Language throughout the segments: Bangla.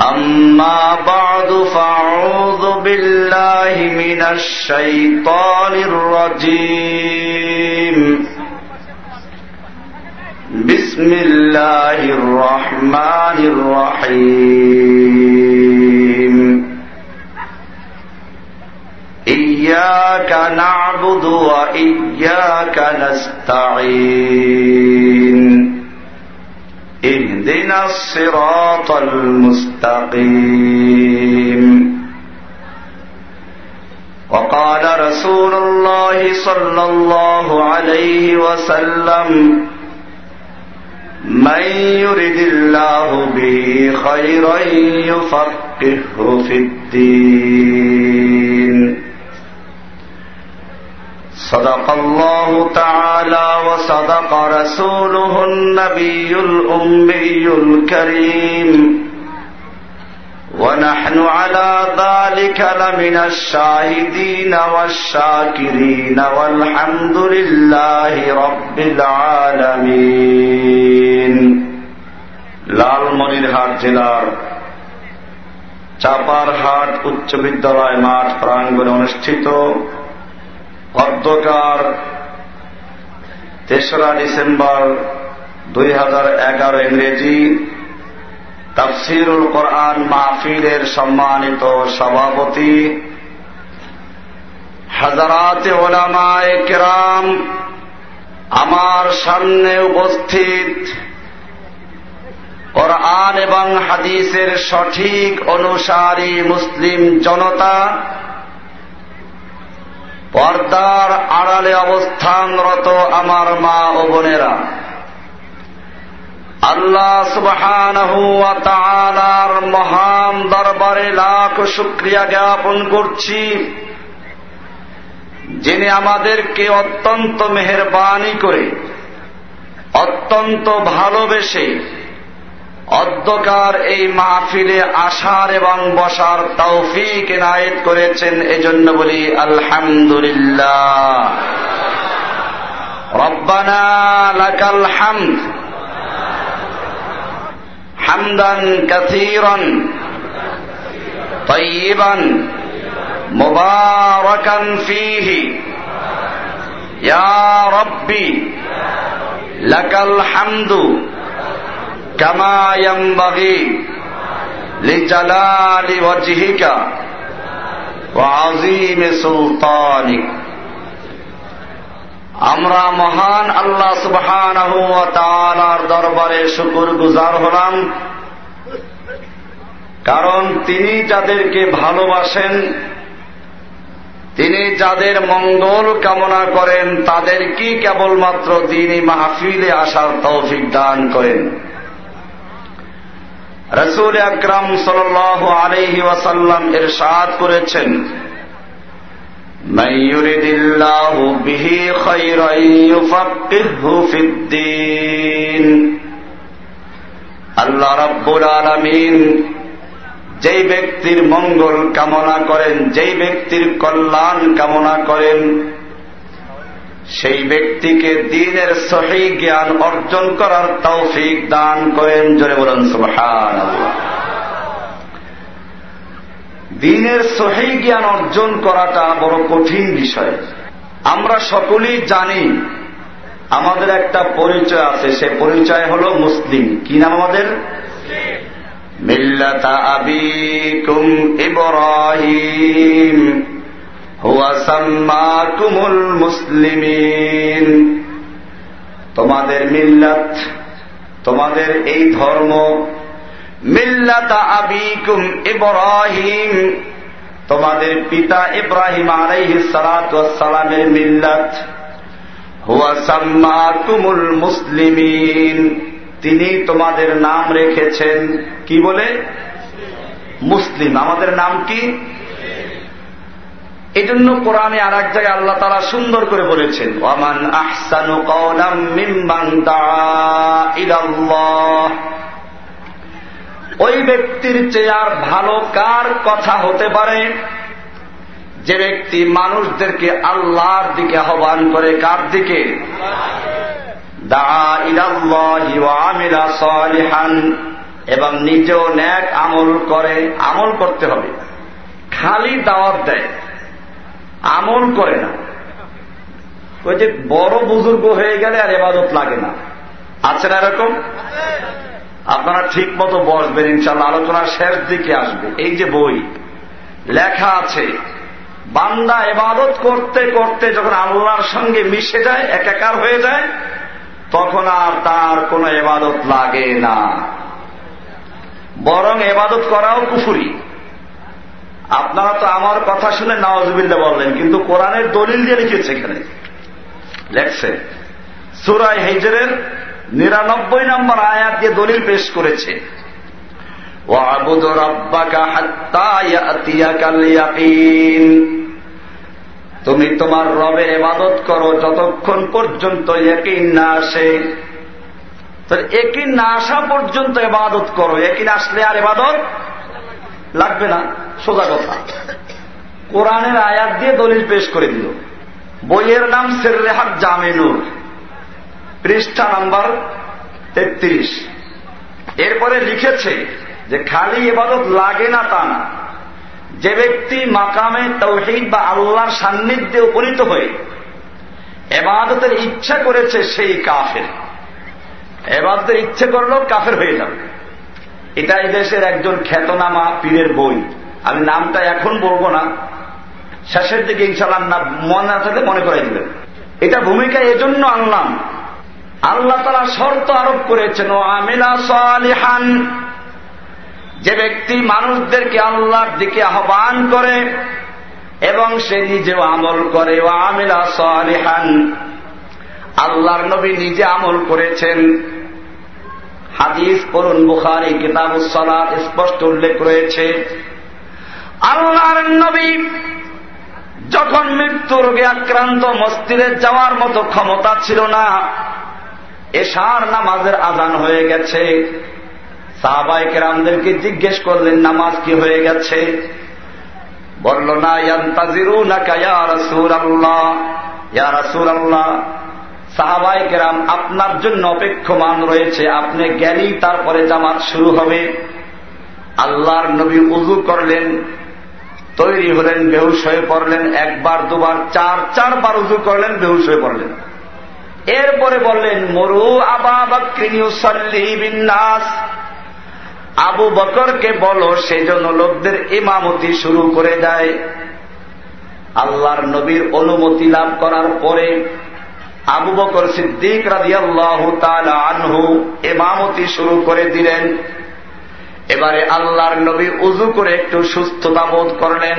أما بعد فأعوذ بالله من الشيطان الرجيم. بسم الله الرحمن الرحيم. إياك نعبد وإياك نستعين. اهدنا الصراط المستقيم. وقال رسول الله صلى الله عليه وسلم من يرد الله به خيرا يفقهه في الدين. صدق الله تعالى وصدق رسوله النبي الأمي الكريم ونحن على ذلك لمن الشاهدين والشاكرين والحمد لله رب العالمين লালমনিরহাট জেলার চাপারহাট উচ্চ বিদ্যালয় মাঠ প্রাঙ্গণে অনুষ্ঠিত অধ্যকার তেসরা ডিসেম্বর দুই হাজার এগারো ইংরেজি তাফসিরুল কোরআন মাহফিলের সম্মানিত সভাপতি হাজারাতে ওলামায় কেরাম আমার সামনে উপস্থিত কোরআন এবং হাদিসের সঠিক অনুসারী মুসলিম জনতা পর্দার আড়ালে অবস্থানরত আমার মা ও বোনেরা, আল্লাহ সুবহানার মহান দরবারে লাখ শুক্রিয়া জ্ঞাপন করছি, যিনি আমাদেরকে অত্যন্ত মেহরবানি করে, অত্যন্ত ভালোবেসে অধ্যকার এই মাহফিলে আসার এবং বসার তৌফিক এনায়েত করেছেন এজন্য বলি আলহামদুলিল্লাহ রব্বানা লাকাল হামদ হামদান কাসীরান طيبا مباركا فيه يا ربي لك الحمد আমরা মহান আল্লাহ সুবহান দরবারে শুকুর গুজার হলাম। কারণ তিনি যাদেরকে ভালোবাসেন, তিনি যাদের মঙ্গল কামনা করেন তাদেরকেই কেবলমাত্র তিনি মাহফিলে আসার তৌফিক দান করেন। রসুল আকরম সাল আলহি ওয়াসাল্লাম এর সাদ করেছেন আল্লাহ রব্বুল আলমিন যেই ব্যক্তির মঙ্গল কামনা করেন, যেই ব্যক্তির কল্যাণ কামনা করেন সেই ব্যক্তিকে দিনের সহি জ্ঞান অর্জন করার তৌফিক দান করেন, জোরে বলুন সুবহান দিনের সহি জ্ঞান অর্জন করাটা বড় কঠিন বিষয়। আমরা সকলেই জানি, আমাদের একটা পরিচয় আছে, সে পরিচয় হল মুসলিম। কি নাম আমাদের? মিল্লাতা আবিকুম ইব্রাহিম। হুয়া সাম্মাকুমুল মুসলিমিন। তোমাদের মিল্লাত, তোমাদের এই ধর্ম, মিল্লাতা আবিকুম ইব্রাহিম, তোমাদের পিতা ইব্রাহিম আলাইহি সালামের মিল্লাত, হুয়া সাম্মাকুমুল মুসলিমিন। তিনি তোমাদের নাম রেখেছেন কি বলে? মুসলিম। আমাদের নাম কি? এই জন্য কোরআনে আর এক জায়গায় আল্লাহ তারা সুন্দর করে বলেছেন, ওয়ামান আহসানু কওলাম ওই ব্যক্তির চেয়ে আর ভালো কার কথা হতে পারে? যে ব্যক্তি মানুষদেরকে আল্লাহর দিকে আহ্বান করে কার দিকে? এবং নিজেও ন্যাক আমল করে, আমল করতে হবে। খালি দাওয়াত দেয়। আমল করে না। ওই যে বড় বুজুর্গ হয়ে গেলে আর এবাদত লাগে না। আছে না এরকম? আপনারা ঠিক মতো বসবেন ইনশাল্লাহ আলোচনার শেষ দিকে আসবে। এই যে বই, লেখা আছে, বান্দা এবাদত করতে করতে যখন আল্লাহর সঙ্গে মিশে যায়, একাকার হয়ে যায়, তখন আর তার কোন এবাদত লাগে না। বরং এবাদত করাও কুফুরি। আপনারা তো আমার কথা শুনে নওয়াজবিল্লা বললেন, কিন্তু কোরআনের দলিল দিয়ে লিখেছে এখানে। লেখছে সুরাই হেজরের নিরানব্বই নম্বর আয়াত দিয়ে দলিল পেশ করেছে। তুমি তোমার রবে এবাদত করো যতক্ষণ পর্যন্ত একিন না আসে। একিন না আসা পর্যন্ত এবাদত করো একিন আসলে আর এবাদত লাগবে না, সোজা কথা। কোরআনের আয়াত দিয়ে দলিল পেশ করে দিল। বইয়ের নাম সেররেহাট জামিনুর পৃষ্ঠা নাম্বার তেত্রিশ। এরপরে লিখেছে যে, খালি এবাদত লাগে না তা না। যে ব্যক্তি মাকামে তৌহিদ বা আল্লাহর সান্নিধ্যে উপনীত হয়ে এবাদতের ইচ্ছা করেছে, সেই কাফের। এবাদতের ইচ্ছে করলেও কাফের হয়ে যাবে। এটা এই দেশের একজন খ্যাতনামা পীরের বই। আমি নামটা এখন বলব না। শেষের দিকে ইনশাল্লাহ মনে থাকলে মনে করাই দিবেন। এটা ভূমিকা এজন্য আনলাম। আল্লাহ তারা শর্ত আরোপ করেছেন, ও আমিলা সালিহান যে ব্যক্তি মানুষদেরকে আল্লাহর দিকে আহ্বান করে এবং সে নিজেও আমল করে, ও আমিলা সালিহান আল্লাহর নবী নিজে আমল করেছেন। হাদিস পড়ুন, বুখারি কিতাবুসলাদ স্পষ্ট উল্লেখ রয়েছে। আল্লাহর নবী যখন মৃত্যু রোগে আক্রান্ত মস্তিরে যাওয়ার মতো ক্ষমতা ছিল না, এশার নামাজের আজান হয়ে গেছে। সাহাবাইকে রামদেরকে জিজ্ঞেস করলেন, নামাজ কি হয়ে গেছে? বলল, না ইয়ান্তাজিরু না কায়া রসুর আল্লাহ ইয়া রসুর আল্লাহ সাহাবাই কেরাম আপনার জন্য অপেক্ষমান রয়েছে। আপনি জ্ঞানী তারপরে জামাত শুরু হবে। আল্লাহর নবী উজু করলেন, তৈরি হলেন, বেহুশ হয়ে পড়লেন, একবার, দুবার, চার, চারবার উজু করলেন, বেহুশ হয়ে পড়লেন। এরপরে বললেন, মরু আবা বিন্যাস আবু বকরকে বলো সেজন্য লোকদের ইমামতি শুরু করে দেয়। আল্লাহর নবীর অনুমতি লাভ করার পরে আবু বকর সিদ্দিক রাজিয়াল্লাহ আনহু এমামতি শুরু করে দিলেন। এবারে আল্লাহর নবী উজু করে একটু সুস্থতা বোধ করলেন।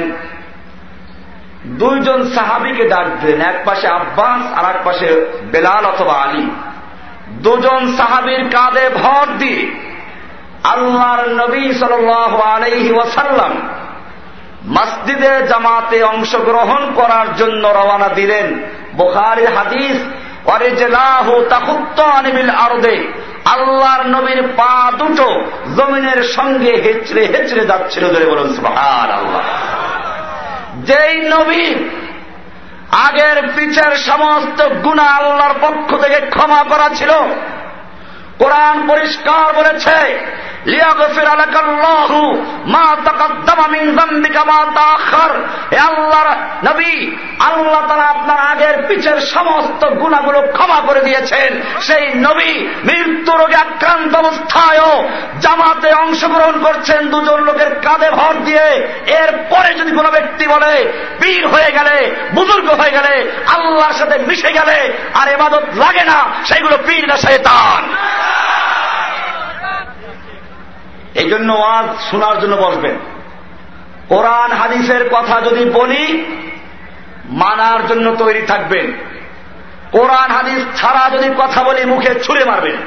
দুইজন সাহাবিকে ডাক দিলেন, এক পাশে আব্বাস আর এক পাশে বেলাল অথবা আলী। দুজন সাহাবির কাঁধে ভর দিয়ে আল্লাহর নবী সাল আলহি ওয়াসাল্লাম মসজিদে জামাতে অংশগ্রহণ করার জন্য রওনা দিলেন। বোখারি হাদিস আল্লাহর নবীর পা দুটো জমিনের সঙ্গে হেচড়ে হেচড়ে যাচ্ছিল ধরে বলুন সুহার আল্লাহ যেই নবী আগের পিছের সমস্ত গুণা আল্লাহর পক্ষ থেকে ক্ষমা করা ছিল কোরআন পরিষ্কার বলেছে আল্লাহ তারা আপনার আগের পিছের সমস্ত গুণাগুলো ক্ষমা করে দিয়েছেন। সেই নবী মৃত্যু রোগে আক্রান্ত অবস্থায়ও জামাতে অংশগ্রহণ করছেন দুজন লোকের কাঁধে ভর দিয়ে। এরপরে যদি কোনো ব্যক্তি বলে বীর হয়ে গেলে, বুজুর্গ হয়ে গেলে, আল্লাহর সাথে মিশে গেলে আর এবাদত লাগে না, সেইগুলো পীর না শেতান এই জন্য ওয়াজ শোনার জন্য বসবেন। কোরআন, হাদিসের কথা যদি বলি, মানার জন্য তৈরি থাকবেন। কোরআন, হাদিস ছাড়া যদি কথা বলি, মুখে ছুড়ে মারবেন।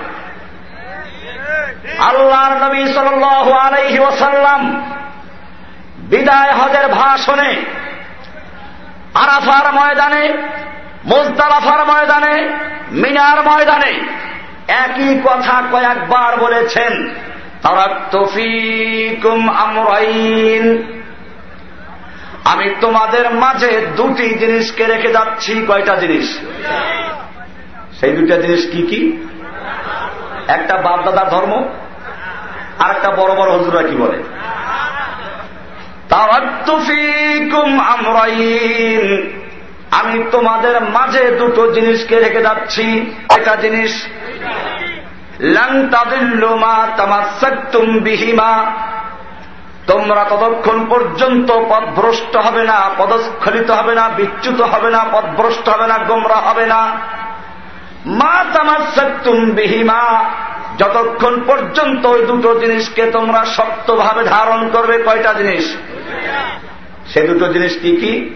আল্লাহর নবী সাল আলাইহি ওসাল্লাম বিদায় হজের ভাষণে, আরাফার ময়দানে মোজদারাফার ময়দানে, মিনার ময়দানে একই কথা কয়েকবার বলেছেন। আমরাইন। আমি তোমাদের মাঝে দুটি জিনিসকে রেখে যাচ্ছি। কয়টা জিনিস? সেই দুটা জিনিস কি কি? একটা বাপদাদার ধর্ম আর একটা বড় বড় হজুরা কি বলে? আমরাইন। আমি তোমাদের মাঝে দুটো জিনিসকে রেখে যাচ্ছি। একটা জিনিস বিহিমা। তোমরা ততক্ষণ পর্যন্ত পদভ্রষ্ট হবে না, পদস্খলিত হবে না, বিচ্যুত হবে না পদভ্রষ্ট হবে না, গোমরা হবে না। মা তামাসাক্তুম বিহিমা, যতক্ষণ পর্যন্ত ওই দুটো জিনিসকে তোমরা শক্তভাবে ধারণ করবে, কয়টা জিনিস? সে দুটো জিনিস কি কি?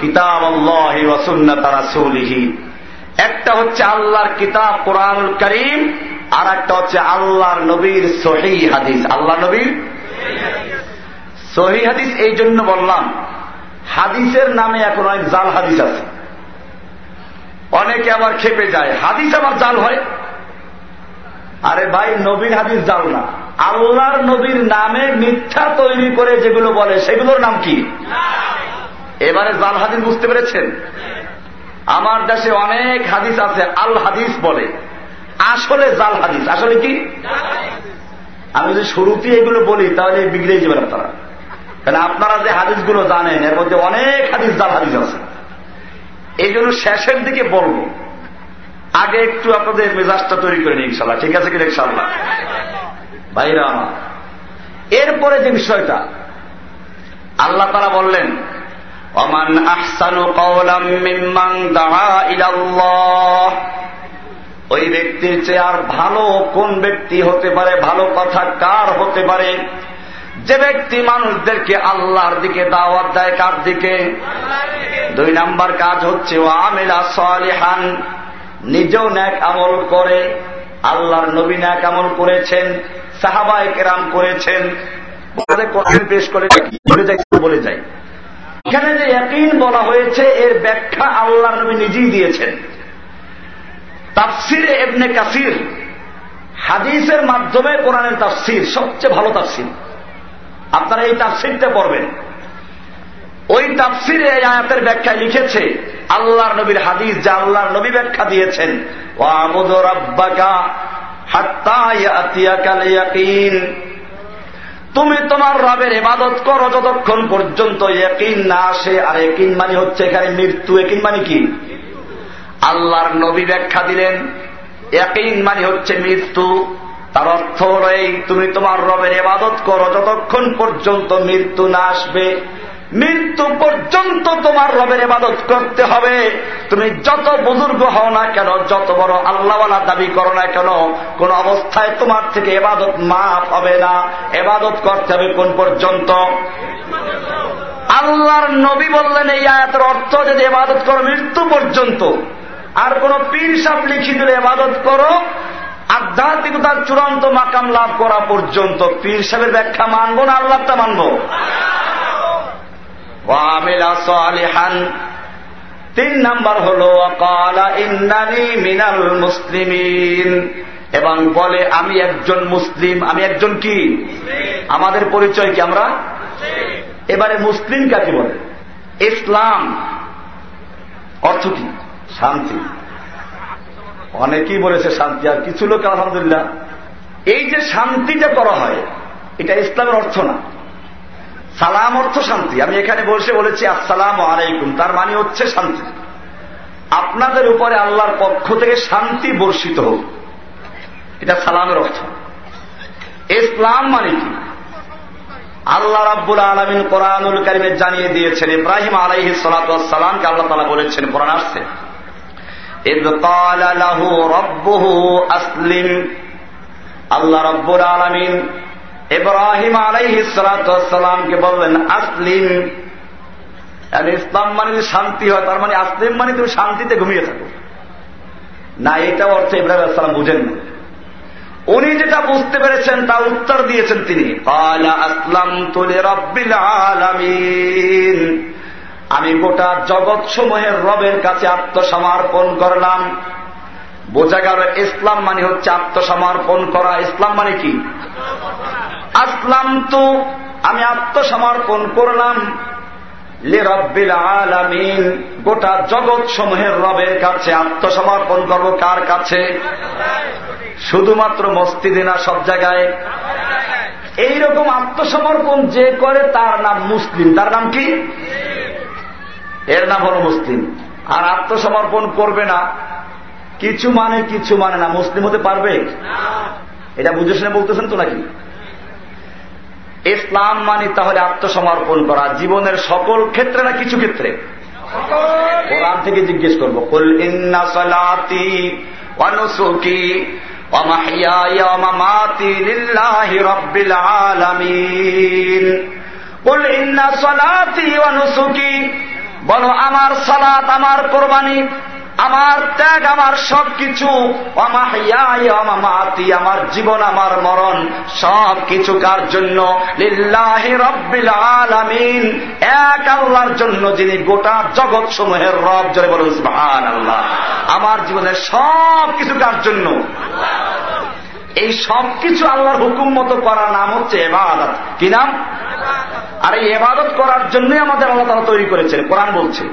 কিতাব আল্লাহ ওয়াসুন্না তারা সৌলিহী একটা হচ্ছে আল্লাহর কিতাব কোরআনুল করিম আর একটা হচ্ছে আল্লাহর নবীর সহি হাদিস। আল্লাহ নবীর সহি হাদিস এই জন্য বললাম, হাদিসের নামে এখন অনেক জাল হাদিস আছে। অনেকে আবার খেপে যায়, হাদিস আবার জাল হয়? আরে ভাই, নবীর হাদিস জাল না। আল্লাহর নবীর নামে মিথ্যা তৈরি করে যেগুলো বলে, সেগুলোর নাম কি? এবারে জাল হাদিস বুঝতে পেরেছেন? আমার দেশে অনেক হাদিস আছে, আল হাদিস বলে। আসলে জাল হাদিস। আসলে কি? আমি যদি শুরুতে এগুলো বলি, তাহলে বিগড়ে যাবেন আপনারা। কারণ আপনারা যে হাদিসগুলো জানেন, এর মধ্যে অনেক হাদিস, জাল হাদিস আছে। এই জন্য শেষের দিকে বলব। আগে একটু আপনাদের মেজাজটা তৈরি করে নিই, ইনশাল্লাহ। ঠিক আছে কি ইনশাল্লাহ? ভাইরা আমার, এরপরে যে বিষয়টা, আল্লাহ তারা বললেন অমান আহসানু কওলাম মিম্মান দাআ ইলাল্লাহ ওই ব্যক্তির চেয়ে আর ভালো কোন ব্যক্তি হতে পারে, ভালো কথা কার হতে পারে? যে ব্যক্তি মানুষদেরকে আল্লাহর দিকে দাওয়াত দেয় কার দিকে? দুই নাম্বার কাজ হচ্ছে ও আমেলা সালিহান, নিজেও ন্যাক আমল করে, আল্লাহর নবী ন্যাক আমল করেছেন, সাহাবায় কেরাম করেছেন। পেশ করে বলে যাই। এখানে যে একইন বলা হয়েছে, এর ব্যাখ্যা আল্লাহ নবী নিজেই দিয়েছেন। তাফসির এবনে কাসির, হাদিসের মাধ্যমে কোরআনের তাফসির সবচেয়ে ভালো তাফসির। আপনারা এই তাফসিরটা পড়বেন। ওই তাফসিরে এই আয়াতের ব্যাখ্যায় লিখেছে, আল্লাহর নবীর হাদিস যা আল্লাহর নবী ব্যাখ্যা দিয়েছেন। ও আমদ রাব্বাকা হাত্তা ইয়াতিয়াকাল ইয়াকিন। তুমি তোমার রবের এবাদত করো যতক্ষণ পর্যন্ত একিন না আসে। আর একিন মানে হচ্ছে এখানে মৃত্যু। একিন মানে কি? আল্লাহর নবী ব্যাখ্যা দিলেন একিন মানে হচ্ছে মৃত্যু। তার অর্থ হল এই, তুমি তোমার রবের এবাদত করো যতক্ষণ পর্যন্ত মৃত্যু না আসবে। মৃত্যু পর্যন্ত তোমার রবের এবাদত করতে হবে। তুমি যত বুজুর্গ হও না কেন, যত বড় আল্লাহওয়ালা দাবি করো না কেন, কোন অবস্থায় তোমার থেকে এবাদত মাফ হবে না। এবাদত করতে হবে কোন পর্যন্ত? আল্লাহর নবী বললেন এই আয়াতের অর্থ যদি এবাদত করো মৃত্যু পর্যন্ত, আর কোন পীর সাপ লিখি দিলে এবাদত করো, আধ্যাত্মিকতার চূড়ান্ত মাকাম লাভ করা পর্যন্ত, পীর সাহেবের ব্যাখ্যা মানবো না আল্লাহটা মানবো? তিন নাম্বার হল ইন্দানি মিনাল মুসলিমিন। এবং বলে, আমি একজন মুসলিম, আমি একজন কি? আমাদের পরিচয় কি আমরা? এবারে মুসলিম কাকে বলে? ইসলাম। অর্থ কি? শান্তি। অনেকেই বলেছে শান্তি, আর কিছু লোক আলহামদুলিল্লাহ। এই যে শান্তিটা করা হয়, এটা ইসলামের অর্থ না। সালাম অর্থ শান্তি। আমি এখানে বসে বলেছি, আসসালাম আলাইকুম। তার মানে হচ্ছে শান্তি। আপনাদের উপরে আল্লাহর পক্ষ থেকে শান্তি বর্ষিত হোক। এটা সালামের অর্থ। ইসলাম মানে কি? আল্লাহ রাব্বুল আলমিন কোরআনুল কারিমে জানিয়ে দিয়েছেন, ইব্রাহিম আলাইহি সালাতামকে আল্লাহ তালা বলেছেন, কোরআন আসছে। আল্লাহ রব্বুর আলমিন ইব্রাহিম আলাইহি সালাতামকে বললেন, আসলিম। ইসলাম মানে যদি শান্তি হয়, তার মানে আসলিম মানে তুমি শান্তিতে ঘুমিয়ে থাকো। না এটা অর্থ ইব্রাহিম আসসালাম বুঝেন না। উনি যেটা বুঝতে পেরেছেন, তা উত্তর দিয়েছেন তিনি। আসলাম তুলে আমি গোটা জগৎ সমূহের রবের কাছে আত্মসমর্পণ করলাম। বোঝা গেল ইসলাম মানে হচ্ছে আত্মসমর্পণ করা। ইসলাম মানে কি? আসলাম তো আমি আত্মসমর্পণ করলাম। লে রব্বিল আলামিন, গোটা জগৎ সমূহের রবের কাছে আত্মসমর্পণ করব কার কাছে? শুধুমাত্র মস্তিদে না, সব জায়গায়। এইরকম আত্মসমর্পণ যে করে তার নাম মুসলিম। তার নাম কি? এর নাম হল মুসলিম। আর আত্মসমর্পণ করবে না। কিছু মানে কিছু মানে না মুসলিম হতে পারবে এটা বুঝে শুনে বলতেছেন তো নাকি ইসলাম মানে তাহলে আত্মসমর্পণ করা জীবনের সকল ক্ষেত্রে না কিছু ক্ষেত্রে কোরআন থেকে জিজ্ঞেস করবো কুল ইন্না সলাতি অনুসুকি ومحياي ومماتي لله رب العالمين قل إن صلاتي ونسكي বলো আমার সালাত আমার কোরবানি আমার ত্যাগ, আমার সব কিছু আমার জীবন, আমার মরণ সব কিছু কার জন্য আলামিন, এক আল্লাহর জন্য যিনি গোটা জগৎ সমূহের রব জলে বলুন আল্লাহ আমার জীবনের সব কিছু কার জন্য। এই সব কিছু আল্লাহর হুকুম মতো করার নাম হচ্ছে এবাদত। কি নাম? আর এই এবাদত করার জন্যই আমাদের আল্লাহ তারা তৈরি করেছেন, কোরআন বলছে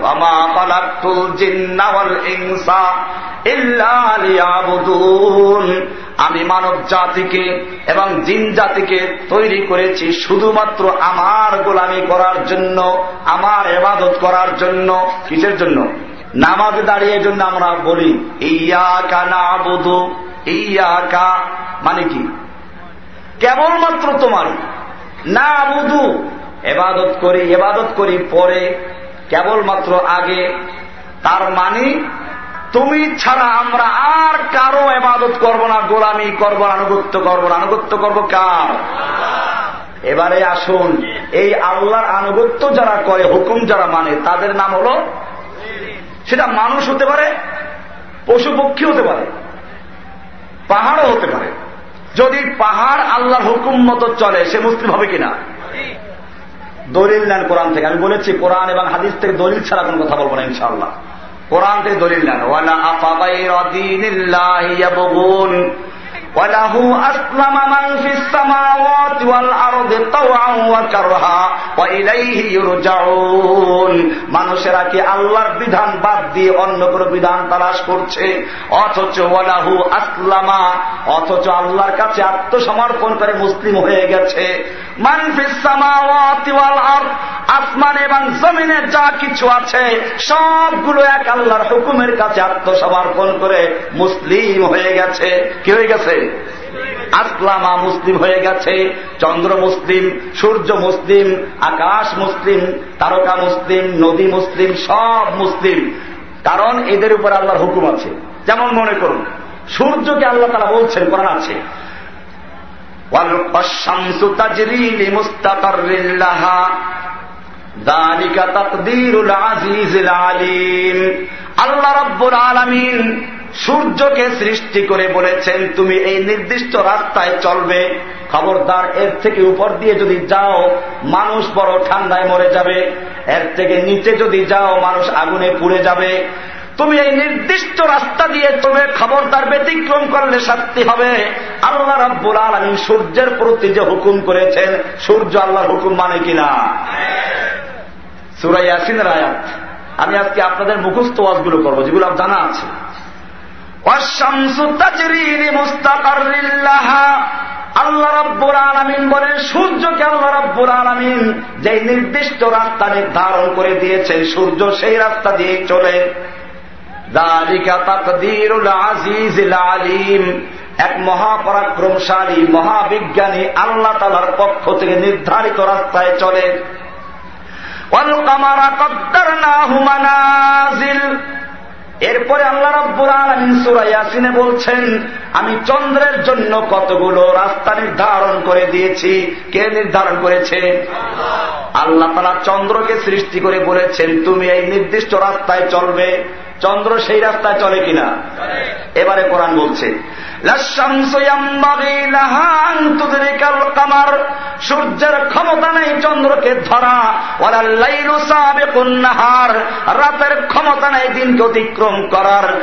আমি মানব জাতিকে এবং জিন জাতিকে তৈরি করেছি শুধুমাত্র আমার গোলামি করার জন্য, আমার এবাদত করার জন্য। কিসের জন্য? নামাজে দাঁড়িয়ে জন্য আমরা বলি, ইয়া কানা বুধু ইয়া কা মানে কি? কেবলমাত্র তোমার। না বুধু এবাদত করি এবাদত করি পরে কেবলমাত্র আগে। তার মানে তুমি ছাড়া আমরা আর কারও এবাদত করব না গোলামি করব আনুগত্য করব না। আনুগত্য করব কার? এবারে আসুন এই আল্লাহর আনুগত্য যারা করে হুকুম যারা মানে তাদের নাম হল সেটা মানুষ হতে পারে পশু পক্ষী হতে পারে। পাহাড়ও হতে পারে। যদি পাহাড় আল্লাহর হুকুম মতো চলে, সে মুসলিম হবে কিনা? দলিল নেন কোরআন থেকে। আমি বলেছি, কোরআন এবং হাদিস থেকে দলিল ছাড়া কোন কথা বলব না, ইনশাআল্লাহ। কোরআন থেকে দলিল নেন। وله أسلم من في السماوات والأرض طوعا وكرها وإليه يرجعون মানুষেরা কি আল্লাহর বিধান বাদ দিয়ে অন্য কোন বিধান তালাশ করছে অথচ ওয়ালাহু আসলামা অথচ আল্লাহর কাছে আত্মসমর্পণ করে মুসলিম হয়ে গেছে আসমান এবং জমিনে যা কিছু আছে সবগুলো এক আল্লাহর হুকুমের কাছে আত্মসমর্পণ করে মুসলিম হয়ে গেছে কি হয়ে গেছে আসলামা মুসলিম হয়ে গেছে, চন্দ্র মুসলিম, সূর্য মুসলিম, আকাশ মুসলিম, তারকা মুসলিম, নদী মুসলিম, সব মুসলিম। কারণ এদের উপর আল্লাহর হুকুম আছে। যেমন মনে করুন, সূর্যকে আল্লাহ তারা বলছেন, কোরআন আছে আল্লাহ রব্বুর আলমিন সূর্যকে সৃষ্টি করে বলেছেন, তুমি এই নির্দিষ্ট রাস্তায় চলবে। খবরদার, এর থেকে উপর দিয়ে যদি যাও, মানুষ বড় ঠান্ডায় মরে যাবে। এর থেকে নিচে যদি যাও, মানুষ আগুনে পুড়ে যাবে। তুমি এই নির্দিষ্ট রাস্তা দিয়ে তুমি খবরদার ব্যতিক্রম করলে শাস্তি হবে। আল্লাহ রাব্বুল আলমী সূর্যের প্রতি যে হুকুম করেছেন, সূর্য আল্লাহর হুকুম মানে কিনা? সুরাই আসিনের আয়াত। আমি আজকে আপনাদের মুখস্থ ওয়াজগুলো করব, যেগুলো জানা আছে। আল্লাহ রব্বুর আলমিন বলেন, সূর্যকে আল্লাহ রব্বুর আলমিন যে নির্দিষ্ট রাস্তা নির্ধারণ করে দিয়েছেন, সূর্য সেই রাস্তা দিয়ে চলে। আলিম, এক মহাপরাক্রমশালী, মহাবিজ্ঞানী আল্লাহ তালার পক্ষ থেকে নির্ধারিত রাস্তায় চলে। এরপরে আল্লাহ রব্বুল আলমিন সুরাইয়াসিনে বলছেন, আমি চন্দ্রের জন্য কতগুলো রাস্তা নির্ধারণ করে দিয়েছি। কে নির্ধারণ করেছে? আল্লাহ তালা চন্দ্রকে সৃষ্টি করে বলেছেন, তুমি এই নির্দিষ্ট রাস্তায় চলবে। চন্দ্র সেই রাস্তায় চলে কিনা? এবারে কোরআন বলছে সূর্যের ক্ষমতা নেই চন্দ্রকে ধরা নাহার। রাতের ক্ষমতা নেই দিনকে অতিক্রম করার।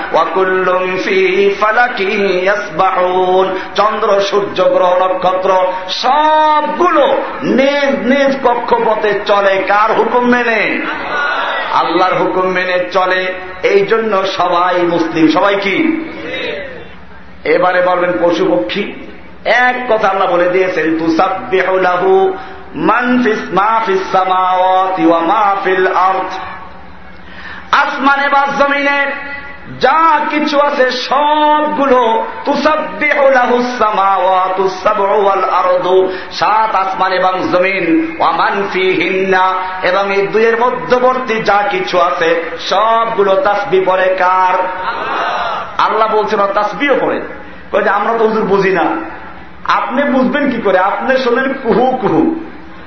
চন্দ্র, সূর্য, গ্রহ, নক্ষত্র সবগুলো নিজ নিজ কক্ষপথে চলে। কার হুকুম মেনে? আল্লাহর হুকুম মেনে চলে। এই জন্য সবাই মুসলিম। সবাই কি? এবারে বলবেন পশু পক্ষী। এক কথা আল্লাহ বলে দিয়েছেন তুসাবহু মানফিস মাহফিস সামাওয়াতি ওয়া মাহফিল আসমানে বা জমিনে যা কিছু আছে সবগুলো সাত আসমান এবং জমিন ওয়ামানফি হিন্না এবং এই দুইয়ের মধ্যবর্তী যা কিছু আছে সবগুলো তাসবি পরে কার? আল্লাহ। বলছেন তাসবিও পড়ে। যে আমরা তো হুজুর বুঝি না। আপনি বুঝবেন কি করে? আপনি শোনেন কুহু কুহু।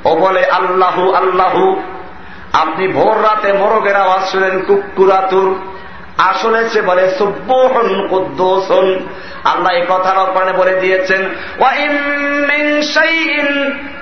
ও বলে আল্লাহু আল্লাহু। আপনি ভোর রাতে মরগের আওয়াজ শুনেন কুকুরাতুর। আসলে সে বলে সুব্বোহন কুদ্দোসন। আল্লাহ এই কথার অপরাণে বলে দিয়েছেন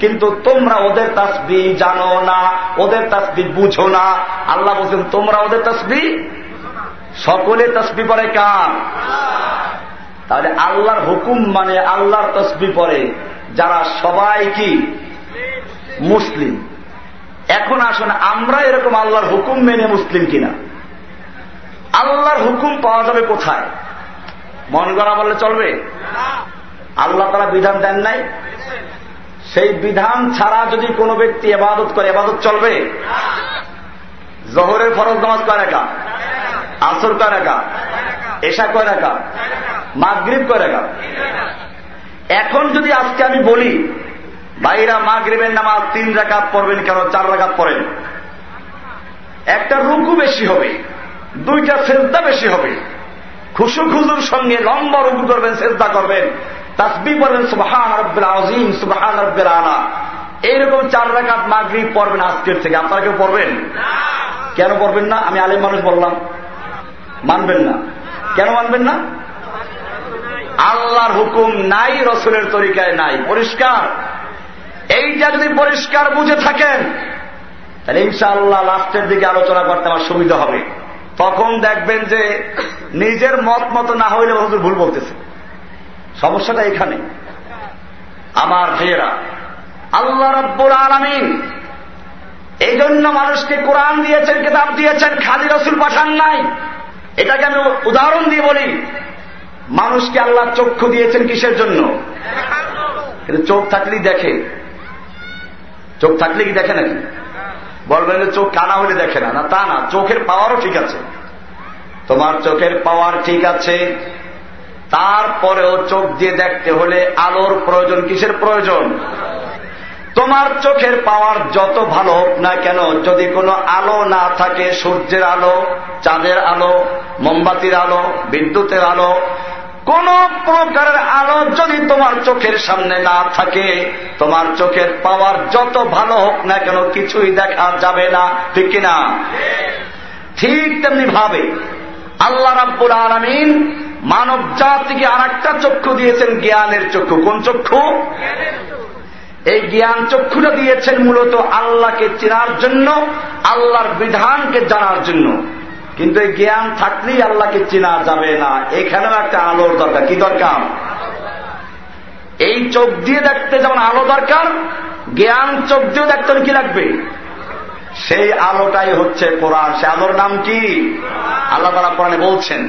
কিন্তু তোমরা ওদের তসবি জানো না, ওদের তসবি বুঝো না। আল্লাহ বলছেন, তোমরা ওদের তসবি সকলে তসবি পরে কার? তাহলে আল্লাহর হুকুম মানে আল্লাহর তসবি পরে। যারা সবাই কি? মুসলিম। এখন আসুন, আমরা এরকম আল্লাহর হুকুম মেনে মুসলিম কিনা? আল্লাহর হুকুম পাওয়া যাবে কোথায়? মন করা বললে চলবে? আল্লাহ তারা বিধান দেন নাই? সেই বিধান ছাড়া যদি কোনো ব্যক্তি এবাদত করে, এবাদত চলবে? জহরের ফরজ নামাজ কয় রাখা আসর কয় রাখা এশা কয় রাখা মাগরীব কয় রাখা এখন যদি আজকে আমি বলি, ভাইরা, মাগরীবের নামাজ তিন রাকাত পড়বেন কেন? চার রাকাত পড়েন। একটা রুকু বেশি হবে, দুইটা সেজদা বেশি হবে। খুশু খুজুর সঙ্গে লম্বা রুকু করবেন, সেজদা করবেন। তাসবি পড়বেন, সুবাহান রব্বের আজিম সুবাহান রব্বের আনা এইরকম চার রাকাত মাগরীব পড়বেন আজকের থেকে। আপনারা কেউ পড়বেন? কেন পড়বেন না? আমি আলেম মানুষ বললাম। মানবেন না। কেন মানবেন না? আল্লাহর হুকুম নাই, রসুলের তরিকায় নাই। পরিষ্কার? এইটা যদি পরিষ্কার বুঝে থাকেন, তাহলে ইনশাআল্লাহ লাস্টের দিকে আলোচনা করতে আমার সুবিধা হবে। তখন দেখবেন যে নিজের মত মতো না হইলে হুজুর ভুল বলতেছে। সমস্যাটা এখানে। আমার ভাইয়েরা, আল্লাহ রব্বুল আলমিন এই জন্য মানুষকে কোরআন দিয়েছেন, কিতাব দিয়েছেন, খালি রসুল পাঠান নাই। এটাকে আমি উদাহরণ দিয়ে বলি, মানুষকে আল্লাহ চক্ষু দিয়েছেন কিসের জন্য? কিন্তু চোখ থাকলেই দেখে। চোখ থাকলে কি দেখে নাকি? বলবেন চোখ কানা হলে দেখে না। না, তা না, চোখের পাওয়ারও ঠিক আছে। তোমার চোখের পাওয়ার ঠিক আছে। তারপরেও চোখ দিয়ে দেখতে হলে আলোর প্রয়োজন কিসের প্রয়োজন? তোমার চোখের পাওয়ার যত ভালো হোক না কেন, যদি কোনো আলো না থাকে, সূর্যের আলো, চাঁদের আলো, মোমবাতির আলো, বিদ্যুতের আলো, কোন প্রকারের আলো যদি তোমার চোখের সামনে না থাকে, তোমার চোখের পাওয়ার যত ভালো হোক না কেন, কিছুই দেখা যাবে না, ঠিক কিনা? ঠিক তেমনি ভাবে আল্লাহ রাব্বুল আলমিন মানব জাতিকে আর একটা চক্ষু দিয়েছেন জ্ঞানের চক্ষু। কোন চক্ষু? এই জ্ঞান চক্ষুটা দিয়েছেন মূলত আল্লাহকে চেনার জন্য, আল্লাহর বিধানকে জানার জন্য। কিন্তু এই জ্ঞান থাকলেই আল্লাহকে চেনা যাবে না। এখানেও একটা আলোর দরকার। কি দরকার? এই চোখ দিয়ে দেখতে যেমন আলো দরকার, জ্ঞান চোখ দিয়ে দেখতে কি লাগবে? সেই আলোটাই হচ্ছে কোরআন। সে আলোর নাম কি? আল্লাহ তারা কোরআনে বলছেন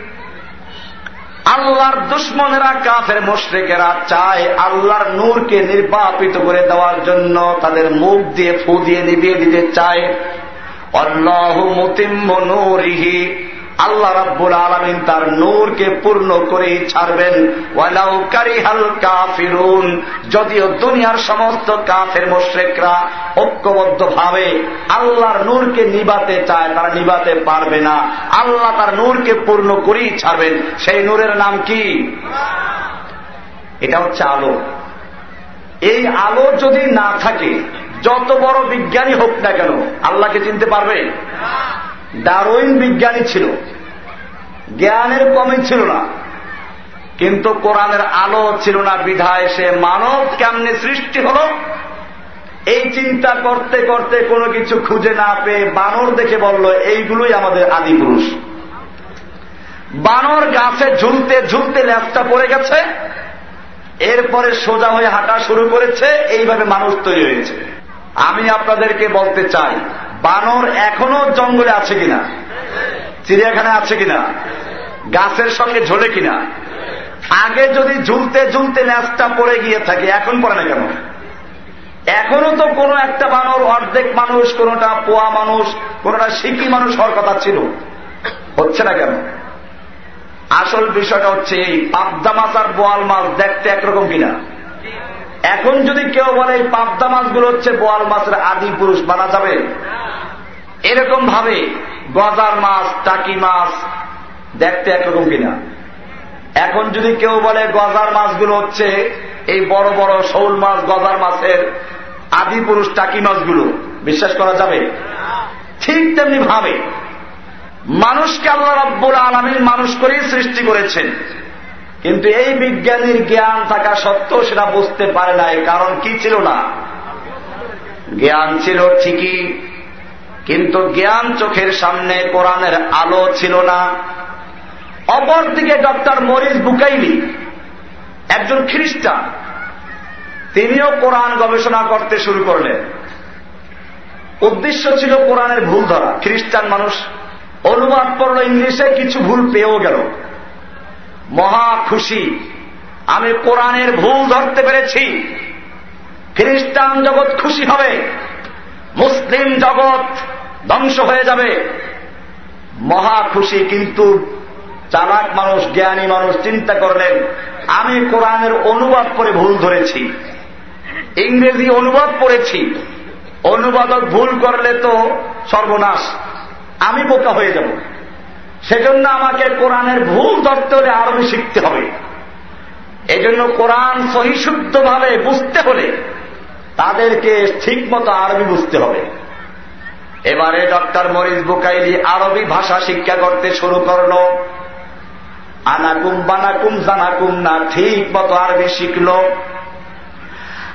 আল্লাহর দুশ্মনেরা কাফের মোশরেকেরা চায় আল্লাহর নূরকে নির্বাপিত করে দেওয়ার জন্য তাদের মুখ দিয়ে ফু দিয়ে নিবিয়ে দিতে চায়। অল্লাহ মুতিম্ব নূরিহি। আল্লাহ রাব্বুল আলমিন তার নূরকে পূর্ণ করেই ছাড়বেন। ওয়ালাউ কারিহাল কাফিরুন। যদিও দুনিয়ার সমস্ত কাফের মোশ্রেকরা ঐক্যবদ্ধ ভাবে আল্লাহর নূরকে নিবাতে চায়, তারা নিবাতে পারবে না। আল্লাহ তার নূরকে পূর্ণ করেই ছাড়বেন। সেই নূরের নাম কি? এটা হচ্ছে আলো। এই আলো যদি না থাকে, যত বড় বিজ্ঞানী হোক না কেন, আল্লাহকে চিনতে পারবে? ডারোইন বিজ্ঞানী ছিল। জ্ঞানের কমই ছিল না। কিন্তু কোরআনের আলো ছিল না, বিধায় সে মানব কেমনে সৃষ্টি হল? এই চিন্তা করতে করতে কোনো কিছু খুঁজে না পেয়ে বানর দেখে বলল, এইগুলোই আমাদের আদি পুরুষ। বানর গাছে ঝুলতে ঝুলতে ল্যাপটা পড়ে গেছে, এরপরে সোজা হয়ে হাঁটা শুরু করেছে, এইভাবে মানুষ তৈরি হয়েছে। আমি আপনাদেরকে বলতে চাই বানর এখনও জঙ্গলে আছে কিনা? চিড়িয়াখানা আছে কিনা? গাছের সঙ্গে ঝোলে কিনা? আগে যদি ঝুলতে ঝুলতে ন্যাসটা পড়ে গিয়ে থাকে, এখন পড়ে না কেন? এখনও তো কোনো একটা বানর, অর্ধেক মানুষ, কোনটা পোয়া মানুষ, কোনটা শিখি মানুষ হওয়ার কথা ছিল। হচ্ছে না কেন? আসল বিষয়টা হচ্ছে এই পাবদা মাছ আর বোয়াল মাছ দেখতে একরকম কিনা? এখন যদি কেউ বলে এই পাবদা মাছগুলো হচ্ছে বোয়াল মাছের আদি পুরুষ বানা যাবে? এরকম ভাবে গজার মাছ, টাকি মাছ দেখতে একরকম কিনা? এখন যদি কেউ বলে গজার মাছগুলো হচ্ছে এই বড় বড় শৌল মাছ, গজার মাছের আদি পুরুষ, টাকি মাছগুলো, বিশ্বাস করা যাবে? ঠিক তেমনি ভাবে মানুষকে আল্লাহ রব্বুল আলমীর মানুষ করেই সৃষ্টি করেছেন। কিন্তু এই বিজ্ঞানীর জ্ঞান থাকা সত্ত্বেও সেটা বুঝতে পারে নাই, কারণ কি ছিল না? জ্ঞান ছিল ঠিকই, কিন্তু জ্ঞান চোখের সামনে কোরআনের আলো ছিল না। অপরদিকে ডক্টর মরিস বুকাইলি একজন খ্রিস্টান, তিনিও কোরআন গবেষণা করতে শুরু করলেন। উদ্দেশ্য ছিল কোরআনের ভুল ধরা, খ্রিস্টান মানুষ অনুবাদ পড়ল ইংলিশে কিছু ভুল পেয়েও গেল। মহা খুশি। আমি কোরআনের ভুল ধরতে পেরেছি। খ্রিস্টান জগৎ খুশি হবে। মুসলিম জগৎ ধ্বংস হয়ে যাবে। মহা খুশি কিন্তু চালাক মানুষ, জ্ঞানী মানুষ চিন্তা করলেন, আমি কোরআনের অনুবাদ করে ভুল ধরেছি। ইংরেজি অনুবাদ পড়েছি। অনুবাদক ভুল করলে তো সর্বনাশ। আমি বোকা হয়ে যাব। সেজন্য আমাকে কোরআনের ভুল হলে আরবি শিখতে হবে। এজন্য কোরআন সহিশুদ্ধভাবে বুঝতে হলে তাদেরকে ঠিক মতো আরবি বুঝতে হবে। এবারে ডক্টর মরিস বুকাইলি আরবি ভাষা শিক্ষা করতে শুরু করল। আনাকুম বানাকুম জানাকুম না ঠিক মতো আরবি শিখল।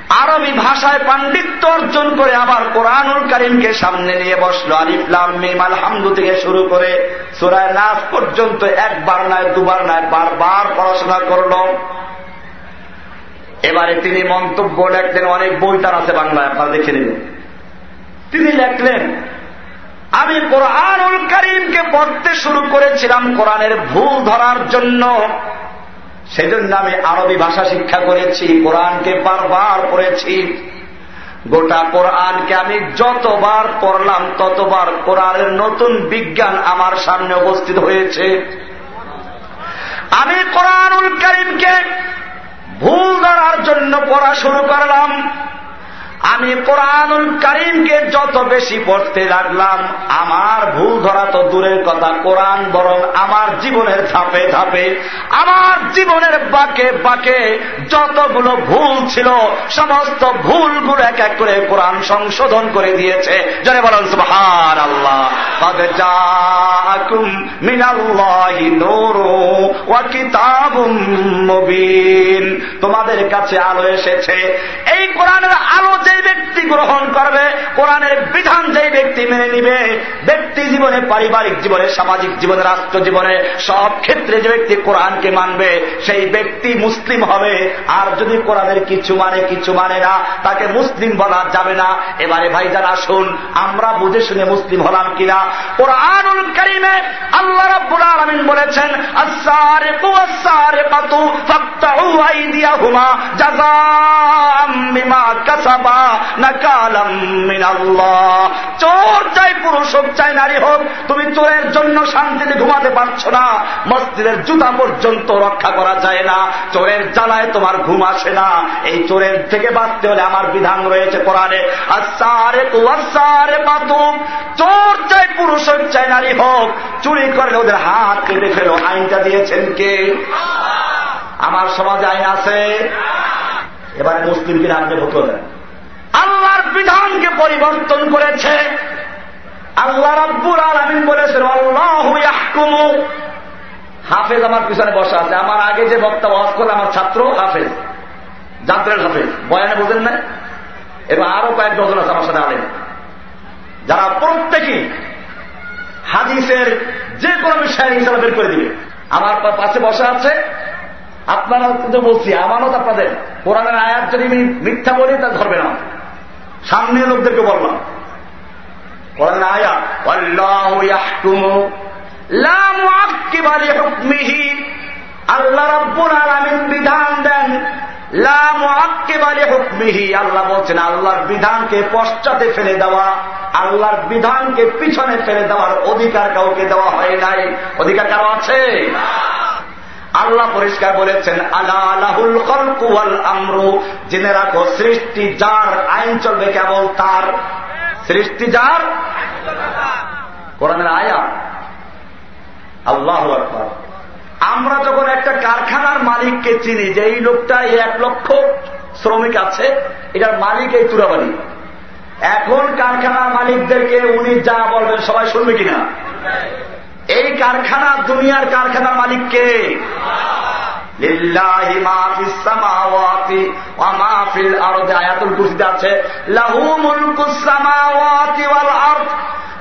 আরবি ভাষায় পাণ্ডিত্য অর্জন করে আবার কোরআনুল করিমকে সামনে নিয়ে বসল। আলিফলাম মিম, আলহামদু থেকে শুরু করে সুরায় নাচ পর্যন্ত একবার নয় দুবার নয় বারবার পড়াশোনা করল। এবারে তিনি মন্তব্য লেখলেন, অনেক বই তার আছে বাংলায়, আপনারা দেখে নেবেন তিনি লেখলেন, আমি কোরআনুল করিমকে পড়তে শুরু করেছিলাম কোরআনের ভুল ধরার জন্য। সেজন্য আমি আরবি ভাষা শিক্ষা করেছি, কোরআনকে বারবার পড়েছি। গোটা কোরআনকে আমি যতবার পড়লাম, ততবার কোরআনের নতুন বিজ্ঞান আমার সামনে উপস্থিত হয়েছে। আমি কোরআনুল করিমকে ভুল ধরার জন্য পড়া শুরু করলাম। আমি কোরআনুল করিমকে যত বেশি পড়তে লাগলাম, আমার ভুল ধরা তো দূরের কথা। কোরআন বরং আমার জীবনের ধাপে ধাপে, আমার জীবনের বাকে বাকে যতগুলো ভুল ছিল, সমস্ত ভুলগুলো এক এক করে কোরআন সংশোধন করে দিয়েছে। জনে বলেন সুহার আল্লাহ তোমাদের কাছে আলো এসেছে। এই কোরআনের আলো যে ব্যক্তি গ্রহণ করবে, কোরআনের বিধান যে ব্যক্তি মেনে নিবে, ব্যক্তি জীবনে পারিবারিক জীবনে, সামাজিক জীবনে, রাষ্ট্র জীবনে, সব ক্ষেত্রে যে ব্যক্তি কোরআনকে মানবে, সেই ব্যক্তি মুসলিম হবে। আর যদি কোরআনের কিছু মানে কিছু মানে না, তাকে মুসলিম বলা যাবে না। এবারে ভাই যারা আসুন, আমরা বুঝে শুনে মুসলিম হলাম কিনা? কোরআনুল করিমে আল্লাহ রাব্বুল আলামিন বলেছেন, আস-সারিকু আস-সারিকাতু কাসাবা চোর চাই পুরুষ হোক, চাই নারী হোক, তুমি চোরের জন্য শান্তিতে ঘুমাতে পারছ না। মসজিদের জুতা পর্যন্ত রক্ষা করা যায় না। চোরের জ্বালায় তোমার ঘুম আসে না। এই চোরের থেকে বাঁচতে হলে আমার বিধান রয়েছে কোরআনে। আসারে কুয়াসারে পাতুম চোর চাই পুরুষ হোক, চাই নারী হোক, চুরি করলে ওদের হাত কেটে ফেলো। আইনটা দিয়েছেন কে? আমার সমাজে আইন আছে? এবারে মুসলিম কিনা আপনি ভোট দেন আল্লাহর বিধানকে পরিবর্তন করেছে। আল্লাহ রাব্বুর আলমিন বলেছেন, আল্লাহ হাফেজ আমার পিছনে বসা আছে। আমার আগে যে বক্তা ওয়াজ করে আমার ছাত্র হাফেজ জানতেন হাফেজ। বয়ানে বুঝেন না এবং আরও কয়েক ডজন আছে আমার সাথে আলেন যারা প্রত্যেকেই হাদিসের যে কোনো বিষয়ে হিসাবে বের করে দিবে। আমার পাশে বসা আছে। আপনারা কিন্তু বলছি, আমানত আপনাদের। কোরআনের আয়াত যদি মিথ্যা বলি, তা ধরবে না সামনে লোকদেরকে বললাম। কোরআনের আয়াত আল্লাহ রব্বুল আলমিন বিধান দেন আল্লাহ বলছেন, আল্লাহর বিধানকে পশ্চাতে ফেলে দেওয়া, আল্লাহর বিধানকে পিছনে ফেলে দেওয়ার অধিকার কাউকে দেওয়া হয় নাই। অধিকার কারও আছে? আল্লাহ পরিষ্কার বলেছেন আল্লাহুল কলকুয়াল আমরু। জেনে রাখো, সৃষ্টি যার আইন চলবে কেবল তার। সৃষ্টি যার? কোরআনের আয়া আল্লাহ আমরা যখন একটা কারখানার মালিককে চিনি যে এই লোকটা এক লক্ষ শ্রমিক আছে, এটার মালিক এই তুরাবাড়ি এখন কারখানার মালিকদেরকে উনি যা বলবেন সবাই শুনবে কিনা? এই কারখানা দুনিয়ার কারখানার মালিককে আছে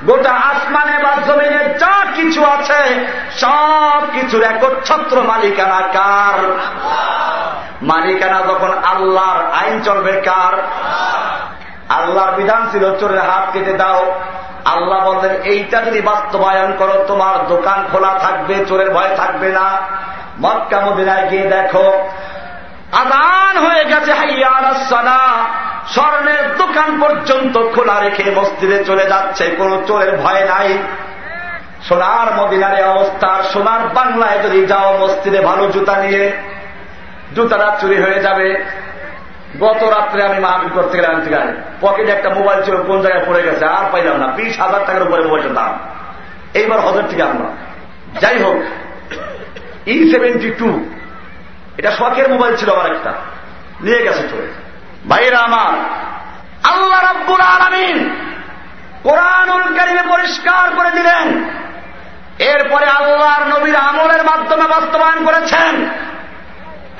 গোটা আসমানে বা জমিনে যা কিছু আছে, সব কিছুর একচ্ছত্র মালিকানা কার? মালিকানা যখন আল্লাহর আইন চলবে কার? আল্লাহর বিধান ছিল, চোরের হাত কেটে দাও। আল্লাহ বললেন, এইটা যদি বাস্তবায়ন করো, তোমার দোকান খোলা থাকবে, চোরের ভয় থাকবে না। মক্কা মদিনায় গিয়ে দেখো আদান হয়ে গেছে হাইয়ারা স্বর্ণের দোকান পর্যন্ত খোলা রেখে মসজিদে চলে যাচ্ছে, কোন চোরের ভয় নাই। সোনার মদিনার অবস্থা সোনার বাংলায় যদি যাও মসজিদে ভালো জুতা নিয়ে, জুতাটা চুরি হয়ে যাবে। গত রাত্রে আমি মাহবিল করতে গেলাম থেকে পকেটে একটা মোবাইল ছিল, কোন জায়গায় পড়ে গেছে আর পাইলাম না। বিশ হাজার টাকার উপরে মোবাইলটার দাম। এইবার হজর থেকে আনলাম যাই হোক ই সেভেন্টি টু এটা শখের মোবাইল ছিল আমার একটা। নিয়ে গেছে চলে ভাইরা আমার, আল্লাহ রাব্বুল আলমিন কোরআনুল কারিমে পরিষ্কার করে দিলেন। এরপরে আল্লাহর নবীর আমলের মাধ্যমে বাস্তবায়ন করেছেন।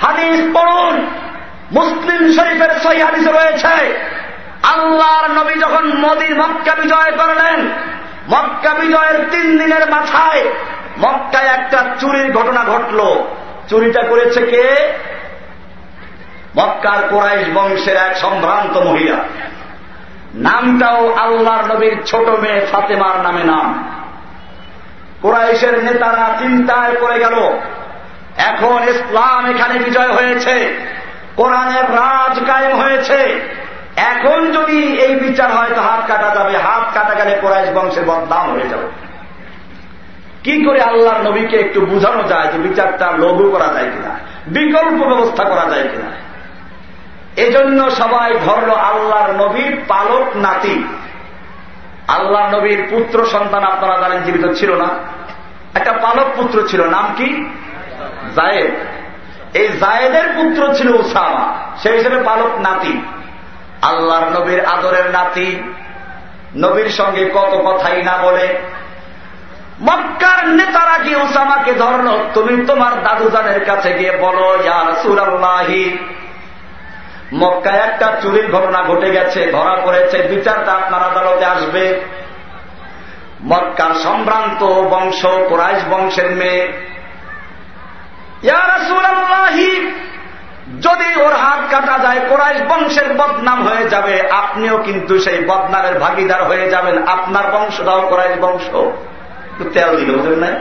হাদিস পড়ুন। মুসলিম শরীফের সহি হাদিসে রয়েছে, আল্লাহর নবী যখন মোদী মক্কা বিজয় করলেন, মক্কা বিজয়ের তিন দিনের মাথায় মক্কায় একটা চুরির ঘটনা ঘটল। চুরিটা করেছে কে? মক্কার কোরাইশ বংশের এক সম্ভ্রান্ত মহিলা। নামটাও আল্লাহর নবীর ছোট মেয়ে ফাতেমার নামে নাম। কোরাইশের নেতারা চিন্তায় পড়ে গেল, এখন ইসলাম এখানে বিজয় হয়েছে। কোরআনের রাজ কায়েম হয়েছে। এখন যদি এই বিচার হয়, তো হাত কাটা যাবে। হাত কাটা গেলে কোরআশ বংশের বদনাম হয়ে যাবে। কি করে আল্লাহর নবীকে একটু বুঝানো যায় যে বিচারটা লঘু করা যায় কিনা? বিকল্প ব্যবস্থা করা যায় কিনা? এজন্য সবাই ধরল আল্লাহর নবীর পালক নাতি। আল্লাহ নবীর পুত্র সন্তান আপনারা জানেন, জীবিত ছিল না। একটা পালক পুত্র ছিল, নাম কি? জায়েদ। এই জায়েদের পুত্র ছিল উসামা, সেই হিসেবে পালক নাতি। আল্লাহর নবীর আদরের নাতি। নবীর সঙ্গে কত কথাই না বলে। মক্কার নেতারা গিয়ে উসামাকে ধরল, তুমি তোমার দাদুজানের কাছে গিয়ে বলো ইয়ার সুরাল্লাহি মক্কায় একটা চুরির ঘটনা ঘটে গেছে, ধরা পড়েছে, বিচারটা আপনার আদালতে আসবে। মক্কার সম্ভ্রান্ত বংশ, কোরাইশ বংশের মেয়ে যদি ওর হাত কাটা যায়, কোরাইশ বংশের বদনাম হয়ে যাবে, আপনিও কিন্তু সেই বদনামের ভাগিদার হয়ে যাবেন। আপনার বংশটাও কোরাইশ বংশ। তেল দিল বুঝলেন না?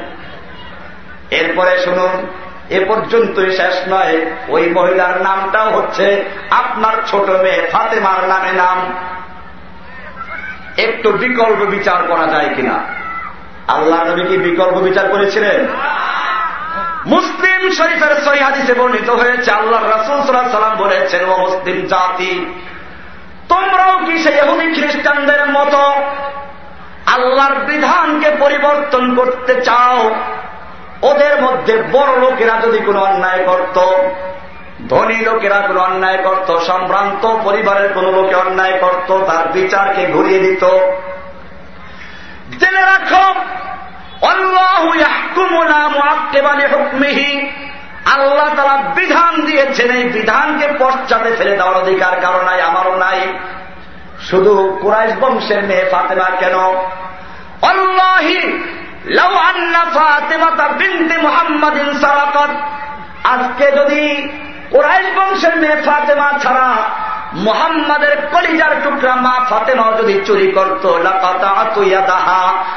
এরপরে শুনুন, এ পর্যন্তই শেষ নয়। ওই মহিলার নামটাও হচ্ছে আপনার ছোট মেয়ে, ফাতেমার নামে নাম। একটু বিকল্প বিচার করা যায় কিনা? আল্লাহ নবী কি বিকল্প বিচার করেছিলেন? মুসলিম শরীফের সহি হাদিসে বর্ণিত হয়েছে, আল্লাহ রাসুল সাল্লাম বলেছেন, ও মুসলিম জাতি, তোমরাও কি সেই এহুদি খ্রিস্টানদের মতো আল্লাহর বিধানকে পরিবর্তন করতে চাও? ওদের মধ্যে বড় লোকেরা যদি কোনো অন্যায় করত, ধনী লোকেরা কোনো অন্যায় করত, সম্ভ্রান্ত পরিবারের কোন লোকে অন্যায় করত, তার বিচারকে ঘুরিয়ে দিত। জেনে রাখো আল্লাহ তারা বিধান দিয়েছেন, এই বিধানকে পশ্চাতে ফেলে দেওয়ার অধিকার কারও নাই, আমারও নাই। শুধু কুরাইশ বংশের মেয়ে ফাতেমা কেন? আজকে যদি কোরআশ বংশের মেয়ে ফাতেমা ছাড়া মোহাম্মদের কলিজার টুকরা মা ফাতেমা যদি চুরি করত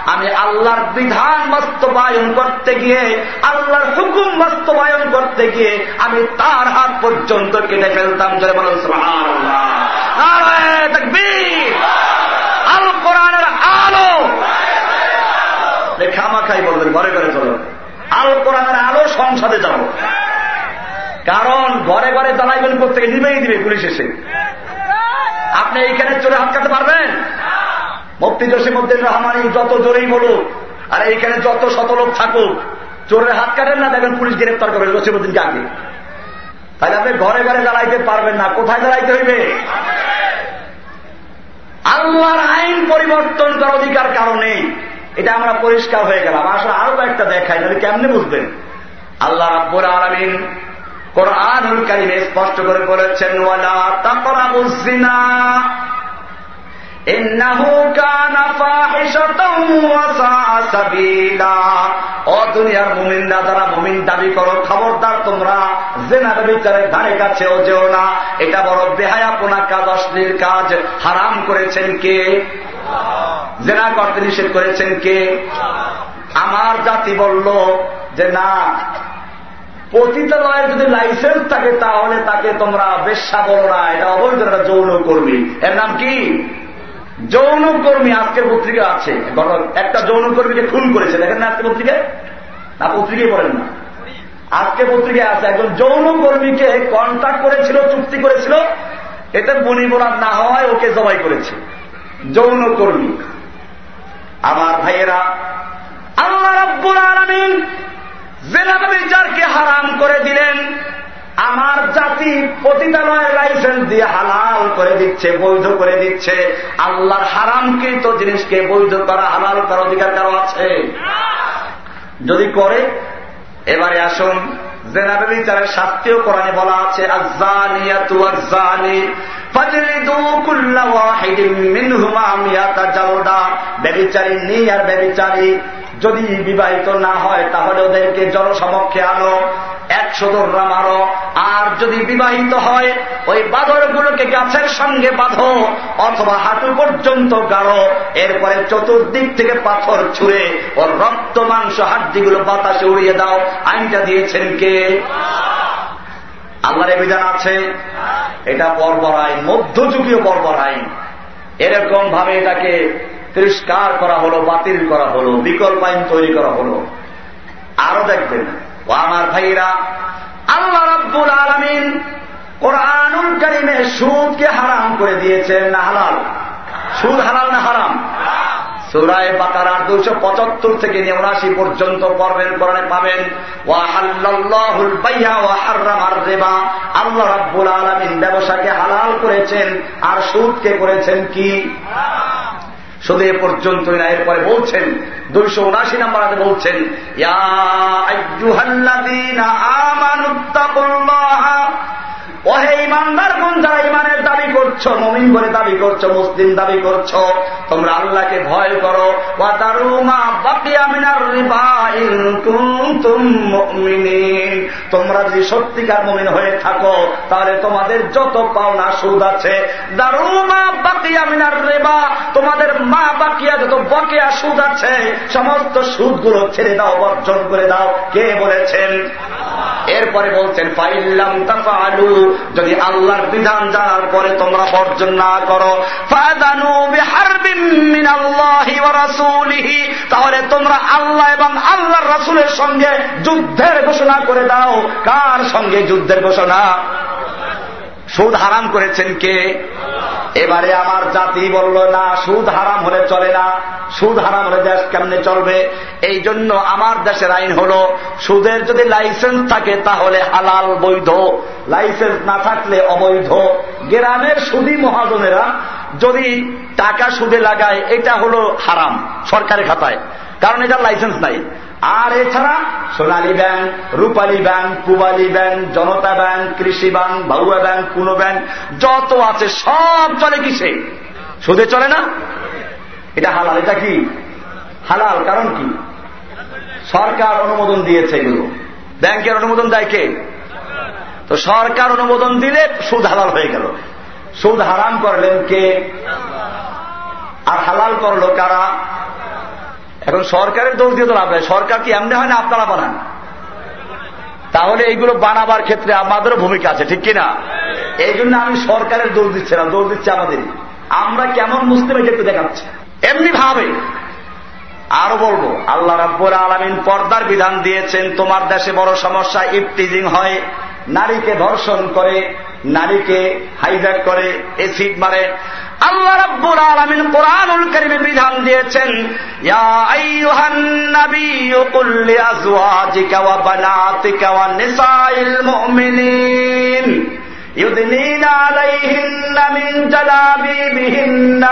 আমি আল্লাহর বিধান বাস্তবায়ন করতে গিয়ে, আল্লাহর হুকুম বাস্তবায়ন করতে গিয়ে, আমি তার হাত পর্যন্ত কেটে ফেলতাম জয় বলুন আল কোরআনের আলো। খামা খাই বলবেন, ঘরে ঘরে চলো। আলো কোরআনের আলো সংসদে যাব। কারণ ঘরে ঘরে জ্বালাইবেন করতে নিবেই দিবে পুলিশ এসে। আপনি এইখানে চলে হাত কাটতে পারবেন? মুক্তি জসিমুদ্দিন রহমানি যত জোরেই বলুক, আর এইখানে যত শত লোক থাকুক, চোরের হাত কাটেন না, দেখবেন পুলিশ গ্রেফতার করবে জসিমুদ্দিনকে আগে। তাহলে আপনি ঘরে ঘরে দাঁড়াইতে পারবেন না, কোথায় দাঁড়াইতে হইবে? আল্লাহর আইন পরিবর্তন করার অধিকার কারণে এটা আমরা পরিষ্কার হয়ে গেলাম। আসলে আরও কয়েকটা দেখাই, তাহলে কেমনে বুঝবেন? আল্লাহ রাব্বুর আলমিন কোরআনুল কারিমে স্পষ্ট করে বলেছেন, ওয়ালা তাকরাবুজ্জিনা দুনিয়ার মুমিনরা, যারা মুমিন দাবি করো, খবরদার তোমরা জেনার বিচারের ধারে কাছেও যেও না। এটা বড় বেহায়াপনা কাজ, অশ্লীল কাজ। হারাম করেছেন কে? জেনা করতে নিষেধ করেছেন কে? আমার জাতি বলল যে না পতিতালয়ের যদি লাইসেন্স থাকে, তাহলে তাকে তোমরা বেশ্যা বলো না, এটা অবৈধ একটা যৌন কর্মী এর নাম কি? যৌন কর্মী আজকের পত্রিকা আছে। একটা যৌন কর্মীকে খুন করেছে, দেখেন না আজকে পত্রিকায়? না, পত্রিকায় বলেন না। আজকে পত্রিকায় আছে, একজন যৌন কর্মীকে কন্ট্যাক্ট করেছিল, চুক্তি করেছিল, এতে বনিবরাত না হওয়ায় ওকে জবাই করেছে। যৌন কর্মী আমার ভাইয়েরা, আল্লাহ রব্বুল আলমিন জেনাবিচারকে হারাম করে দিলেন, আমার জাতি পতিতালয়ের লাইসেন্স দিয়ে হালাল করে দিচ্ছে, বৈধ করে দিচ্ছে। আল্লাহর হারামকৃত জিনিসকে বৈধ করা, হালাল করার অধিকার কারও আছে? যদি করে, এবারে আসুন শাস্তিও বলা আছে ব্যবিচারী আর ব্যবিচারী। যদি বিবাহিত না হয়, তাহলে ওদেরকে জনসমক্ষে আনো একশো দোররা মারো আর যদি বিবাহিত হয়, ওই বাদরগুলোকে গাছের সঙ্গে বাঁধো, অথবা হাঁটু পর্যন্ত গাড়ো। এরপরে চতুর্দিক থেকে পাথর ছুঁড়ে ওর রক্ত, মাংস, হাড্ডিগুলো বাতাসে উড়িয়ে দাও। আইনটা দিয়েছেন কে? আল্লাহর বিধান আছে। এটা বর্বর আইন, মধ্যযুগীয় বর্বর আইন। এরকম ভাবে এটাকে তিরস্কার করা হলো, বাতিল করা হলো, বিকল্প আইন তৈরি করা হলো। আরও দেখবেন, ও আমার ভাইরা আল্লাহ রাব্বুল আলমিন কোরআনুল করিমে সুদকে হারাম করে দিয়েছেন না হালাল? সুদ হালাল না হারাম? সুরায় বাকারার দুশো পঁচাত্তর থেকে নেউনাশি পর্যন্ত পর্বের কোরআনে পাবেন আল্লাহ রাব্বুল আলমিন ব্যবসাকে হালাল করেছেন, আর সুদকে করেছেন কি? শুধু এ পর্যন্ত এরপরে বলছেন দুইশো উনাশি নাম্বার হাতে বলছেন ওহে ইমানদার কোন যারা ইমানের দাবি করছ, মমিন করে দাবি করছ, মুসলিম দাবি করছ, তোমরা আল্লাহকে ভয় করো। তোমরা যদি সত্যিকার মমিন হয়ে থাকো, তাহলে তোমাদের যত পাওনা সুদ আছে, দারুমা বাকিয়া মিনার রেবা, তোমাদের মা বাকিয়া যত বকেয়া সুদ আছে, সমস্ত সুদগুলো ছেড়ে দাও, বর্জন করে দাও। কে বলেছেন? এরপরে বলছেন, ফাইল্লাম তাফালু যদি আল্লাহর বিধান জানার পরে তোমরা বর্জন না করো তাহলে তোমরা আল্লাহ এবং আল্লাহর রাসুলের সঙ্গে যুদ্ধের ঘোষণা করে দাও। কার সঙ্গে যুদ্ধের ঘোষণা? সুদ হারাম করেছেন কে? এবারে আমার জাতি বলল, না, সুদ হারাম হলে চলে না। সুদ হারাম হলে দেশ কেমনে চলবে? এই জন্য আমার দেশের আইন হল, সুদের যদি লাইসেন্স থাকে তাহলে হালাল, বৈধ। লাইসেন্স না থাকলে অবৈধ। গ্রামের সুদী মহাজনেরা যদি টাকা সুদে লাগায়, এটা হলো হারাম সরকারের খাতায়। কারণ এটা লাইসেন্স নাই। আর এছাড়া Sonali Bank, Rupali Bank, Pubali Bank, Janata Bank, Krishi Bank বাউয়া bank, কোনো ব্যাংক, যত আছে সব চলে কিসে? সুদে চলে না? এটা হালাল, এটা কি? হালাল কারণ কি? সরকার অনুমোদন দিয়েছে এগুলো। ব্যাংকের অনুমোদন দেয় কে? তো সরকার অনুমোদন দিলে সুদ হালাল হয়ে গেল। সুদ হারাম করলেন কে? আর হালাল করল কারা? এখন সরকারের দোষ দিয়ে তো লাভ নাই। সরকার কি এমনি হয় না আপনারা বানান তাহলে এইগুলো বানাবার ক্ষেত্রে আমাদেরও ভূমিকা আছে, ঠিক কিনা? এই জন্য আমি সরকারের দোষ দিচ্ছি না, দোষ দিচ্ছি আমাদের আমরা কেমন মুসলিম একটু দেখাচ্ছি? এমনি ভাবে। আরও বলব, আল্লাহ রাব্বুল আলমিন পর্দার বিধান দিয়েছেন, তোমার দেশে বড় সমস্যা ইফটিজিং হয়। নারীকে ধর্ষণ করে, নারীকে হাইজ্যাক করে এসিড মারে। আল্লাহ রাব্বুল আলামিন কোরআনুল বিধান দিয়েছেন, ইয়া يدنين عليهن من جلابيبهن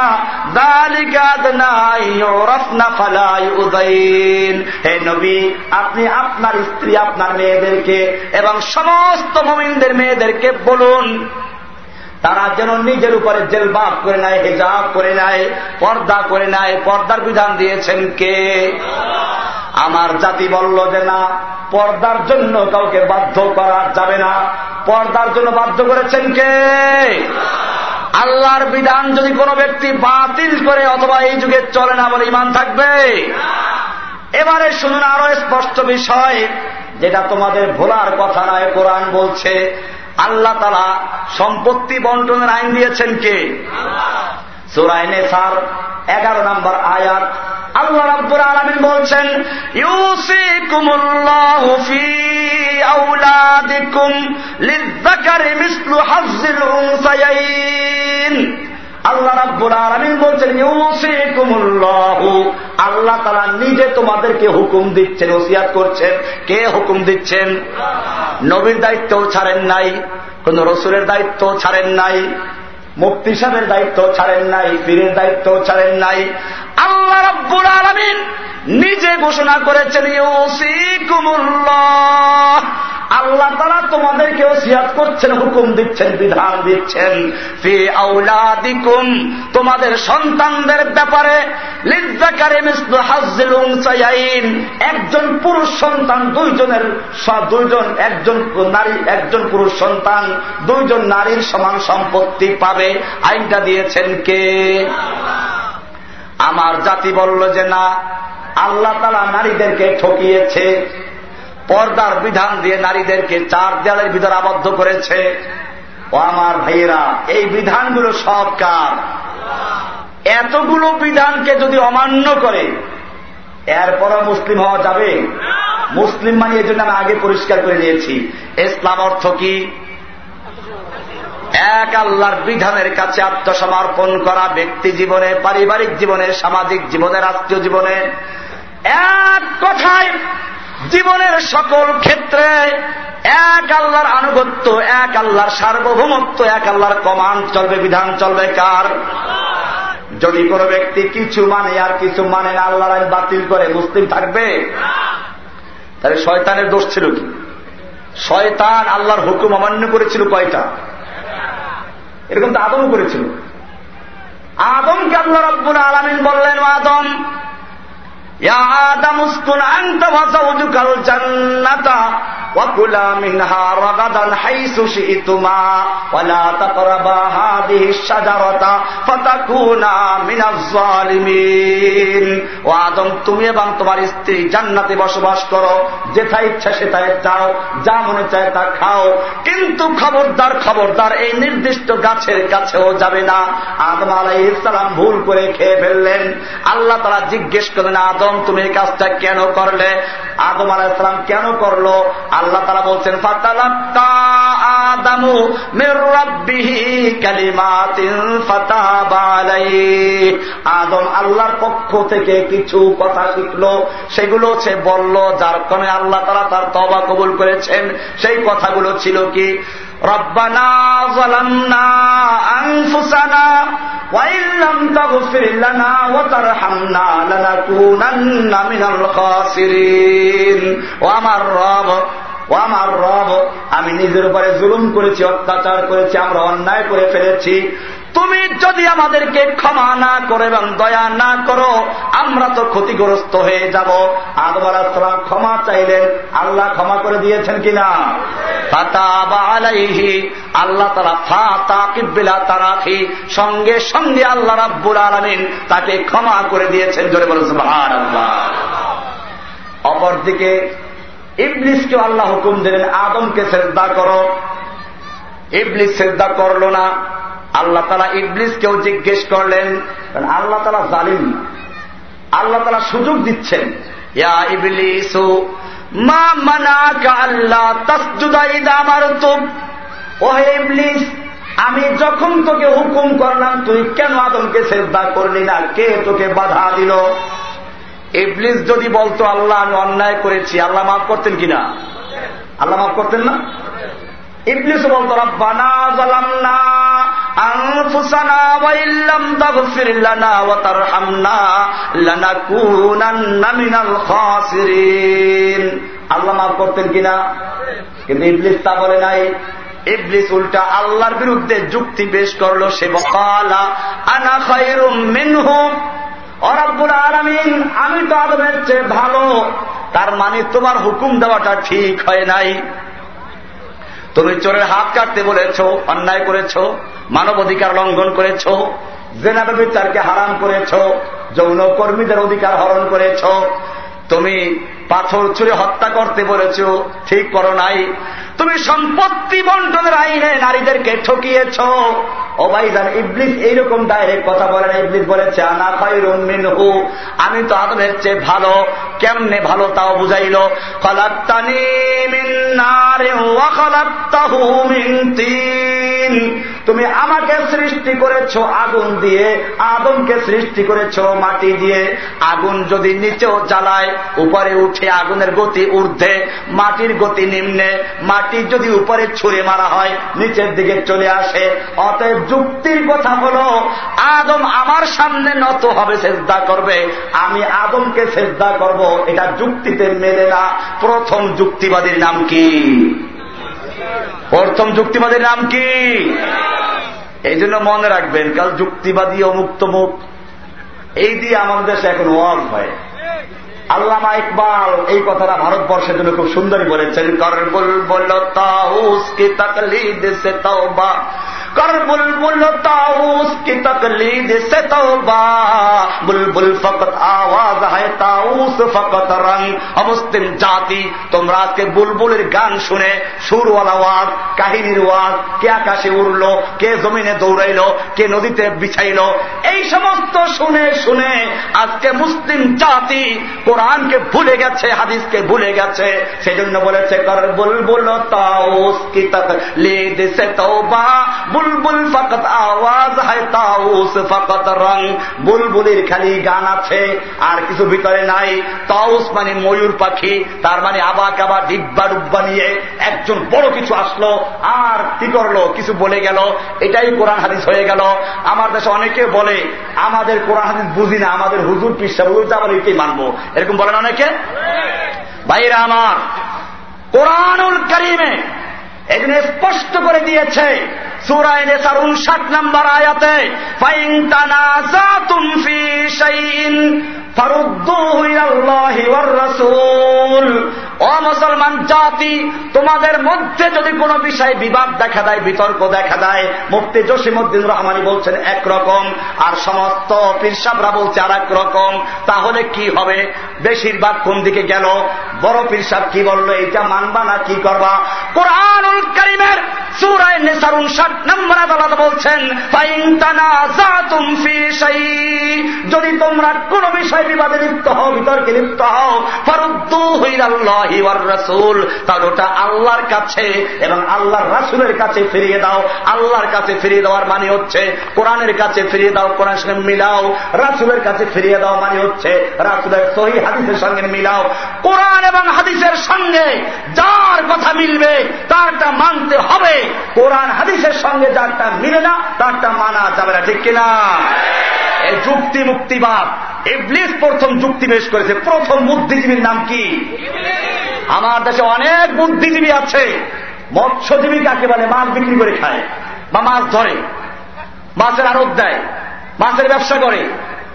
ذلك أدنى أن يعرفن فلا يؤذين হে নবী আপনি আপনার স্ত্রী আপনার মেয়েদেরকে এবং সমস্ত মমিনদের মেয়েদেরকে বলুন তারা যেন নিজের উপরে জেলবাব করে নেয়, হেজাব করে নেয়, পর্দা করে নেয়, পর্দার বিধান দিয়েছেন কে? আমার জাতি বলল যে না, পর্দার জন্য কাউকে বাধ্য করা যাবে না। পর্দার জন্য বাধ্য করেছেন কে? আল্লাহর বিধান যদি কোনো ব্যক্তি বাতিল করে অথবা এই যুগে চলে না বলে ইমান থাকবে? এবারে শুনুন আরও স্পষ্ট বিষয়, যেটা তোমাদের ভোলার কথা নয়, কোরআন বলছে আল্লাহ তালা সম্পত্তি বন্টনের আইন দিয়েছেন কে? সুরাইনে সার এগারো নম্বর আয়াত। আল্লাহ রাব্বুল আলমিন বলছেন ফি আওলাদিকুম লিযযাকারি মিসলু হাজ্জিল উনসায়াইন। আল্লাহ রাব্বুল আলামিন বলছেন আল্লাহ তাআলা নিজে তোমাদেরকে হুকুম দিচ্ছেন, ওসিয়াত করছেন। কে হুকুম দিচ্ছেন? নবীর দায়িত্ব ছাড়েন নাই, কোন রসুলের দায়িত্ব ছাড়েন নাই মুক্তি সাহেবের দায়িত্ব ছাড়েন নাই, পীরের দায়িত্ব ছাড়েন নাই। আল্লাহ রব্বুল আলমিন নিজে ঘোষণা করেছেন আল্লাহ তারা তোমাদেরকেও সিয়াদ করছেন, হুকুম দিচ্ছেন, বিধান দিচ্ছেন। তোমাদের সন্তানদের ব্যাপারে একজন পুরুষ সন্তান, দুইজনের দুইজন, একজন নারী, একজন পুরুষ সন্তান, দুইজন নারীর সমান সম্পত্তি পাবে। আইনটা দিয়েছেন কে? আমার জাতি বলল যে না, আল্লাহ তালা নারীদেরকে ঠকিয়েছে, পর্দার বিধান দিয়ে নারীদেরকে চার দেয়ালের ভিতর আবদ্ধ করেছে। ও আমার ভাইয়েরা, এই বিধানগুলো সব কার? এতগুলো বিধানকে যদি অমান্য করে, এরপরও মুসলিম হওয়া যাবে? মুসলিম মানে এই জন্য আমি আগে পরিষ্কার করে নিয়েছি ইসলাম অর্থ কি? এক আল্লাহর বিধানের কাছে আত্মসমর্পণ করা ব্যক্তি জীবনে, পারিবারিক জীবনে, সামাজিক জীবনে, রাষ্ট্রীয় জীবনে, এক কথায় জীবনের সকল ক্ষেত্রে এক আল্লাহর আনুগত্য, এক আল্লাহর সার্বভৌমত্ব, এক আল্লাহর কমান্ড চলবে, বিধান চলবে কার? যদি কোন ব্যক্তি কিছু মানে আর কিছু মানে না, আল্লাহর আইন বাতিল করে মুসলিম থাকবে? তাহলে শয়তানের দোষ ছিল কি? শয়তান আল্লাহর হুকুম অমান্য করেছিল কয়টা? এরকম তো আদম করেছিল। আদমকে আল্লাহ রব্বুল আলমিন বললেন, আদম আদম উস্কুন আন্ত ভাষা উজুকাল জান্নাতা। وكلا منها رغدا حيث شئتما ولا تقربا هذه الشجرة فتكونا من الظالمين ও আদম তুমি এবং তোমার স্ত্রী জান্নাতে বসবাস করো যেথা ইচ্ছা সেটাই যাও যা মনে চায় তা খাও কিন্তু খবরদার খবরদার এই নির্দিষ্ট গাছের কাছেও যাবে না আদম আলাই ইসলাম ভুল করে খেয়ে ফেললেন আল্লাহ তারা জিজ্ঞেস করলেন আদম তুমি এই কাজটা কেন করলে আদম আলাহ ইসলাম কেন করলো আল্লাহ তারা বলছেন আদামু আদম আল্লাহর পক্ষ থেকে কিছু কথা শিখলো সেগুলো সে বলল যার কারণে আল্লাহ তারা তার তবা কবুল করেছেন সেই কথাগুলো ছিল কি ربنا ظلمنا أنفسنا وإن لم تغفر لنا وترحمنا لنكونن من الخاسرين وأمر رب ও আমার রব, আমি নিজের উপরে জুলুম করেছি, অত্যাচার করেছি, আমরা অন্যায় করে ফেলেছি। তুমি যদি আমাদেরকে ক্ষমা না করে এবং দয়া না করো, আমরা তো ক্ষতিগ্রস্ত হয়ে যাব। আদবার আলাহাম ক্ষমা চাইলেন। আল্লাহ ক্ষমা করে দিয়েছেন কিনা? আল্লাহ তারা ফা তাকিবিলা তারাফি, সঙ্গে সঙ্গে আল্লাহ রাব্বুল আলমিন তাকে ক্ষমা করে দিয়েছেন। জোরে বলেছেন অপরদিকে ইবলিসকে আল্লাহ হুকুম দিলেন, আদমকে শ্রদ্ধা করো। ইবলিস শ্রদ্ধা করল না। আল্লাহ তালা ইবলিসকেও জিজ্ঞেস করলেন আল্লাহ তালা জালিম। আল্লাহ তালা সুযোগ দিচ্ছেন। ইয়া ইবলিসু, মা মানাকা আল্লাহ তাসজুদা আমার ওহে ইবলিস, আমি যখন তোকে হুকুম করলাম, তুই কেন আদমকে শ্রদ্ধা করলি না? কে তোকে বাধা দিল? ইবলিস যদি বলতো, আল্লাহ, আমি অন্যায় করেছি, আল্লাহ মাফ করতেন কিনা? আল্লাহ মাফ করতেন না? ইবলিস বলতো আল্লাহ মাফ করতেন কিনা? কিন্তু ইবলিস তা বলে নাই। ইবলিস উল্টা আল্লাহর বিরুদ্ধে যুক্তি পেশ করল, সে বকালা, আনা খায়রুম অরাব্বুল আলমিন, আমি তো আদমের চেয়ে ভালো। তার মানে তোমার হুকুম দেওয়াটা ঠিক হয় নাই। তুমি চোরের হাত কাটতে বলেছ, অন্যায় করেছ, মানব অধিকার লঙ্ঘন করেছ জেনাবে বিচারকে হারাম করেছ, যৌন কর্মীদের অধিকার হরণ করেছ। তুমি পাথর ছুঁড়ে হত্যা করতে বলেছ, ঠিক করো নাই। তুমি সম্পত্তি বন্টনের আইনে নারীদেরকে ঠকিয়েছ। ও ভাইজান ইবলিস এইরকম ডাইরেক্ট কথা বলে না। ইবলিস বলেছে, আনা ভাই খাইরুমিন হু আমি তো আদমের চেয়ে ভালো। কেমনে ভালো তাও বুঝাইল। খালাত্তাহু তুমি আমাকে সৃষ্টি করেছ আগুন দিয়ে, আদমকে সৃষ্টি করেছ মাটি দিয়ে। আগুন যদি নিচেও জ্বালায়, উপরে উঠে আগুনের গতি ঊর্ধ্বে, মাটির গতি নিম্নে, মাটি যদি উপরে ছুঁড়ে মারা হয়, নিচের দিকে চলে আসে। অতএব যুক্তির কথা হল, আদম আমার সামনে নত হবে চেষ্টা করবে। আমি আদমকে চেষ্টা করব, এটা যুক্তিতে মেলে না। প্রথম যুক্তিবাদীর নাম কি? প্রথম যুক্তিবাদীর নাম কি? এই জন্য মনে রাখবেন, কাল যুক্তিবাদী অমুক্ত মুখ। এই দিয়ে আমাদের দেশে এখন ওয়াজ হয়। আল্লামা ইকবাল এই কথাটা ভারতবর্ষের জন্য খুব সুন্দর বলেছেন। করবুল বলল, তাউস কি তকলিদ সে তওবা? করবুল বলল, তাউস কি তকলিদ সে তওবা? বুলবুল ফকত আওয়াজ হায়, তাউস ফকত রং। অমুসলিম জাতি, তোমরা আজকে বুলবুলের গান শুনে সুরওয়ালা ওয়াজ, কাহিনীর ওয়াজ, কে আকাশে উড়ল, কে জমিনে দৌড়াইল, কে নদীতে বিছাইল, এই সমস্ত শুনে শুনে আজকে মুসলিম জাতি কোরআনকে ভুলে গেছে, হাদিসকে ভুলে গেছে, সেজন্য বলেছে বুলবুল ফকত আওয়াজ হয় তাউস, ফকত রং। বুলবুলির খালি গান আছে, আর কিছু ভিতরে নাই। তাউস মানে ময়ূর পাখি, তার মানে আবা কাবা ডিব্বা ডুব্বা নিয়ে একজন বড় কিছু আসলো, আর কি করল? কিছু বলে গেল। এটাই কোরআন হাদিস হয়ে গেল। আমার দেশে অনেকে বলে, আমাদের কোরআন হাদিস বুঝি না, আমাদের হুজুর পিসা হুজুর যাবার এটাই মানবো। এরকম বলেন অনেকে? ভাইরা আমার, কোরআনুল করিমে এদিন স্পষ্ট করে দিয়েছে মুসলমান জাতি, তোমাদের মধ্যে যদি কোনো বিষয়ে বিবাদ দেখা দেয়, বিতর্ক দেখা দেয় মুক্তি জসিমুদ্দিন রহমানি বলছেন একরকম, আর সমস্ত পিরসাবরা বলছে আর রকম, তাহলে কি হবে? বেশিরভাগ কোন দিকে গেল? বড় পিরসাব কি বলল, এইটা মানবা না, কি করবা? কোরআনুল করিমের সুরায় নেসারুন ষাট নম্বর আদালত বলছেন যদি তোমরা কোন বিষয় বিবাদে লিপ্ত হও, বিতর্কে লিপ্ত হও রাসূল তার ওটা আল্লাহর কাছে এবং আল্লাহর রাসূলের কাছে ফিরিয়ে দাও। আল্লাহর কাছে ফিরিয়ে দেওয়ার মানে হচ্ছে, কোরআনের কাছে ফিরিয়ে দাও, কোরআন মিলাও। রাসুলের কাছে ফিরিয়ে দাও মানে হচ্ছে, রাসূলের সহি হাদিসের সঙ্গে মিলাও। কোরআন এবং হাদিসের সঙ্গে যার কথা মিলবে, তারটা মানতে হবে। কোরআন, হাদিসের সঙ্গে যারটা মিলে না, তারটা মানা যাবে না, ঠিক কিনা? যুক্তি মুক্তিবাদ ইবলিস প্রথম যুক্তি পেশ করেছে। প্রথম বুদ্ধিজীবীর নাম কি? আমার দেশে অনেক বুদ্ধিজীবী আছে। মৎস্যজীবী কাকে বলে? মাছ বিক্রি করে খায় বা মাছ ধরে। মাছের আড়ত দেয়। মাছের ব্যবসা করে।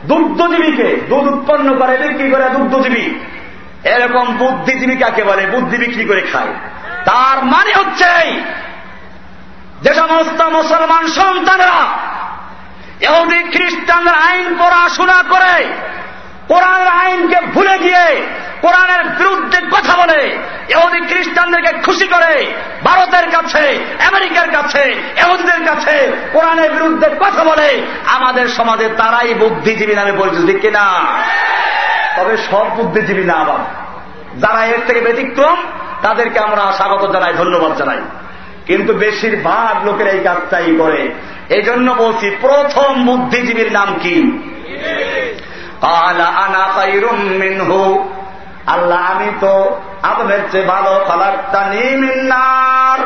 দুগ্ধজীবীকে, দুধ উৎপন্ন করে, বিক্রি করে দুগ্ধজীবী। এরকম বুদ্ধিজীবী কাকে বলে? বুদ্ধি বিক্রি করে খায়? তার মানে হচ্ছে যে সমস্ত মুসলমান সন্তানরা এহুদি খ্রিস্টানরা আইন পড়াশোনা করে কোরআনের আইনকে ভুলে গিয়ে কোরআনের বিরুদ্ধে কথা বলে এহুদি খ্রিস্টানদেরকে খুশি করে, ভারতের কাছে, আমেরিকার কাছে এহুদিদের কাছে কোরআনের বিরুদ্ধে কথা বলে, আমাদের সমাজে তারাই বুদ্ধিজীবী নামে পরিচিত কিনা? তবে সব বুদ্ধিজীবী না আবার যারা এর থেকে ব্যতিক্রম, তাদেরকে আমরা স্বাগত জানাই, ধন্যবাদ জানাই। কিন্তু বেশিরভাগ লোকের এই কাজটাই করে। এই জন্য বলছি, প্রথম বুদ্ধিজীবীর নাম কি? আল্লাহ, আমি তো আদমের চেয়ে ভালো ফালাকটা নিমিনার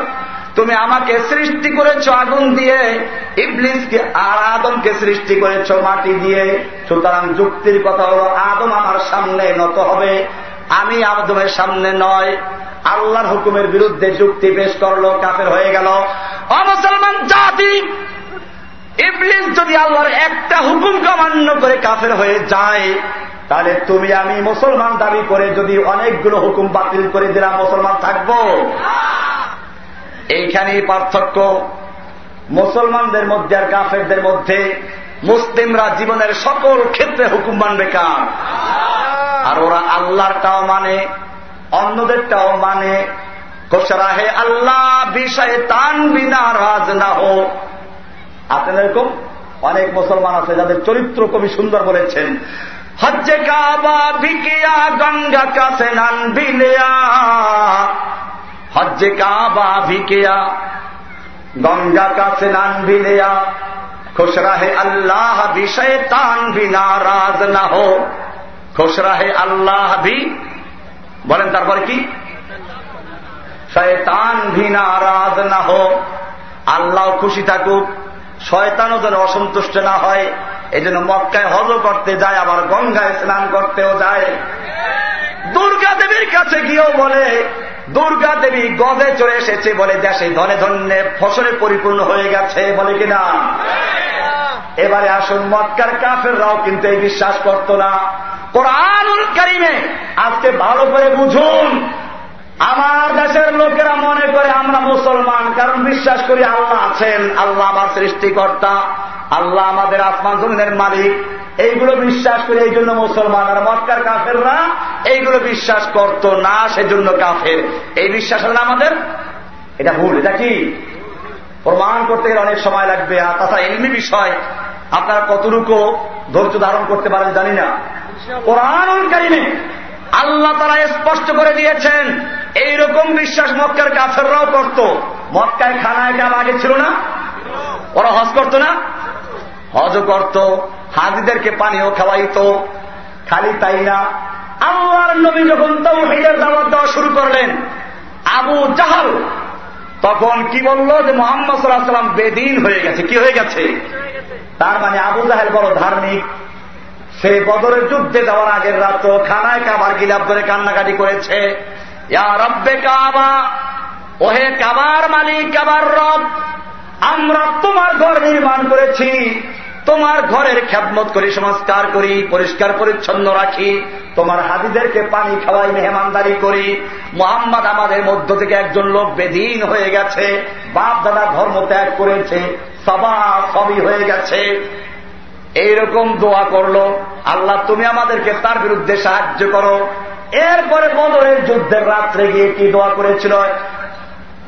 তুমি আমাকে সৃষ্টি করেছ আগুন দিয়ে, ইবলিসকে আর আদমকে সৃষ্টি করেছ মাটি দিয়ে। সুতরাং যুক্তির কথা হল, আদম আমার সামনে নত হবে, আমি আদমের সামনে নয়। আল্লাহর হুকুমের বিরুদ্ধে যুক্তি পেশ করল, কাফের হয়ে গেল। অমুসলমান জাতি ইবলিস যদি আল্লাহর একটা হুকুমকে অমান্য করে কাফের হয়ে যায়, তাহলে তুমি আমি মুসলমান দাবি করে যদি অনেকগুলো হুকুম বাতিল করে দিলাম, মুসলমান থাকব? এইখানেই পার্থক্য। মুসলমানদের মধ্যে আর কাফেরদের মধ্যে মুসলিমরা জীবনের সকল ক্ষেত্রে হুকুম মানবে কার? আর ওরা আল্লাহরটাও মানে অন্যদেরটাও মানে। আল্লাহ, বিষয়ে তান বিনা রাজ না হো আপনার এরকম অনেক মুসলমান আছে যাদের চরিত্র কবি সুন্দর বলেছেন। হজ্জে কাবা ভিকিয়া গঙ্গা কাছে নান বিলিয়া। হজ্জে কাবা ভিকিয়া গঙ্গা কাছে নান বিলিয়া। খুশরাহে আল্লাহ বিষয়ে তান বিনা রাজ না হো। খুশরাহে আল্লাহ ভি বলেন তারপরে কি? শয়তান ভি নারাজ না হো। আল্লাহ খুশি থাকুক। শয়তানও যেন অসন্তুষ্ট না হয় এই জন্য মক্কায় হজ করতে যায়, আবার গঙ্গায় স্নান করতেও যায়। দুর্গা দেবীর কাছে গিয়েও বলে, দুর্গা দেবী গজে চলে এসেছে বলে দেশে ধনে ধন্যে ফসলে পরিপূর্ণ হয়ে গেছে বলে কিনা? এবারে আসুন, মক্কার কাফেররাও কিন্তু এই বিশ্বাস করত না। কোরআনুল কারিমে আজকে ভালো করে বুঝুন আমার দেশের লোকেরা মনে করে আমরা মুসলমান, কারণ বিশ্বাস করি আল্লাহ আছেন, আল্লাহ আমার সৃষ্টিকর্তা, আল্লাহ আমাদের আসমান জমিনের মালিক। এইগুলো বিশ্বাস করে, এই জন্য মুসলমান আর মক্কার কাফেররা এইগুলো বিশ্বাস করত না, সেজন্য কাফের। এই বিশ্বাস হল আমাদের? এটা ভুল, এটা কি? প্রমাণ করতে গেলে অনেক সময় লাগবে। আর তাছাড়া এমনি বিষয়, আপনারা কতটুকু ধৈর্য ধারণ করতে পারেন জানি না। কোরআন কারিমে আল্লাহ তারা স্পষ্ট করে দিয়েছেন, এইরকম বিশ্বাস মক্কার কাফেররাও করত। মক্কায় খানায় কাম আগে ছিল না, ওরা হজ করত না। হজ করত, হাজিদেরকে পানিও খাওয়াইত, খালি তাই না। আল্লাহর নবী যখন তাও হেদের দাওয়াত দেওয়া শুরু করলেন, আবু জাহাল তখন কি বলল যে মোহাম্মদ সাল্লাহ সাল্লাম বেদিন হয়ে গেছে। কি হয়ে গেছে? তার মানে আবু জাহেল বড় ধার্মিক। সে বদরের যুদ্ধে যাওয়ার আগের রাত খানায় কাবার গিলাপ ধরে কান্নাকাটি করেছে। রব্বে কাবা, ওহে কাবার মালিক, কাবার রব, আমরা তোমার ঘর নির্মাণ করেছি। তোমার ঘরের খ্যাতমত করি, সংস্কার করি, পরিষ্কার পরিচ্ছন্ন রাখি। তোমার হাদিদেরকে পানি খাওয়াই, মেহমানদারি করি। মোহাম্মদ আমাদের মধ্য থেকে একজন লোক বেদিন হয়ে গেছে। বাপ দাদা ধর্ম ত্যাগ করেছে। সবা সবই হয়ে গেছে। এইরকম দোয়া করল, আল্লাহ তুমি আমাদেরকে তার বিরুদ্ধে সাহায্য করো। এরপরে বদরের যুদ্ধের রাত্রে গিয়ে কি দোয়া করেছিল?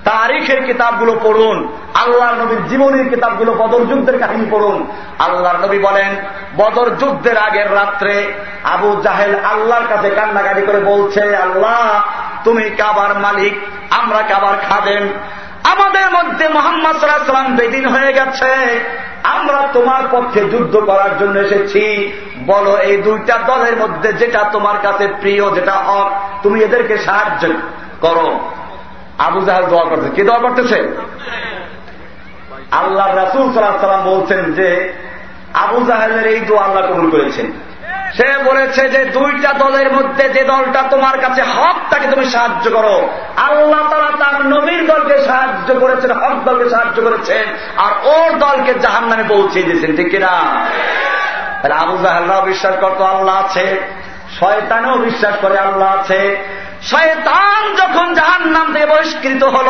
তারিখের কিতাবগুলো পড়ুন আল্লাহ নবীর জীবনের কিতাবগুলো বদর যুদ্ধের কাহিনী পড়ুন। আল্লাহ নবী বলেন, বদর যুদ্ধের আগের রাত্রে আবু জাহেল আল্লাহর কাছে কান্নাকাটি করে বলছে, আল্লাহ, তুমি কাবার মালিক, আমরা কাবার খাবেন আমাদের মধ্যে মোহাম্মদ সাল্লাম বেদিন হয়ে গেছে। আমরা তোমার পক্ষে যুদ্ধ করার জন্য এসেছি। বলো, এই দুইটা দলের মধ্যে যেটা তোমার কাছে প্রিয়, যেটা হক তুমি এদেরকে সাহায্য করো। আবু জাহাজ দোয়া করছে। কি দোয়া করতেছে? আল্লাহ রাসুল সাল্লাম বলছেন যে, আবু জাহেলের এই দোয়া আল্লাহ কবুল করেছেন। সে বলেছে যে দুইটা দলের মধ্যে যে দলটা তোমার কাছে হক, তাকে তুমি সাহায্য করো। আল্লাহ তারা তার নবীর দলকে সাহায্য করেছেন, হক দলকে সাহায্য করেছেন, আর ওর দলকে জাহান নামে পৌঁছে দিয়েছেন, ঠিক কিনা? আবু জাহাল্লাহ বিশ্বাস করতো আল্লাহ আছে, শয়তানেও বিশ্বাস করে আল্লাহ আছে। শয়তান যখন জাহান নাম থেকে বহিষ্কৃত হল,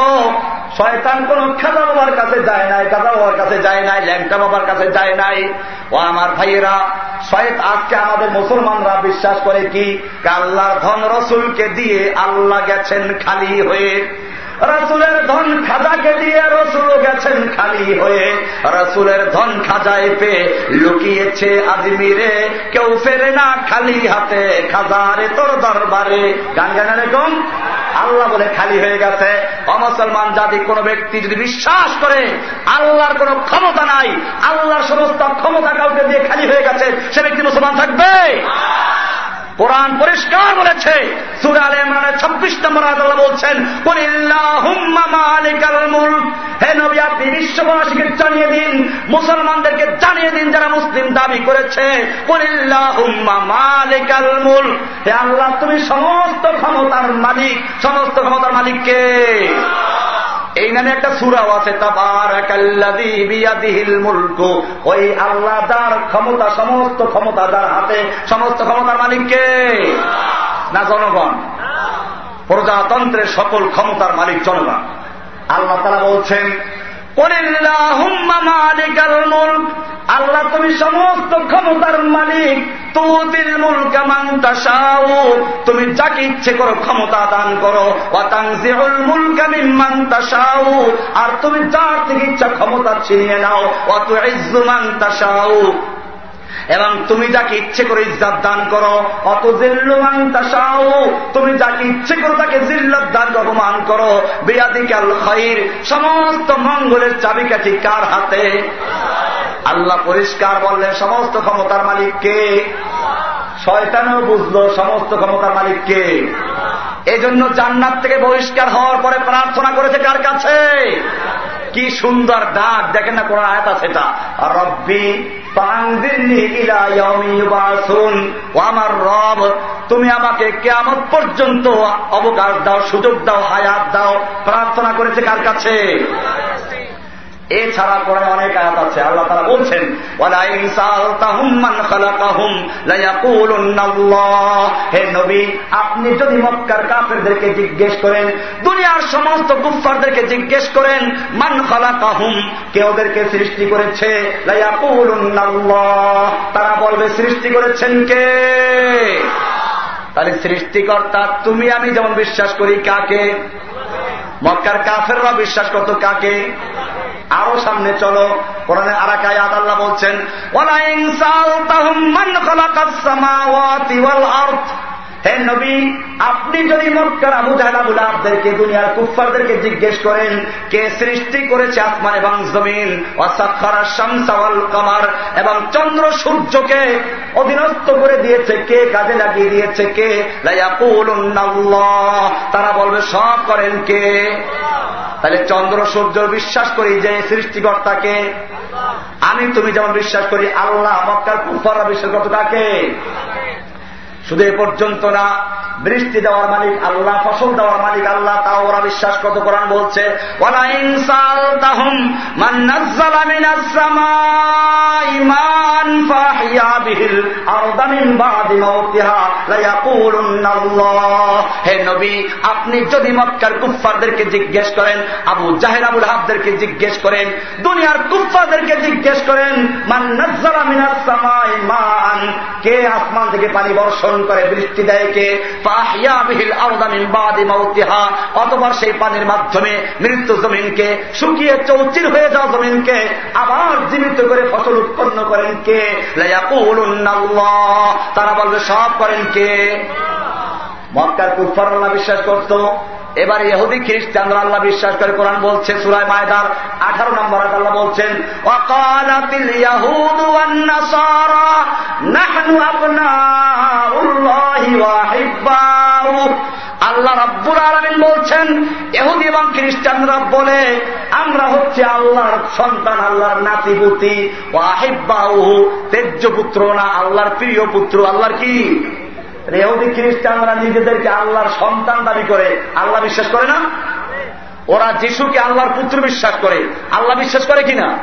শয়তান কোন খেলা বাবার কাছে যায় নাই কাদা বাবার কাছে যায় নাই, ল্যাংটা বাবার কাছে যায় নাই। ও আমার ভাইয়েরা শয়েদ আজকে আমাদের মুসলমানরা বিশ্বাস করে কি? আল্লাহর ধন রসুলকে দিয়ে আল্লাহ গেছেন খালি হয়ে। রসুলের ধন খাজাকে দিয়ে রসুল গেছেন খালি হয়ে। রসুলের ধন খাজায় পে লুকিয়েছে আজমিরে কেউ ফেরে না খালি হাতে, খাজারে তোর দরবারে। গান গান এরকম আল্লাহ বলে খালি হয়ে গেছে। অমুসলমান জাতি কোন ব্যক্তি যদি বিশ্বাস করে, আল্লাহর কোন ক্ষমতা নাই, আল্লাহর সমস্ত ক্ষমতা কাউকে দিয়ে খালি হয়ে গেছে, সে ব্যক্তি মুসলমান থাকবে? কোরআন পরিষ্কার বলেছে। সুরাল ইমরানের ছাব্বিশ নম্বর আদাল্লাহ বলছেন হে নবী, আপনি বিশ্ববাসীকে জানিয়ে দিন, মুসলমানদেরকে জানিয়ে দিন যারা মুসলিম দাবি করেছে আল্লাহ, তুমি সমস্ত ক্ষমতার মালিক, সমস্ত ক্ষমতার মালিককে। এই নামে একটা সুরাও আছে ওই আল্লাহ ক্ষমতা, সমস্ত ক্ষমতা যার হাতে, সমস্ত ক্ষমতার মালিককে না জনগণ? প্রজাতন্ত্রের সকল ক্ষমতার মালিক জনগণ। আল্লাহ তারা বলছেন আল্লাহ, তুমি সমস্ত ক্ষমতার মালিক। তুতিল সাউ তুমি যাকে ইচ্ছে করো ক্ষমতা দান করো। ওয়াতানজিউল মুলকা মিম্মান সাউ আর তুমি যার থেকে ইচ্ছা ক্ষমতা ছিনিয়ে নাও। অত ইজ্জু তাশাউ। এবং তুমি যাকে ইচ্ছে করে ইজ্জাত দান করো অত জিল্লুমান তাসাও তুমি যাকে ইচ্ছে করো তাকে জিল্লত দান অপমান করো বেয়াদিকাল খৈর সমস্ত মঙ্গলের চাবিকাঠি কার হাতে? আল্লাহ পরিষ্কার বললেন, সমস্ত ক্ষমতার মালিককে শয়তানও বুঝলো সমস্ত ক্ষমতার মালিককে এই জন্য জান্নাত থেকে বহিষ্কার হওয়ার পরে প্রার্থনা করেছে কার কাছে? কি সুন্দর ডাক দেখেন না কোন আয়াত আছে এটা। রব্বি আমার রব, তুমি আমাকে কেমন পর্যন্ত অবকাশ দাও, সুযোগ দাও, হায়াত দাও। প্রার্থনা করেছে কার কাছে? এছাড়া করে অনেক আয়াত আছে। আল্লাহ তারা বলছেন হে নবী, আপনি যদি মক্কার কাফেরদেরকে জিজ্ঞেস করেন, দুনিয়ার সমস্ত গুফারদেরকে জিজ্ঞেস করেন, মান খালা কাহুম কে ওদেরকে সৃষ্টি করেছে? তারা বলবে, সৃষ্টি করেছেন কে? তাহলে সৃষ্টিকর্তা, তুমি আমি যেমন বিশ্বাস করি, কাকে? মক্কার কাফেররা বিশ্বাস করতো কাকে? আরও সামনে চলো। কোরআনে আর এক আয়াত আল্লাহ বলছেন হে নবী, আপনি যদি মক্কার আবু জাহাবুল আবদেরকে দুনিয়ার কুফারদেরকে জিজ্ঞেস করেন, কে সৃষ্টি করেছে আসমান এবং জমিন? কামার, এবং চন্দ্র সূর্যকে অধীনস্থ করে দিয়েছে, কে কাজে লাগিয়ে দিয়েছে, কে? তারা বলবে, সব করেন কে? তাহলে চন্দ্র সূর্য বিশ্বাস করি যে সৃষ্টিকর্তাকে আমি, তুমি যেমন বিশ্বাস করি, আল্লাহ মক্কার কুফাররা বিশ্বাস করতো কাকে? শুধু এ পর্যন্ত না, বৃষ্টি দেওয়ার মালিক আল্লাহ, ফসল দেওয়ার মালিক আল্লাহ, তাও ওরা বিশ্বাস কত কোরআন বলছে হে নবী, আপনি যদি মক্কার কুফারদেরকে জিজ্ঞেস করেন, আবু জাহের আবুল হাবদেরকে জিজ্ঞেস করেন, দুনিয়ার কুফারদেরকে জিজ্ঞেস করেন, মান নাজ্জালা মিনাস সামাই মান? কে আসমান থেকে পানি বর্ষণ করে বৃষ্টি দেয় কে অতবার সেই পানির মাধ্যমে মৃত্যু জমিনকে, শুকিয়ে চৌচির হয়ে যাওয়া জমিনকে আবার জীবিত করে ফসল উৎপন্ন করেন কে? তারা বলবে, সব করেন কে? মক্কার কুফার আল্লাহ বিশ্বাস করত। এবার ইহুদি খ্রিস্টানরা আল্লাহ বিশ্বাস করে কোরআন বলছে সুরায় মায়দার আঠারো নম্বর আল্লাহ বলছেন অকালাতিল ইয়াহুদ নাহনু হিব্বাউ আল্লাহ রাব্বুল আলমিন বলছেন এহুদি এবং খ্রিস্টানরা বলে, আমরা হচ্ছে আল্লাহর সন্তান, আল্লাহর নাতিপুতি। ও আহিব্বাউ তেজ্য পুত্র না, আল্লাহর প্রিয় পুত্র। আল্লাহর কি? রেহদি খ্রিস্টানরা নিজেদেরকে আল্লাহর সন্তান দাবি করে। আল্লাহ বিশ্বাস করে না? ওরা যিশুকে আল্লাহর পুত্র বিশ্বাস করে। আল্লাহ বিশ্বাস করে কিনা?